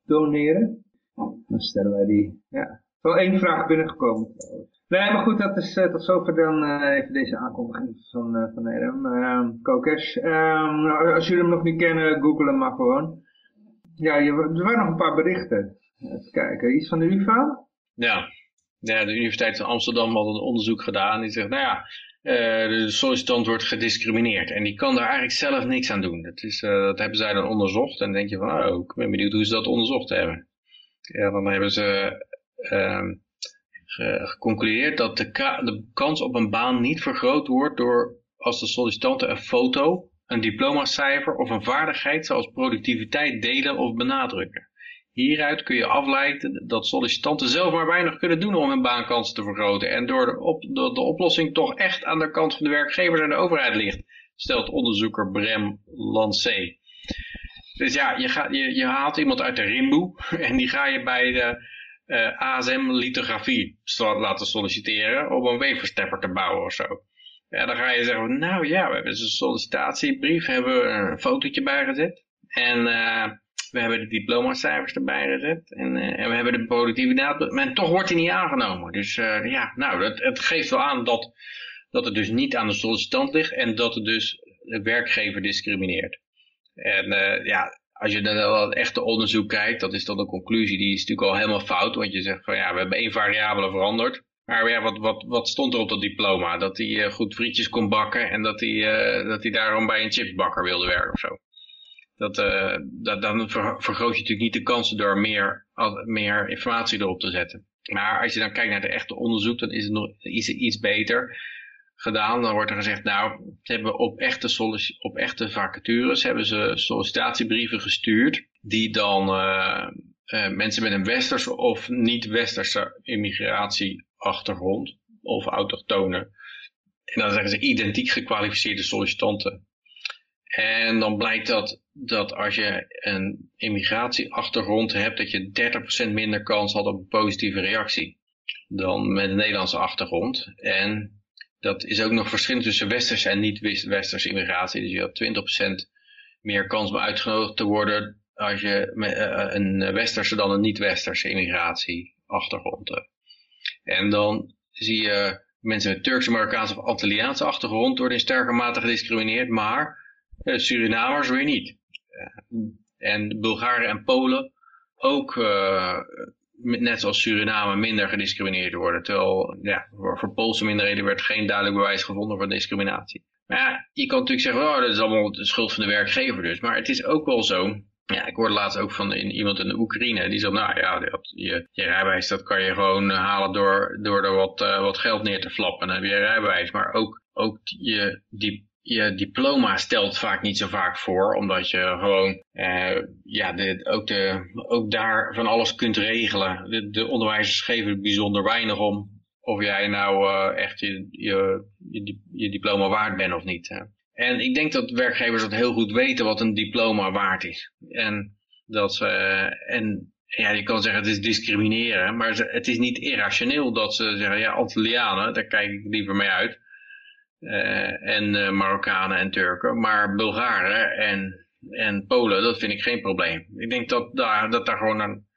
doneren. Dan stellen wij die, ja. Wel één vraag binnengekomen. Nee, maar goed, dat is uh, tot zover dan uh, even deze aankondiging van, uh, van Adam. Uh, Kokers. nou, als jullie hem nog niet kennen, google hem maar gewoon. Ja, je, er waren nog een paar berichten. Even kijken, iets van de UvA? Ja. ja, de Universiteit van Amsterdam had een onderzoek gedaan. Die zegt, nou ja, uh, de sollicitant wordt gediscrimineerd. En die kan daar eigenlijk zelf niks aan doen. Dat, is, dat hebben zij dan onderzocht. En dan denk je van, oh, ik ben benieuwd hoe ze dat onderzocht hebben. Ja, dan hebben ze ge geconcludeerd dat de, de, kans op een baan niet vergroot wordt door als de sollicitanten een foto, een diplomacijfer of een vaardigheid zoals productiviteit delen of benadrukken. Hieruit kun je afleiden dat sollicitanten zelf maar weinig kunnen doen om hun baankansen te vergroten. En door de, op, de, oplossing toch echt aan de kant van de werkgevers en de overheid ligt, stelt onderzoeker Brem Lancé. Dus ja, je, je, je haalt iemand uit de rimboe en die ga je bij de uh, ASM lithografie laten solliciteren om een weverstepper te bouwen of zo. Ja, dan ga je zeggen, nou ja, we hebben een sollicitatiebrief, hebben we een fotootje bijgezet. En uh, we hebben de diplomacijfers erbij gezet. En, uh, en we hebben de productiviteit, maar toch wordt hij niet aangenomen. Dus ja, nou, dat, het geeft wel aan dat, dat het dus niet aan de sollicitant ligt en dat het dus de werkgever discrimineert. En ja, als je naar wel echte onderzoek kijkt, dat is dan de conclusie, die is natuurlijk al helemaal fout. Want je zegt van ja, we hebben één variabele veranderd. Maar ja, wat, wat, wat stond er op dat diploma? Dat hij uh, goed frietjes kon bakken en dat hij, uh, dat hij daarom bij een chipsbakker wilde werken of zo. Dat, uh, dat, dan vergroot je natuurlijk niet de kansen door meer, meer informatie erop te zetten. Maar als je dan kijkt naar de echte onderzoek, dan is het nog iets, iets beter gedaan. Dan wordt er gezegd, nou, hebben op echte, op echte vacatures hebben ze sollicitatiebrieven gestuurd. Die dan mensen met een westerse of niet-westerse immigratieachtergrond of autochtone. En dan zeggen ze identiek gekwalificeerde sollicitanten. En dan blijkt dat, dat als je een immigratieachtergrond hebt, dat je 30% minder kans had op een positieve reactie dan met een Nederlandse achtergrond. En dat is ook nog verschillend tussen westerse en niet-westerse immigratie. Dus je hebt 20% meer kans om uitgenodigd te worden als je met, uh, een westerse dan een niet-westerse immigratieachtergrond hebt. En dan zie je mensen met Turkse, Marokkaanse of Antilliaanse achtergrond worden in sterke mate gediscrimineerd, maar uh, Surinamers weer niet. Uh, en Bulgaren en Polen ook net zoals Suriname minder gediscrimineerd worden. Terwijl ja, voor, Poolse minderheden werd geen duidelijk bewijs gevonden voor discriminatie. Maar ja, je kan natuurlijk zeggen, oh, dat is allemaal de schuld van de werkgever dus. Maar het is ook wel zo, ja, ik hoorde laatst ook van iemand in de Oekraïne, die zei, nou ja, je, je rijbewijs dat kan je gewoon halen door, door er wat, uh, wat geld neer te flappen. Dan heb je rijbewijs. Maar ook, ook je, die je diploma stelt vaak niet zo vaak voor, omdat je gewoon eh, ja, de, ook, de, ook daar van alles kunt regelen. De, de onderwijzers geven bijzonder weinig om of jij nou echt je, je, je, diploma waard bent of niet. En ik denk dat werkgevers dat heel goed weten wat een diploma waard is. En dat ze, en ja, je kan zeggen het is discrimineren, maar het is niet irrationeel dat ze zeggen, ja, Antillianen, daar kijk ik liever mee uit. Uh, en uh, Marokkanen en Turken. Maar Bulgaren en, en Polen, dat vind ik geen probleem. Ik denk dat daar, dat daar gewoon een,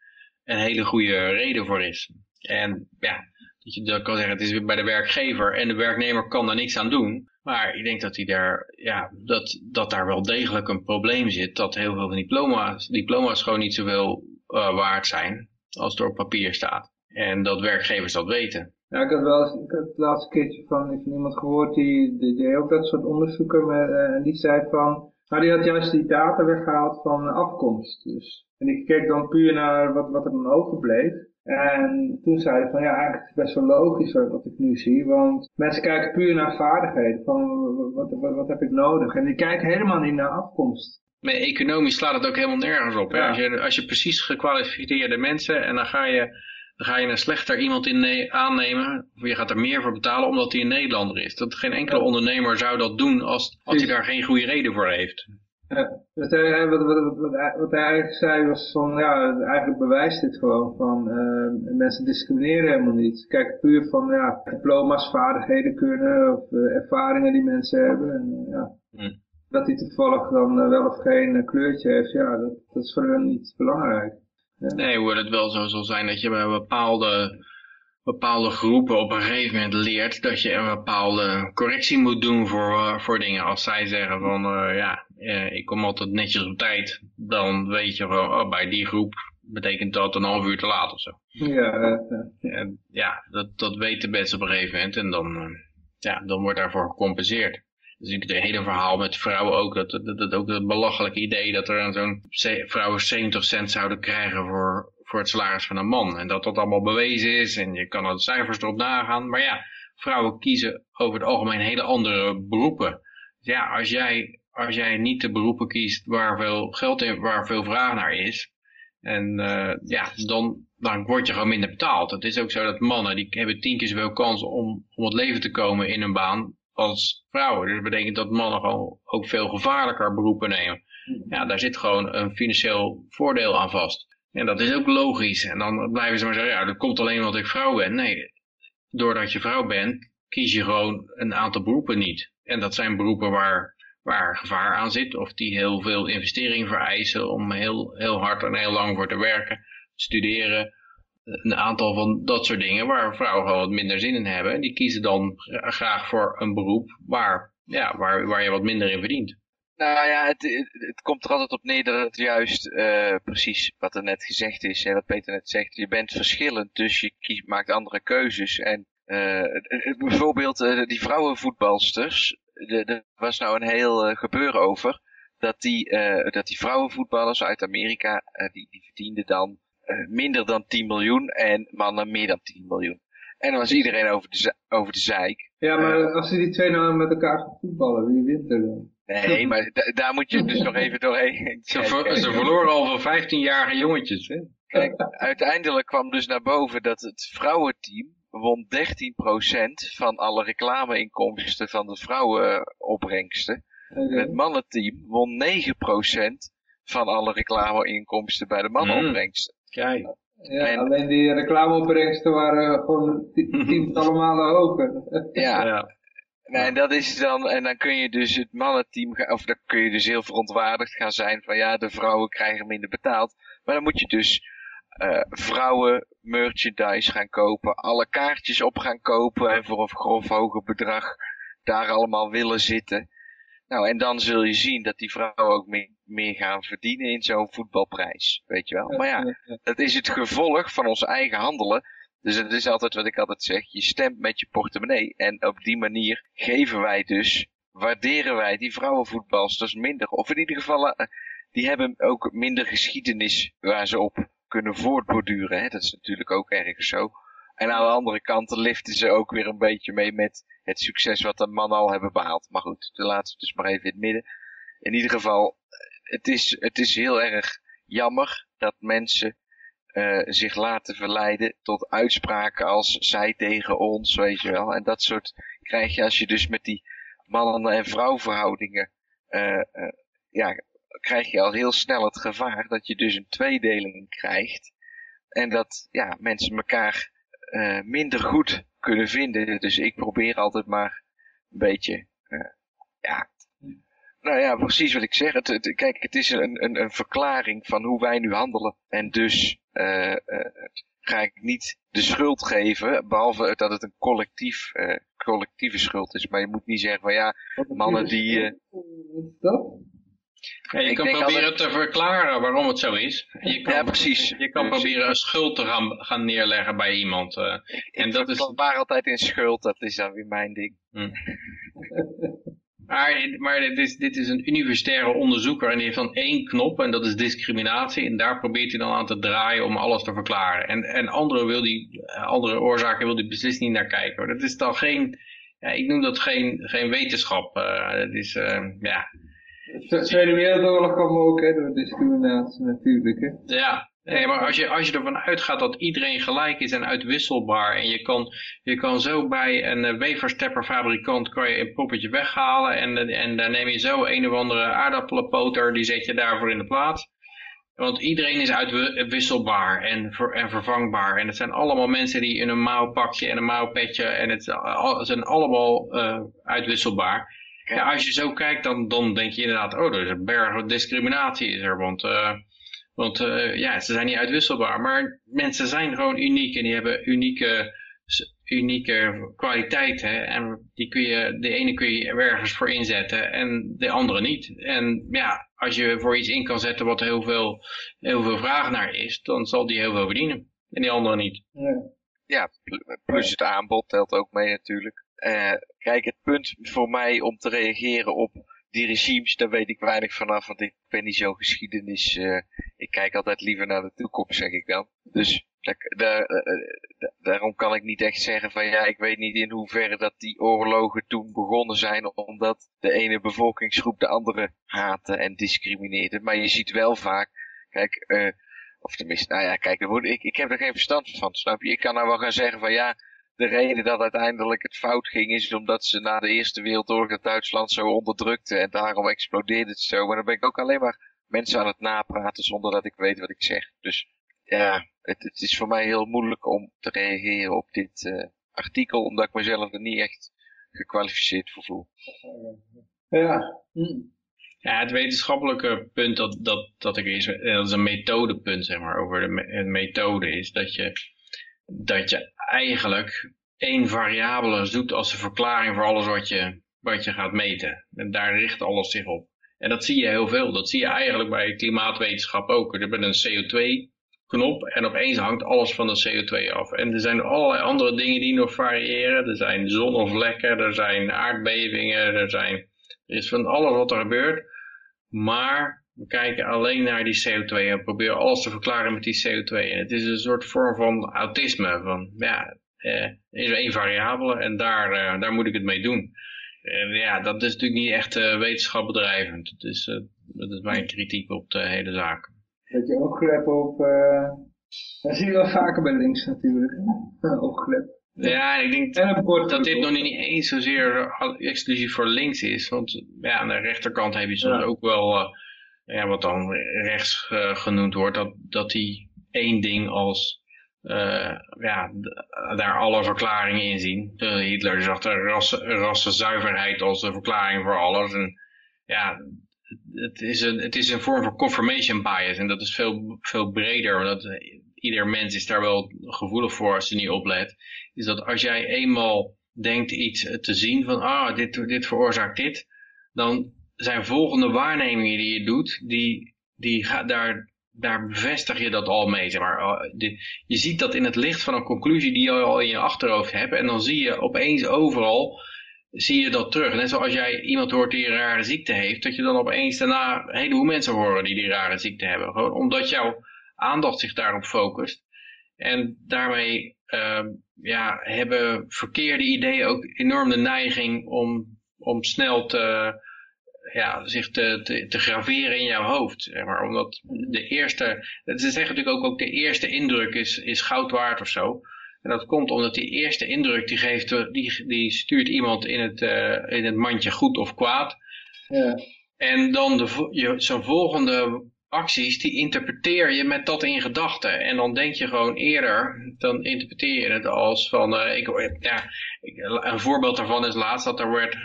een hele goede reden voor is. En ja, dat je dat kan zeggen, het is bij de werkgever en de werknemer kan daar niks aan doen. Maar ik denk dat, hij daar, ja, dat, dat daar wel degelijk een probleem zit. Dat heel veel van diploma's, diploma's gewoon niet zoveel uh, waard zijn als er op papier staat. En dat werkgevers dat weten. Ja, ik had wel ik had het laatste keertje van, iemand gehoord die, die deed ook dat soort onderzoeken met, en die zei van, nou die had juist die data weggehaald van afkomst. Dus. En ik keek dan puur naar wat, wat er dan overbleef. En toen zei hij van ja, eigenlijk is het best wel logisch wat ik nu zie, want mensen kijken puur naar vaardigheden, van wat, wat, wat heb ik nodig? En die kijken helemaal niet naar afkomst. Maar economisch slaat het ook helemaal nergens op. Ja. Als, je, als je precies gekwalificeerde mensen en dan ga je dan ga je een slechter iemand in aannemen, of je gaat er meer voor betalen omdat hij een Nederlander is. Dat geen enkele ondernemer zou dat doen als, als hij daar geen goede reden voor heeft. Ja, wat, hij, wat, wat, wat, hij eigenlijk zei was van, ja, eigenlijk bewijst dit gewoon van, uh, mensen discrimineren helemaal niet. Kijk puur van, ja, diploma's, vaardigheden kunnen, of uh, ervaringen die mensen hebben. En, ja. Hm. Dat hij toevallig dan uh, wel of geen kleurtje heeft, ja, dat, dat is voor hen niet belangrijk. Nee, hoe het wel zo zal zijn dat je bij bepaalde, bepaalde groepen op een gegeven moment leert dat je een bepaalde correctie moet doen voor, voor dingen. Als zij zeggen van, uh, ja, uh, ik kom altijd netjes op tijd, dan weet je gewoon, oh, bij die groep betekent dat een half uur te laat of zo. Ja, ja. ja dat, dat weten mensen op een gegeven moment en dan, ja, dan wordt daarvoor gecompenseerd is natuurlijk het hele verhaal met vrouwen ook. Dat, dat, dat ook het belachelijke idee dat er zo'n vrouwen 70 cent zouden krijgen voor, voor het salaris van een man. En dat dat allemaal bewezen is en je kan er cijfers erop nagaan. Maar ja, vrouwen kiezen over het algemeen hele andere beroepen. Dus ja, als jij, als jij niet de beroepen kiest waar veel geld in, waar veel vraag naar is. En uh, ja, dan, dan word je gewoon minder betaald. Het is ook zo dat mannen, die hebben tien keer zoveel kans om, om het leven te komen in een baan als vrouwen. Dus dat betekent dat mannen gewoon ook veel gevaarlijker beroepen nemen. Ja, daar zit gewoon een financieel voordeel aan vast. En dat is ook logisch. En dan blijven ze maar zeggen, ja, dat komt alleen omdat ik vrouw ben. Nee, doordat je vrouw bent, kies je gewoon een aantal beroepen niet. En dat zijn beroepen waar, waar gevaar aan zit. Of die heel veel investering vereisen om heel, heel hard en heel lang voor te werken. Studeren. Een aantal van dat soort dingen waar vrouwen gewoon wat minder zin in hebben. Die kiezen dan graag voor een beroep waar, ja, waar, waar je wat minder in verdient. Nou ja, het, het, komt er altijd op neer dat het juist uh, precies wat er net gezegd is. en wat Peter net zegt. Je bent verschillend, dus je maakt andere keuzes. En uh, bijvoorbeeld uh, die vrouwenvoetbalsters. Er was nou een heel gebeuren over. Dat die, dat die vrouwenvoetballers uit Amerika, die, die verdienden dan minder dan 10 miljoen en mannen meer dan 10 miljoen. En dan was iedereen over de, over de zeik. Ja, maar als ze die twee nou met elkaar gaan voetballen, wie wint er dan? Nee, maar daar moet je dus nog even doorheen. Ze, ver, ze verloren al van 15-jarige jongetjes. Hè? Kijk, uiteindelijk kwam dus naar boven dat het vrouwenteam won 13% van alle reclameinkomsten van de vrouwenopbrengsten. Okay. Het mannenteam won 9% van alle reclameinkomsten bij de mannenopbrengsten. Mm. Kijk. Ja, en, alleen die reclameopbrengsten waren gewoon tientallen malen hoger. ja. ja. Nee, en dat is dan, en dan kun je dus het mannenteam, of dan kun je dus heel verontwaardigd gaan zijn van ja, de vrouwen krijgen minder betaald. Maar dan moet je dus uh, vrouwen merchandise gaan kopen, alle kaartjes op gaan kopen en voor een grof hoger bedrag daar allemaal willen zitten. Nou, en dan zul je zien dat die vrouwen ook meer, meer gaan verdienen in zo'n voetbalprijs, weet je wel. Maar ja, dat is het gevolg van ons eigen handelen. Dus het is altijd wat ik altijd zeg, je stemt met je portemonnee. En op die manier geven wij dus, waarderen wij die vrouwenvoetbalsters minder. Of in ieder geval, eh, die hebben ook minder geschiedenis waar ze op kunnen voortborduren. Hè? Dat is natuurlijk ook ergens zo. En aan de andere kant liften ze ook weer een beetje mee met het succes wat de mannen al hebben behaald. Maar goed, de laatste dus maar even in het midden. In ieder geval, het is, het is heel erg jammer dat mensen uh, zich laten verleiden tot uitspraken als zij tegen ons, weet je wel. En dat soort krijg je als je dus met die mannen- en vrouwverhoudingen, uh, ja, krijg je al heel snel het gevaar dat je dus een tweedeling krijgt. En dat, ja, mensen elkaar minder goed kunnen vinden. Dus ik probeer altijd maar een beetje, ja, nou ja, precies wat ik zeg. Het, het, kijk, het is een, een, een verklaring van hoe wij nu handelen. En dus uh, uh, ga ik niet de schuld geven, behalve dat het een collectief, uh, collectieve schuld is. Maar je moet niet zeggen van ja, mannen die... Ja, je kan proberen altijd... te verklaren waarom het zo is. Je kan, ja, precies. Je kan proberen een schuld te gaan, gaan neerleggen bij iemand. Uh, en dat is... waar altijd in schuld, dat is dan weer mijn ding. Hm. Maar, maar dit, is, dit is een universitaire onderzoeker en die heeft dan één knop en dat is discriminatie. En daar probeert hij dan aan te draaien om alles te verklaren. En, en andere, wil die, andere oorzaken wil hij beslist niet naar kijken. Dat is dan geen, ja, ik noem dat geen, geen wetenschap. Uh, dat is, uh, ja... De Tweede Wereldoorlog kwam ook hè, door discriminatie natuurlijk. Hè? Ja, Nee, maar als je, als je ervan uitgaat dat iedereen gelijk is en uitwisselbaar en je kan, je kan zo bij een uh, weverstepperfabrikant kan je een poppetje weghalen en, en daar neem je zo een of andere aardappelenpoter, die zet je daarvoor in de plaats. Want iedereen is uitwisselbaar en, en vervangbaar. En het zijn allemaal mensen die in een mouwpakje en een mouwpetje en het, zijn allemaal uh, uitwisselbaar. Ja, als je zo kijkt, dan, dan denk je inderdaad, oh, er is een berg discriminatie is er, want... Uh, want uh, ja, ze zijn niet uitwisselbaar. Maar mensen zijn gewoon uniek en die hebben unieke, unieke kwaliteiten. En die kun je, de ene kun je ergens voor inzetten en de andere niet. En ja, als je voor iets in kan zetten wat heel veel, heel veel vraag naar is, dan zal die heel veel verdienen. En die andere niet. Ja, ja plus het aanbod telt ook mee natuurlijk. Uh, kijk, het punt voor mij om te reageren op die regimes, daar weet ik weinig vanaf, want ik ben niet zo geschiedenis. Uh, ik kijk altijd liever naar de toekomst, zeg ik dan. Dus daar, uh, daarom kan ik niet echt zeggen van ja, ik weet niet in hoeverre dat die oorlogen toen begonnen zijn, omdat de ene bevolkingsgroep de andere haatte en discrimineerde. Maar je ziet wel vaak, kijk, uh, Of tenminste, nou ja, kijk, ik, ik heb er geen verstand van, snap je? Ik kan nou wel gaan zeggen van ja, de reden dat uiteindelijk het fout ging is omdat ze na de Eerste Wereldoorlog het Duitsland zo onderdrukte en daarom explodeerde het zo. Maar dan ben ik ook alleen maar mensen aan het napraten zonder dat ik weet wat ik zeg. Dus ja, het, het is voor mij heel moeilijk om te reageren op dit uh, artikel, omdat ik mezelf er niet echt gekwalificeerd voor voel. Ja. Hm. Ja, het wetenschappelijke punt dat, dat, dat ik is, eh, dat is een methodepunt, zeg maar, over de methode is dat je, dat je eigenlijk één variabele zoekt als de verklaring voor alles wat je, wat je gaat meten. En daar richt alles zich op. En dat zie je heel veel. Dat zie je eigenlijk bij klimaatwetenschap ook. Je hebt een CO2-knop en opeens hangt alles van de CO2 af. En er zijn allerlei andere dingen die nog variëren. Er zijn zonnevlekken, er zijn aardbevingen, er, zijn, er is van alles wat er gebeurt. Maar we kijken alleen naar die CO2 en proberen alles te verklaren met die CO2. En het is een soort vorm van autisme. Van, ja, eh, er is één variabele en daar, eh, daar moet ik het mee doen. En ja, dat is natuurlijk niet echt uh, wetenschap bedrijvend. Dat is, uh, dat is mijn kritiek op de hele zaak. Dat je ook gelet op... Uh, dat zie je wel vaker bij links natuurlijk. Opgelet. Ja, ik denk dat dit nog niet eens zozeer exclusief voor links is. Want ja, aan de rechterkant heb je soms ook wel, ja, wat dan rechts genoemd wordt, dat, dat die één ding als uh, ja, daar alle verklaringen in zien. Hitler zag de rassenzuiverheid als de verklaring voor alles. En ja, het is, een, het is een vorm van confirmation bias en dat is veel, veel breder. Want ieder mens is daar wel gevoelig voor als je niet oplet. Is dat als jij eenmaal denkt iets te zien van ah, dit, dit veroorzaakt dit. Dan zijn volgende waarnemingen die je doet, die, die daar daar bevestig je dat al mee. Maar. Oh, je ziet dat in het licht van een conclusie die je al in je achterhoofd hebt. En dan zie je opeens overal, zie je dat terug. Net zoals jij iemand hoort die een rare ziekte heeft. Dat je dan opeens daarna een heleboel mensen horen die die rare ziekte hebben. Gewoon omdat jouw aandacht zich daarop focust. En daarmee uh, ja, hebben verkeerde ideeën ook enorm de neiging om, om snel te ja, zich te, te, te, graveren in jouw hoofd. Zeg maar. Omdat de eerste, ze zeggen natuurlijk ook, ook de eerste indruk is, is goud waard of zo. En dat komt omdat die eerste indruk, die, geeft, die, die stuurt iemand in het, uh, in het mandje goed of kwaad. Ja. En dan de, zo'n volgende acties, die interpreteer je met dat in gedachten. En dan denk je gewoon eerder, dan interpreteer je het als van, uh, ik, ja, een voorbeeld daarvan is laatst dat er werd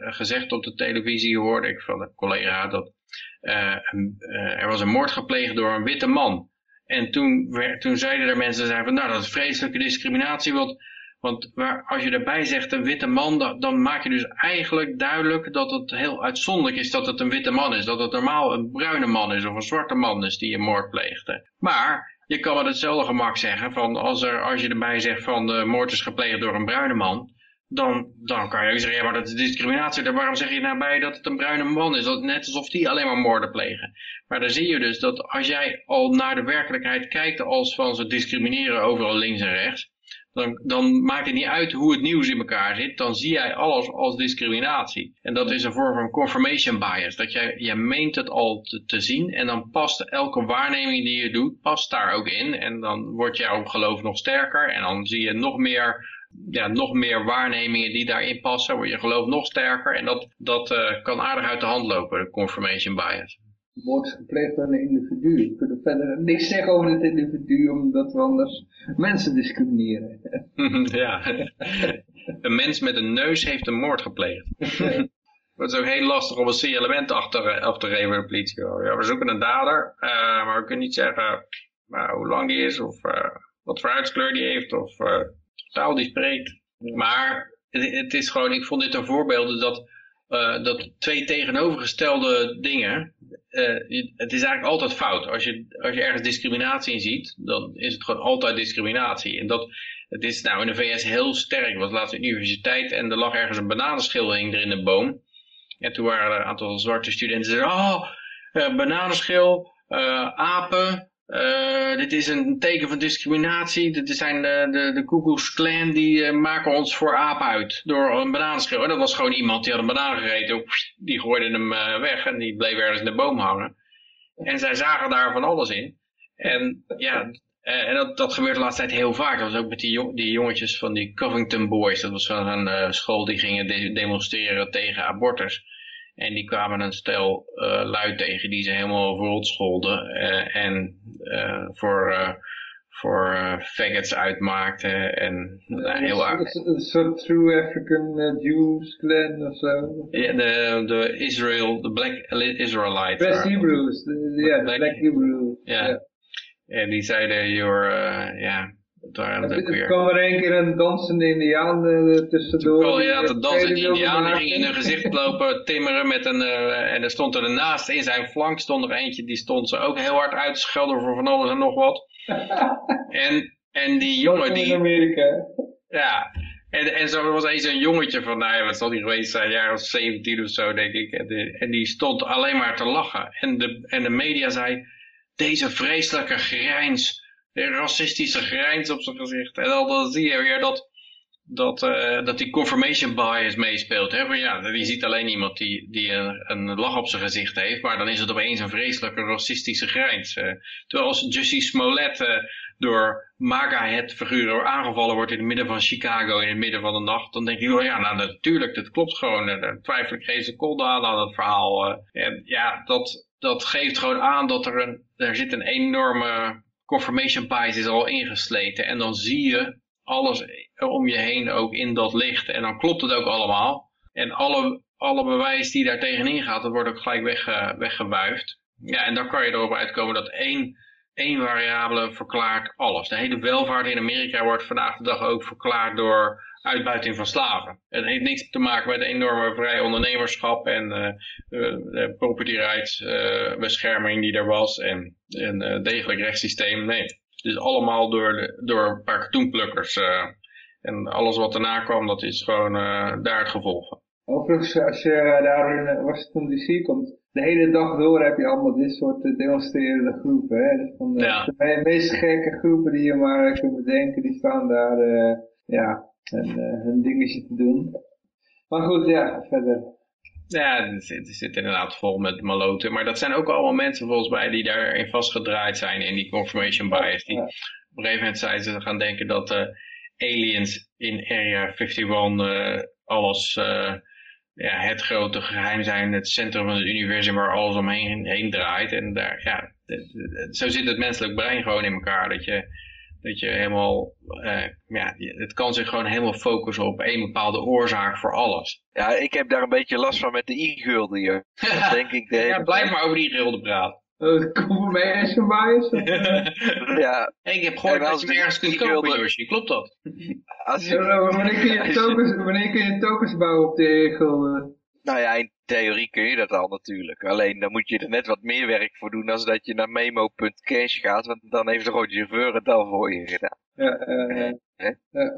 gezegd op de televisie, hoorde ik van een collega, dat uh, uh, er was een moord gepleegd door een witte man. En toen, werd, toen zeiden er mensen, zeiden van, nou dat is vreselijke discriminatie, want want als je erbij zegt een witte man, dan, dan, maak je dus eigenlijk duidelijk dat het heel uitzonderlijk is dat het een witte man is. Dat het normaal een bruine man is of een zwarte man is die een moord pleegde. Maar je kan met hetzelfde gemak zeggen van als, er, als je erbij zegt van de moord is gepleegd door een bruine man. Dan, dan kan je ook zeggen, ja maar dat is discriminatie. Waarom zeg je nou bij dat het een bruine man is? Dat, net alsof die alleen maar moorden plegen. Maar dan zie je dus dat als jij al naar de werkelijkheid kijkt als van ze discrimineren overal links en rechts dan, dan maakt het niet uit hoe het nieuws in elkaar zit. Dan zie jij alles als discriminatie. En dat is een vorm van confirmation bias. Dat jij, je meent het al te, zien en dan past elke waarneming die je doet, past daar ook in. En dan wordt jouw geloof nog sterker en dan zie je nog meer ja, nog meer waarnemingen die daarin passen, wordt je geloof nog sterker. En dat, dat uh, kan aardig uit de hand lopen, de confirmation bias wordt gepleegd door een individu. We kunnen verder niks zeggen over het individu, omdat we anders mensen discrimineren. ja, een mens met een neus heeft een moord gepleegd. Het is ook heel lastig om een C-element achter, af te geven de politie. Ja, we zoeken een dader, uh, maar we kunnen niet zeggen uh, hoe lang die is, of uh, wat voor huidskleur die heeft, of taal die spreekt. Maar het, het, is gewoon, ik vond dit een voorbeeld dat, dat twee tegenovergestelde dingen, uh, het is eigenlijk altijd fout. Als je, als je ergens discriminatie in ziet, dan is het gewoon altijd discriminatie. En dat, het is nou in de VS heel sterk. was laatst de universiteit en er lag ergens een bananenschil in de boom. En toen waren er een aantal zwarte studenten die zeiden, oh, uh, bananenschil, uh, apen, uh, dit is een teken van discriminatie. Dit zijn de, de, de die uh, maken ons voor aap uit door een bananenschil. En dat was gewoon iemand die had een banaan gegeten. Die gooide hem uh, weg en die bleef ergens in de boom hangen. En zij zagen daar van alles in. En ja, eh, en dat, dat gebeurt de laatste tijd heel vaak. Dat was ook met die, jong, die jongetjes van die Covington Boys. Dat was zo'n uh, school die gingen de demonstreren tegen abortus. En die kwamen een stel uh, luid tegen die ze helemaal verrot scholden. en voor voor uh, faggots uitmaakte en uh, heel Een soort true African uh, Jews clan of zo. Ja, de, de Israel, de Black Israelites. Black Hebrews, ja, Black, Hebrews. Ja. En die zeiden, you're, ja, er kwam er een keer een dansende indiaan tussendoor. Oh ja, de dansende indiaan die ging in hun gezicht lopen timmeren met een, uh, en er stond er naast in zijn flank stond er eentje, die stond ze ook heel hard uit te schelden voor van alles en nog wat. en, en die jongen die... In Amerika. Ja, en, en zo was eens een jongetje van, nou ja, wat zal die geweest zijn, jaar of 17 of zo, denk ik. En die, en die stond alleen maar te lachen. En de, en de media zei, deze vreselijke grijns, racistische grijns op zijn gezicht. En dan, dan zie je weer dat, dat, uh, dat die confirmation bias meespeelt. Ja, je ziet alleen iemand die, die een, een, lach op zijn gezicht heeft, maar dan is het opeens een vreselijke racistische grijns. Uh, terwijl als Jussie Smollett uh, door MAGA-het figuren aangevallen wordt in het midden van Chicago in het midden van de nacht, dan denk je, oh ja, nou natuurlijk, dat klopt gewoon. Daar twijfel ik geen seconde aan aan het verhaal. en ja, dat, dat geeft gewoon aan dat er een, er zit een enorme confirmation bias is al ingesleten. En dan zie je alles om je heen ook in dat licht. En dan klopt het ook allemaal. En alle, alle bewijs die daar tegenin gaat, dat wordt ook gelijk wegge, weggewuifd. Ja, en dan kan je erop uitkomen dat één, één variabele verklaart alles. De hele welvaart in Amerika wordt vandaag de dag ook verklaard door uitbuiting van slaven. Het heeft niks te maken met enorme vrij ondernemerschap en uh, de property rights bescherming die er was en een uh, degelijk rechtssysteem. Nee, dus allemaal door, de, door een paar katoenplukkers. En alles wat erna kwam, dat is gewoon uh, daar het gevolg van. Overigens, als je daar in Washington DC komt, de hele dag door heb je allemaal dit soort demonstrerende groepen. Hè? Dus van de, ja. de, meest gekke groepen die je maar kunt bedenken, die staan daar uh, ja, een, een dingetje te doen. Maar goed, ja, verder. Ja, het zit, het zit inderdaad vol met maloten. Maar dat zijn ook allemaal mensen volgens mij die daarin vastgedraaid zijn in die confirmation bias. Die op een gegeven moment zijn ze gaan denken dat uh, aliens in Area 51 uh, eh, alles uh, ja, het grote geheim zijn, het centrum van het universum waar alles omheen heen draait. En daar, ja, zo zit het menselijk brein gewoon in elkaar. Dat je dat je helemaal, uh, ja, het kan zich gewoon helemaal focussen op één bepaalde oorzaak voor alles. Ja, ik heb daar een beetje last van met de i-gulden hier. denk ik. De ja, blijf maar over die gulden praten. Bij eens bias. ja. ik heb gehoord dat je ergens kunt kopen, Yoshi. Klopt dat? Als je... wanneer, kun je tokens, wanneer kun je tokens bouwen op de gulden? Nou ja, in theorie kun je dat al natuurlijk. Alleen dan moet je er net wat meer werk voor doen als dat je naar memo.cash gaat. Want dan heeft de rode chauffeur het al voor je gedaan. Ja, uh, ja.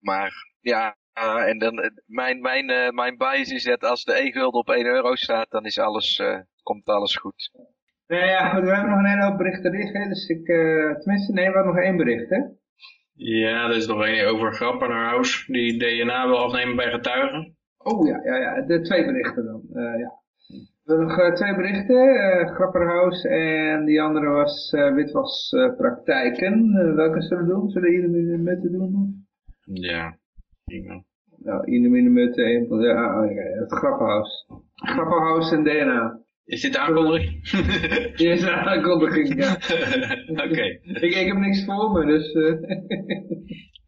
Maar ja, uh, en dan, mijn, mijn, uh, mijn bias is dat als de e-gulden op 1 euro staat, dan is alles, komt alles goed. Nee, ja, goed, we hebben nog een hele hoop berichten liggen. Dus ik, tenminste, nee, we hebben nog één bericht, hè? Ja, er is nog één over Grappenhuis, die DNA wil afnemen bij getuigen. Oh ja, ja, ja, de twee berichten dan. Uh, ja. We hebben nog uh, twee berichten, uh, Grapperhaus en die andere was uh, witwaspraktijken. welke zullen we doen? Zullen we ieder in de mutten doen? Ja, prima. Nou, ieder de mutten, één ja, oh, ja, het Grapperhaus. Grapperhaus en DNA. Is dit de aankondiging? Dit is de aankondiging, ja. Oké. Ik, ik heb niks voor me, dus...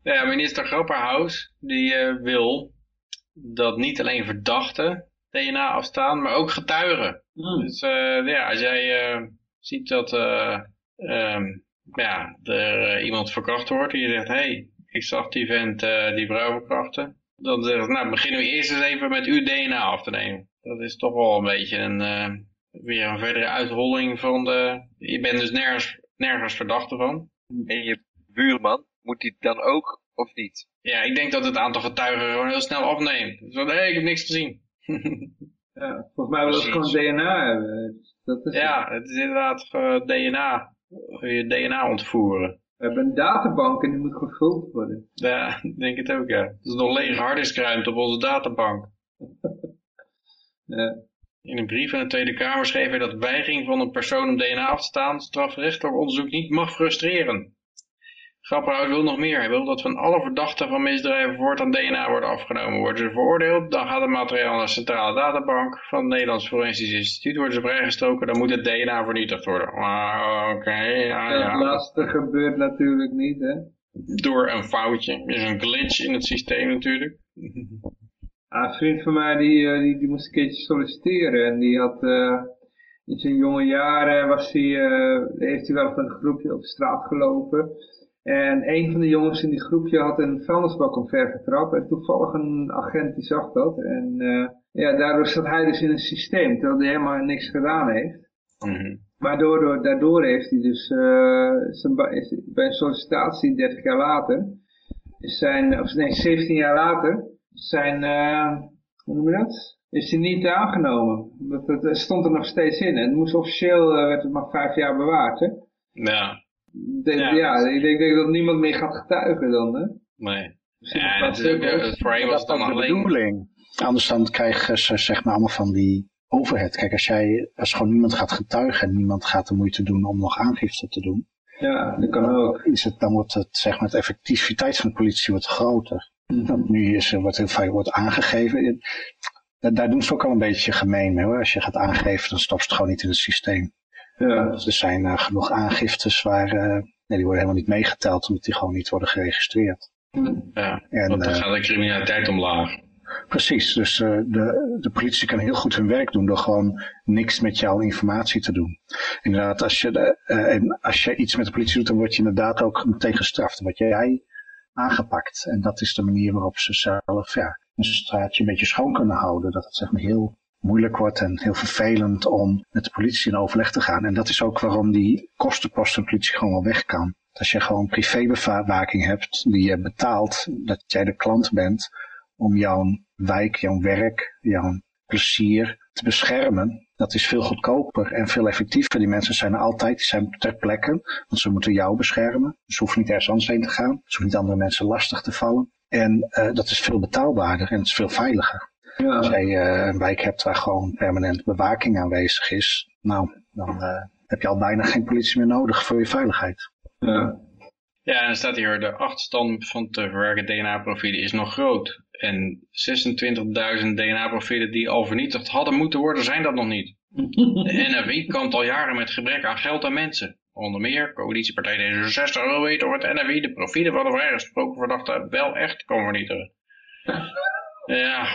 ja, minister Grapperhaus, die wil dat niet alleen verdachten DNA afstaan, maar ook getuigen. Hmm. Dus uh, ja, als jij uh, ziet dat uh, um, ja, er iemand verkracht wordt en je zegt, hé, hey, ik zag die vent die vrouw verkrachten. Dan zeg ik, nou beginnen we eerst eens even met uw DNA af te nemen. Dat is toch wel een beetje een, weer een verdere uitholling van de... Je bent dus nergens, nergens verdachte van. En je buurman, moet die dan ook of niet? Ja, ik denk dat het aantal getuigen gewoon heel snel afneemt. Dus hé, hey, ik heb niks gezien. ja, volgens mij wil het gewoon DNA hebben. Dat is ja, het. is inderdaad uh, DNA. Je DNA ontvoeren. We hebben een databank en die moet gevuld worden. Ja, denk het ook, ja. Het is nog lege hardiskruimte op onze databank. ja. In een brief aan de Tweede Kamer schreef hij dat weigering van een persoon om DNA af te staan strafrechtelijk onderzoek niet mag frustreren. Grapperhaus wil nog meer. Hij wil dat van alle verdachten van misdrijven voortaan DNA worden afgenomen. Worden ze veroordeeld, dan gaat het materiaal naar de centrale databank van het Nederlands Forensisch Instituut. Worden ze vrijgestoken, dan moet het DNA vernietigd worden. Ah, Oké, ja, Dat laatste gebeurt natuurlijk niet, hè. Door een foutje. Er is een glitch in het systeem natuurlijk. Ah, een vriend van mij die, eh, die, die moest een keertje solliciteren en die had eh, in zijn jonge jaren was hij, eh, heeft hij wel van een groepje op straat gelopen. En een van de jongens in die groepje had een vuilnisbak omver getrapt en toevallig een agent die zag dat. En eh, ja, daardoor zat hij dus in een systeem, terwijl hij helemaal niks gedaan heeft. Mhm. Waardoor, door- daardoor heeft hij dus eh, zijn, is- bij een sollicitatie 30 jaar later, zijn, of nee, 17 jaar later, zijn, eh, hoe noem je dat? Is hij niet aangenomen. Dat, dat, dat stond er nog steeds in. En het moest officieel, eh, werd het maar vijf jaar bewaard, hè? Ja, Ja, ja, ik denk, denk dat niemand meer gaat getuigen dan, hè? nee. Ja, dat dat is ook, eh, voorheen was het dan is de bedoeling. Anders dan krijgen ze zeg maar allemaal van die overhead. Kijk, als jij, als gewoon niemand gaat getuigen en niemand gaat de moeite doen om nog aangifte te doen, Ja, dat kan ook. is het, dan wordt het, zeg maar, de effectiviteit van de politie wordt groter. Want nu is er wordt heel vaak wordt aangegeven. Daar, daar doen ze ook al een beetje gemeen mee hoor. Als je gaat aangeven, dan stopt het gewoon niet in het systeem. Ja, Dus er zijn eh, genoeg aangiftes waar, eh, nee, die worden helemaal niet meegeteld, omdat die gewoon niet worden geregistreerd. Ja, En, want dan eh, gaat de criminaliteit omlaag. Precies, dus eh, de, de politie kan heel goed hun werk doen door gewoon niks met jouw informatie te doen. Inderdaad, als je, de, eh, en als je iets met de politie doet, dan word je inderdaad ook meteen gestraft. Dan word jij aangepakt. En dat is de manier waarop ze zelf ja, een straatje een beetje schoon kunnen houden. Dat het zeg maar heel moeilijk wordt en heel vervelend om met de politie in overleg te gaan. En dat is ook waarom die kostenpost van de politie gewoon wel weg kan. Als je gewoon privébewaking hebt die je betaalt, dat jij de klant bent om jouw wijk, jouw werk, jouw plezier te beschermen. Dat is veel goedkoper en veel effectiever. Die mensen zijn er altijd, die zijn ter plekke, want ze moeten jou beschermen. Ze hoeven niet ergens anders heen te gaan. Ze hoeven niet andere mensen lastig te vallen. En eh, dat is veel betaalbaarder en het is veel veiliger. Als ja. jij eh, een wijk hebt waar gewoon permanent bewaking aanwezig is, nou, dan eh, heb je al bijna geen politie meer nodig voor je veiligheid. ja. Ja, en dan staat hier, de achterstand van te verwerken DNA-profielen is nog groot. En 26.000 DNA-profielen die al vernietigd hadden moeten worden, zijn dat nog niet. De NFI kampt al jaren met gebrek aan geld en mensen. Onder meer, coalitiepartij D66 wil weten of het NFI de profielen van de vrijgesproken verdachten wel echt kan vernietigen. Ja,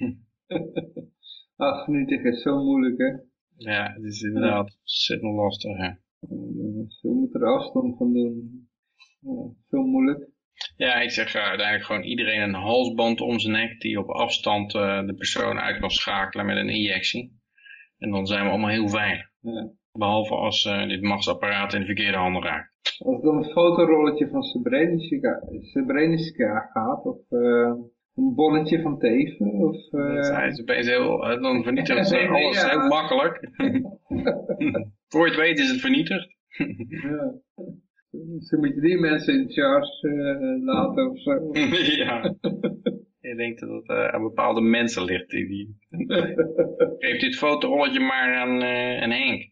Ach, vernietig is zo moeilijk, hè? ja, het is inderdaad ontzettend lastig. Hè. Ze moeten er afstand van doen. Ja, zo moeilijk. Ja, ik zeg eh, uiteindelijk gewoon iedereen een halsband om zijn nek die op afstand eh, de persoon uit kan schakelen met een injectie. En dan zijn we allemaal heel veilig. Ja. Behalve als eh, dit machtsapparaat in de verkeerde handen raakt. Als het om een fotorolletje van Srebrenica, Srebrenica gaat, of eh, een bonnetje van Teven, of... eh, Hij is opeens heel, eh, dan vernietigt ze alles Ja. heel makkelijk. Voor je het weet is het vernietigd. ja. Misschien moet je die mensen in charge eh, laten of zo. ja. Ik denk dat het aan bepaalde mensen ligt. Die, die... Geef dit fotorolletje maar aan, aan Henk.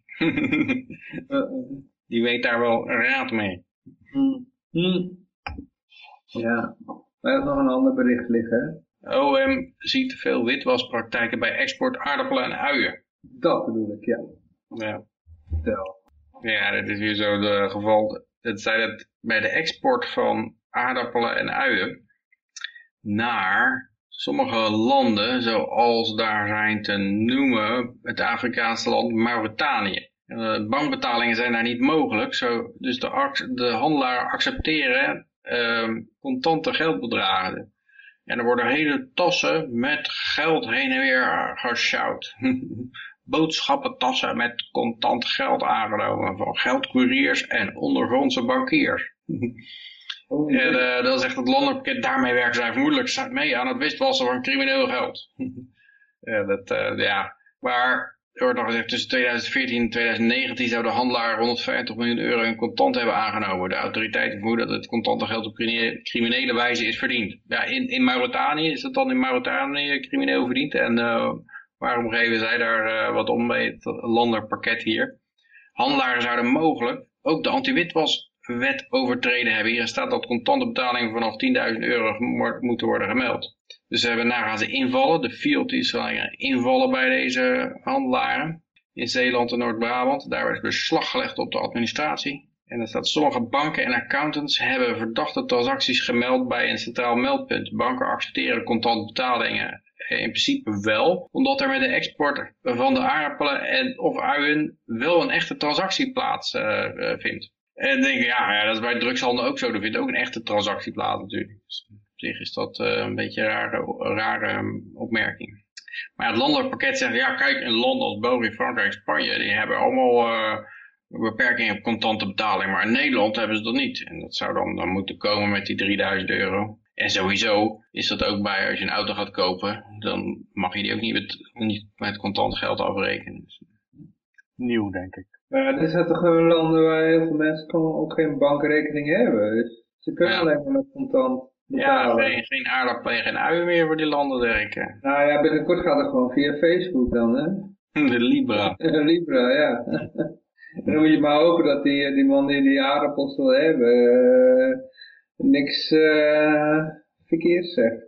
Die weet daar wel raad mee. hm. Ja, wij hebben nog een ander bericht liggen. hè? OM ziet veel witwaspraktijken bij export aardappelen en uien. Dat bedoel ik, ja. Ja, Vertel. ja dat is weer zo het geval. Dat zij dat bij de export van aardappelen en uien naar sommige landen, zoals daar zijn te noemen, het Afrikaanse land Mauritanië. Eh, bankbetalingen zijn daar niet mogelijk, zo, dus de, de handelaar accepteren ehm, contante geldbedragen. En er worden hele tassen met geld heen en weer gesjouwd. Boodschappentassen met contant geld aangenomen van geldcouriers en ondergrondse bankiers. Oh, En eh, dat is echt het landelijk pakket. Daarmee werken zij vermoedelijk mee aan het witwassen van crimineel geld. ja, dat, eh, ja. Maar er wordt gezegd, tussen 2014 en 2019 zou de handelaar 150 miljoen euro in contant hebben aangenomen. De autoriteiten vermoeden dat het contante geld op criminele, wijze is verdiend. Ja, in, in Mauritanië is dat dan in Mauritanië crimineel verdiend. En eh, Waarom geven zij daar eh, wat om bij het landerpakket hier? Handelaren zouden mogelijk ook de anti-witwaswet overtreden hebben. Hier staat dat contante betalingen vanaf 10.000 euro mo- moeten worden gemeld. Dus daarna gaan ze invallen. De fealties gaan invallen bij deze handelaren in Zeeland en Noord-Brabant. Daar is beslag gelegd op de administratie. En er staat sommige banken en accountants hebben verdachte transacties gemeld bij een centraal meldpunt. Banken accepteren contante betalingen in principe wel, omdat er met de export van de aardappelen en of uien wel een echte transactie plaatsvindt. Uh, en denk ik, ja, ja, dat is bij drugshandel ook zo. Er vindt ook een echte transactie plaats natuurlijk. Dus op zich is dat uh, een beetje een rare, rare um, opmerking. Maar het landelijk pakket zegt, ja kijk, in landen als België, Frankrijk, Spanje, die hebben allemaal uh, beperkingen op contante betaling. Maar in Nederland hebben ze dat niet. En dat zou dan, dan moeten komen met die 3000 euro. En sowieso is dat ook bij, als je een auto gaat kopen, dan mag je die ook niet met, niet met contant geld afrekenen. Dus, Nieuw, denk ik. Maar er zijn toch landen waar heel veel mensen ook geen bankrekening hebben. Dus ze kunnen Ja. alleen maar met contant ja, betalen. geen, geen aardappelen en geen uien meer voor die landen werken. Nou ja, binnenkort gaat het gewoon via Facebook dan, hè? De Libra. Libra, ja. en dan moet je maar hopen dat die, die man die die aardappels wil hebben, eh, niks eh verkeerd zegt.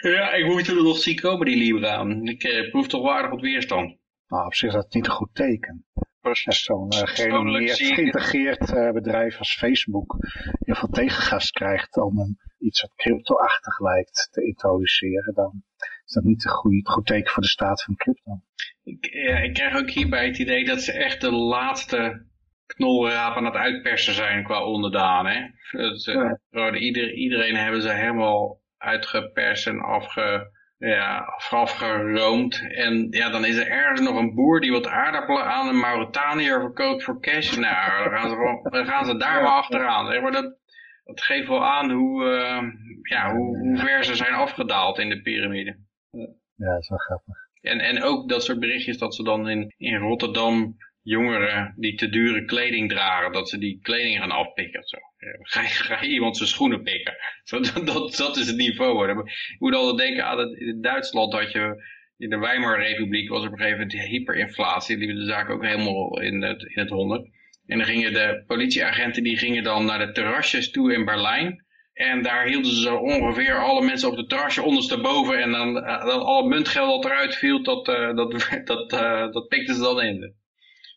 Ja, ik moet er nog zien komen, die Libra. Ik eh, proef toch waardig wat weerstand. Nou, op zich is dat niet een goed teken. Als zo'n uh, gerenommeerd, geïntegreerd eh, bedrijf als Facebook heel veel tegengas krijgt om een, iets wat crypto-achtig lijkt te introduceren, dan is dat niet een goed, goed teken voor de staat van crypto. Ik, ja, ik krijg ook hierbij het idee dat ze echt de laatste knolraap aan het uitpersen zijn qua onderdaan. Hè? Ja. ieder, iedereen hebben ze helemaal uitgeperst en afge, ja, af- afgeroomd. En ja, dan is er ergens nog een boer die wat aardappelen aan een Mauritaniër verkoopt voor cash. Nou, dan gaan ze, dan gaan ze daar maar achteraan. Hè? Maar dat, dat geeft wel aan hoe, eh, ja, hoe, hoe ver ze zijn afgedaald in de piramide. Ja, dat is wel grappig. En, en ook dat soort berichtjes dat ze dan in, in Rotterdam jongeren die te dure kleding dragen, dat ze die kleding gaan afpikken of zo. Ga je, ga iemand zijn schoenen pikken? Zo, dat, dat, dat is het niveau. Je moet altijd denken aan het, in Duitsland had je, in de Weimarrepubliek was op een gegeven moment hyperinflatie, die de zaak ook helemaal in het, in het honderd. En dan gingen de politieagenten die gingen dan naar de terrasjes toe in Berlijn. En daar hielden ze zo ongeveer alle mensen op de terrasje ondersteboven. En dan, eh, dan alle muntgeld dat eruit viel, dat, eh, dat, dat, eh, dat pikten ze dan in.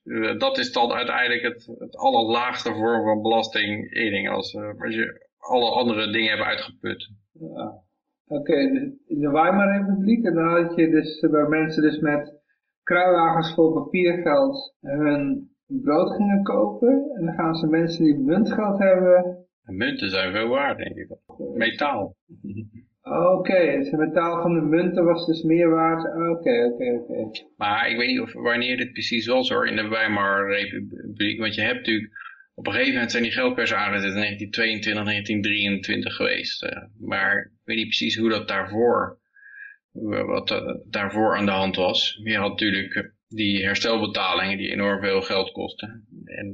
Eh, dat is dan uiteindelijk het, het allerlaagste vorm van belastinginning. Als, als je alle andere dingen hebt uitgeput. Oké, dus in de Weimarrepubliek, en dan had je dus waar mensen dus met kruiwagens vol papiergeld hun brood gingen kopen. En dan gaan ze mensen die muntgeld hebben. En munten zijn veel waard, denk ik. Metaal. Oké, dus de metaal van de munten was dus meer waard. Oké, oké, oké. Maar ik weet niet of, wanneer dit precies was hoor, in de Weimarrepubliek. Want je hebt natuurlijk, op een gegeven moment zijn die geldpersen aangezet in 1922, 1923 geweest. eh. maar ik weet niet precies hoe dat daarvoor, hoe- wat eh, daarvoor aan de hand was. Je had natuurlijk eh, die herstelbetalingen die enorm veel geld kosten. En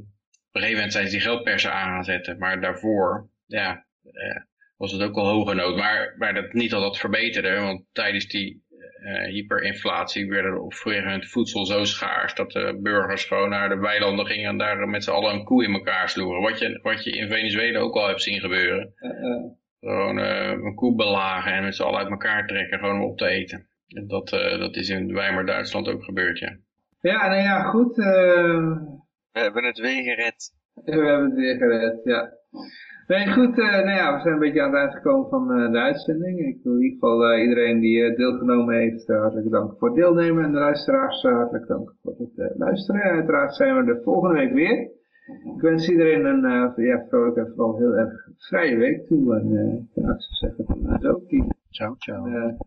op een gegeven moment zijn ze die geldpersen aan gaan zetten. Maar daarvoor, ja, eh, was het ook al hoge nood. Maar, maar dat, niet dat dat verbeterde, want tijdens die eh, hyperinflatie werden er op moment voedsel zo schaars dat de burgers gewoon naar de weilanden gingen en daar met z'n allen een koe in elkaar sloegen. Wat je, wat je in Venezuela ook al hebt zien gebeuren. Gewoon eh, een koe belagen en met z'n allen uit elkaar trekken, gewoon om op te eten. En dat, dat is in Weimar Duitsland ook gebeurd, ja. Ja, nou ja, goed. eh, We hebben het weer gered. we hebben het weer gered, ja. Nee, goed. eh, nou ja, we zijn een beetje aan het eind gekomen van eh, de uitzending. Ik wil in ieder geval iedereen die deelgenomen heeft, hartelijk danken voor het deelnemen. En de luisteraars, hartelijk danken voor het luisteren. En uiteraard zijn we de volgende week weer. Ik wens iedereen een ja, vrolijke en vooral heel erg vrije week toe. En ik zou zeggen, tot. Kies. Ciao, ciao.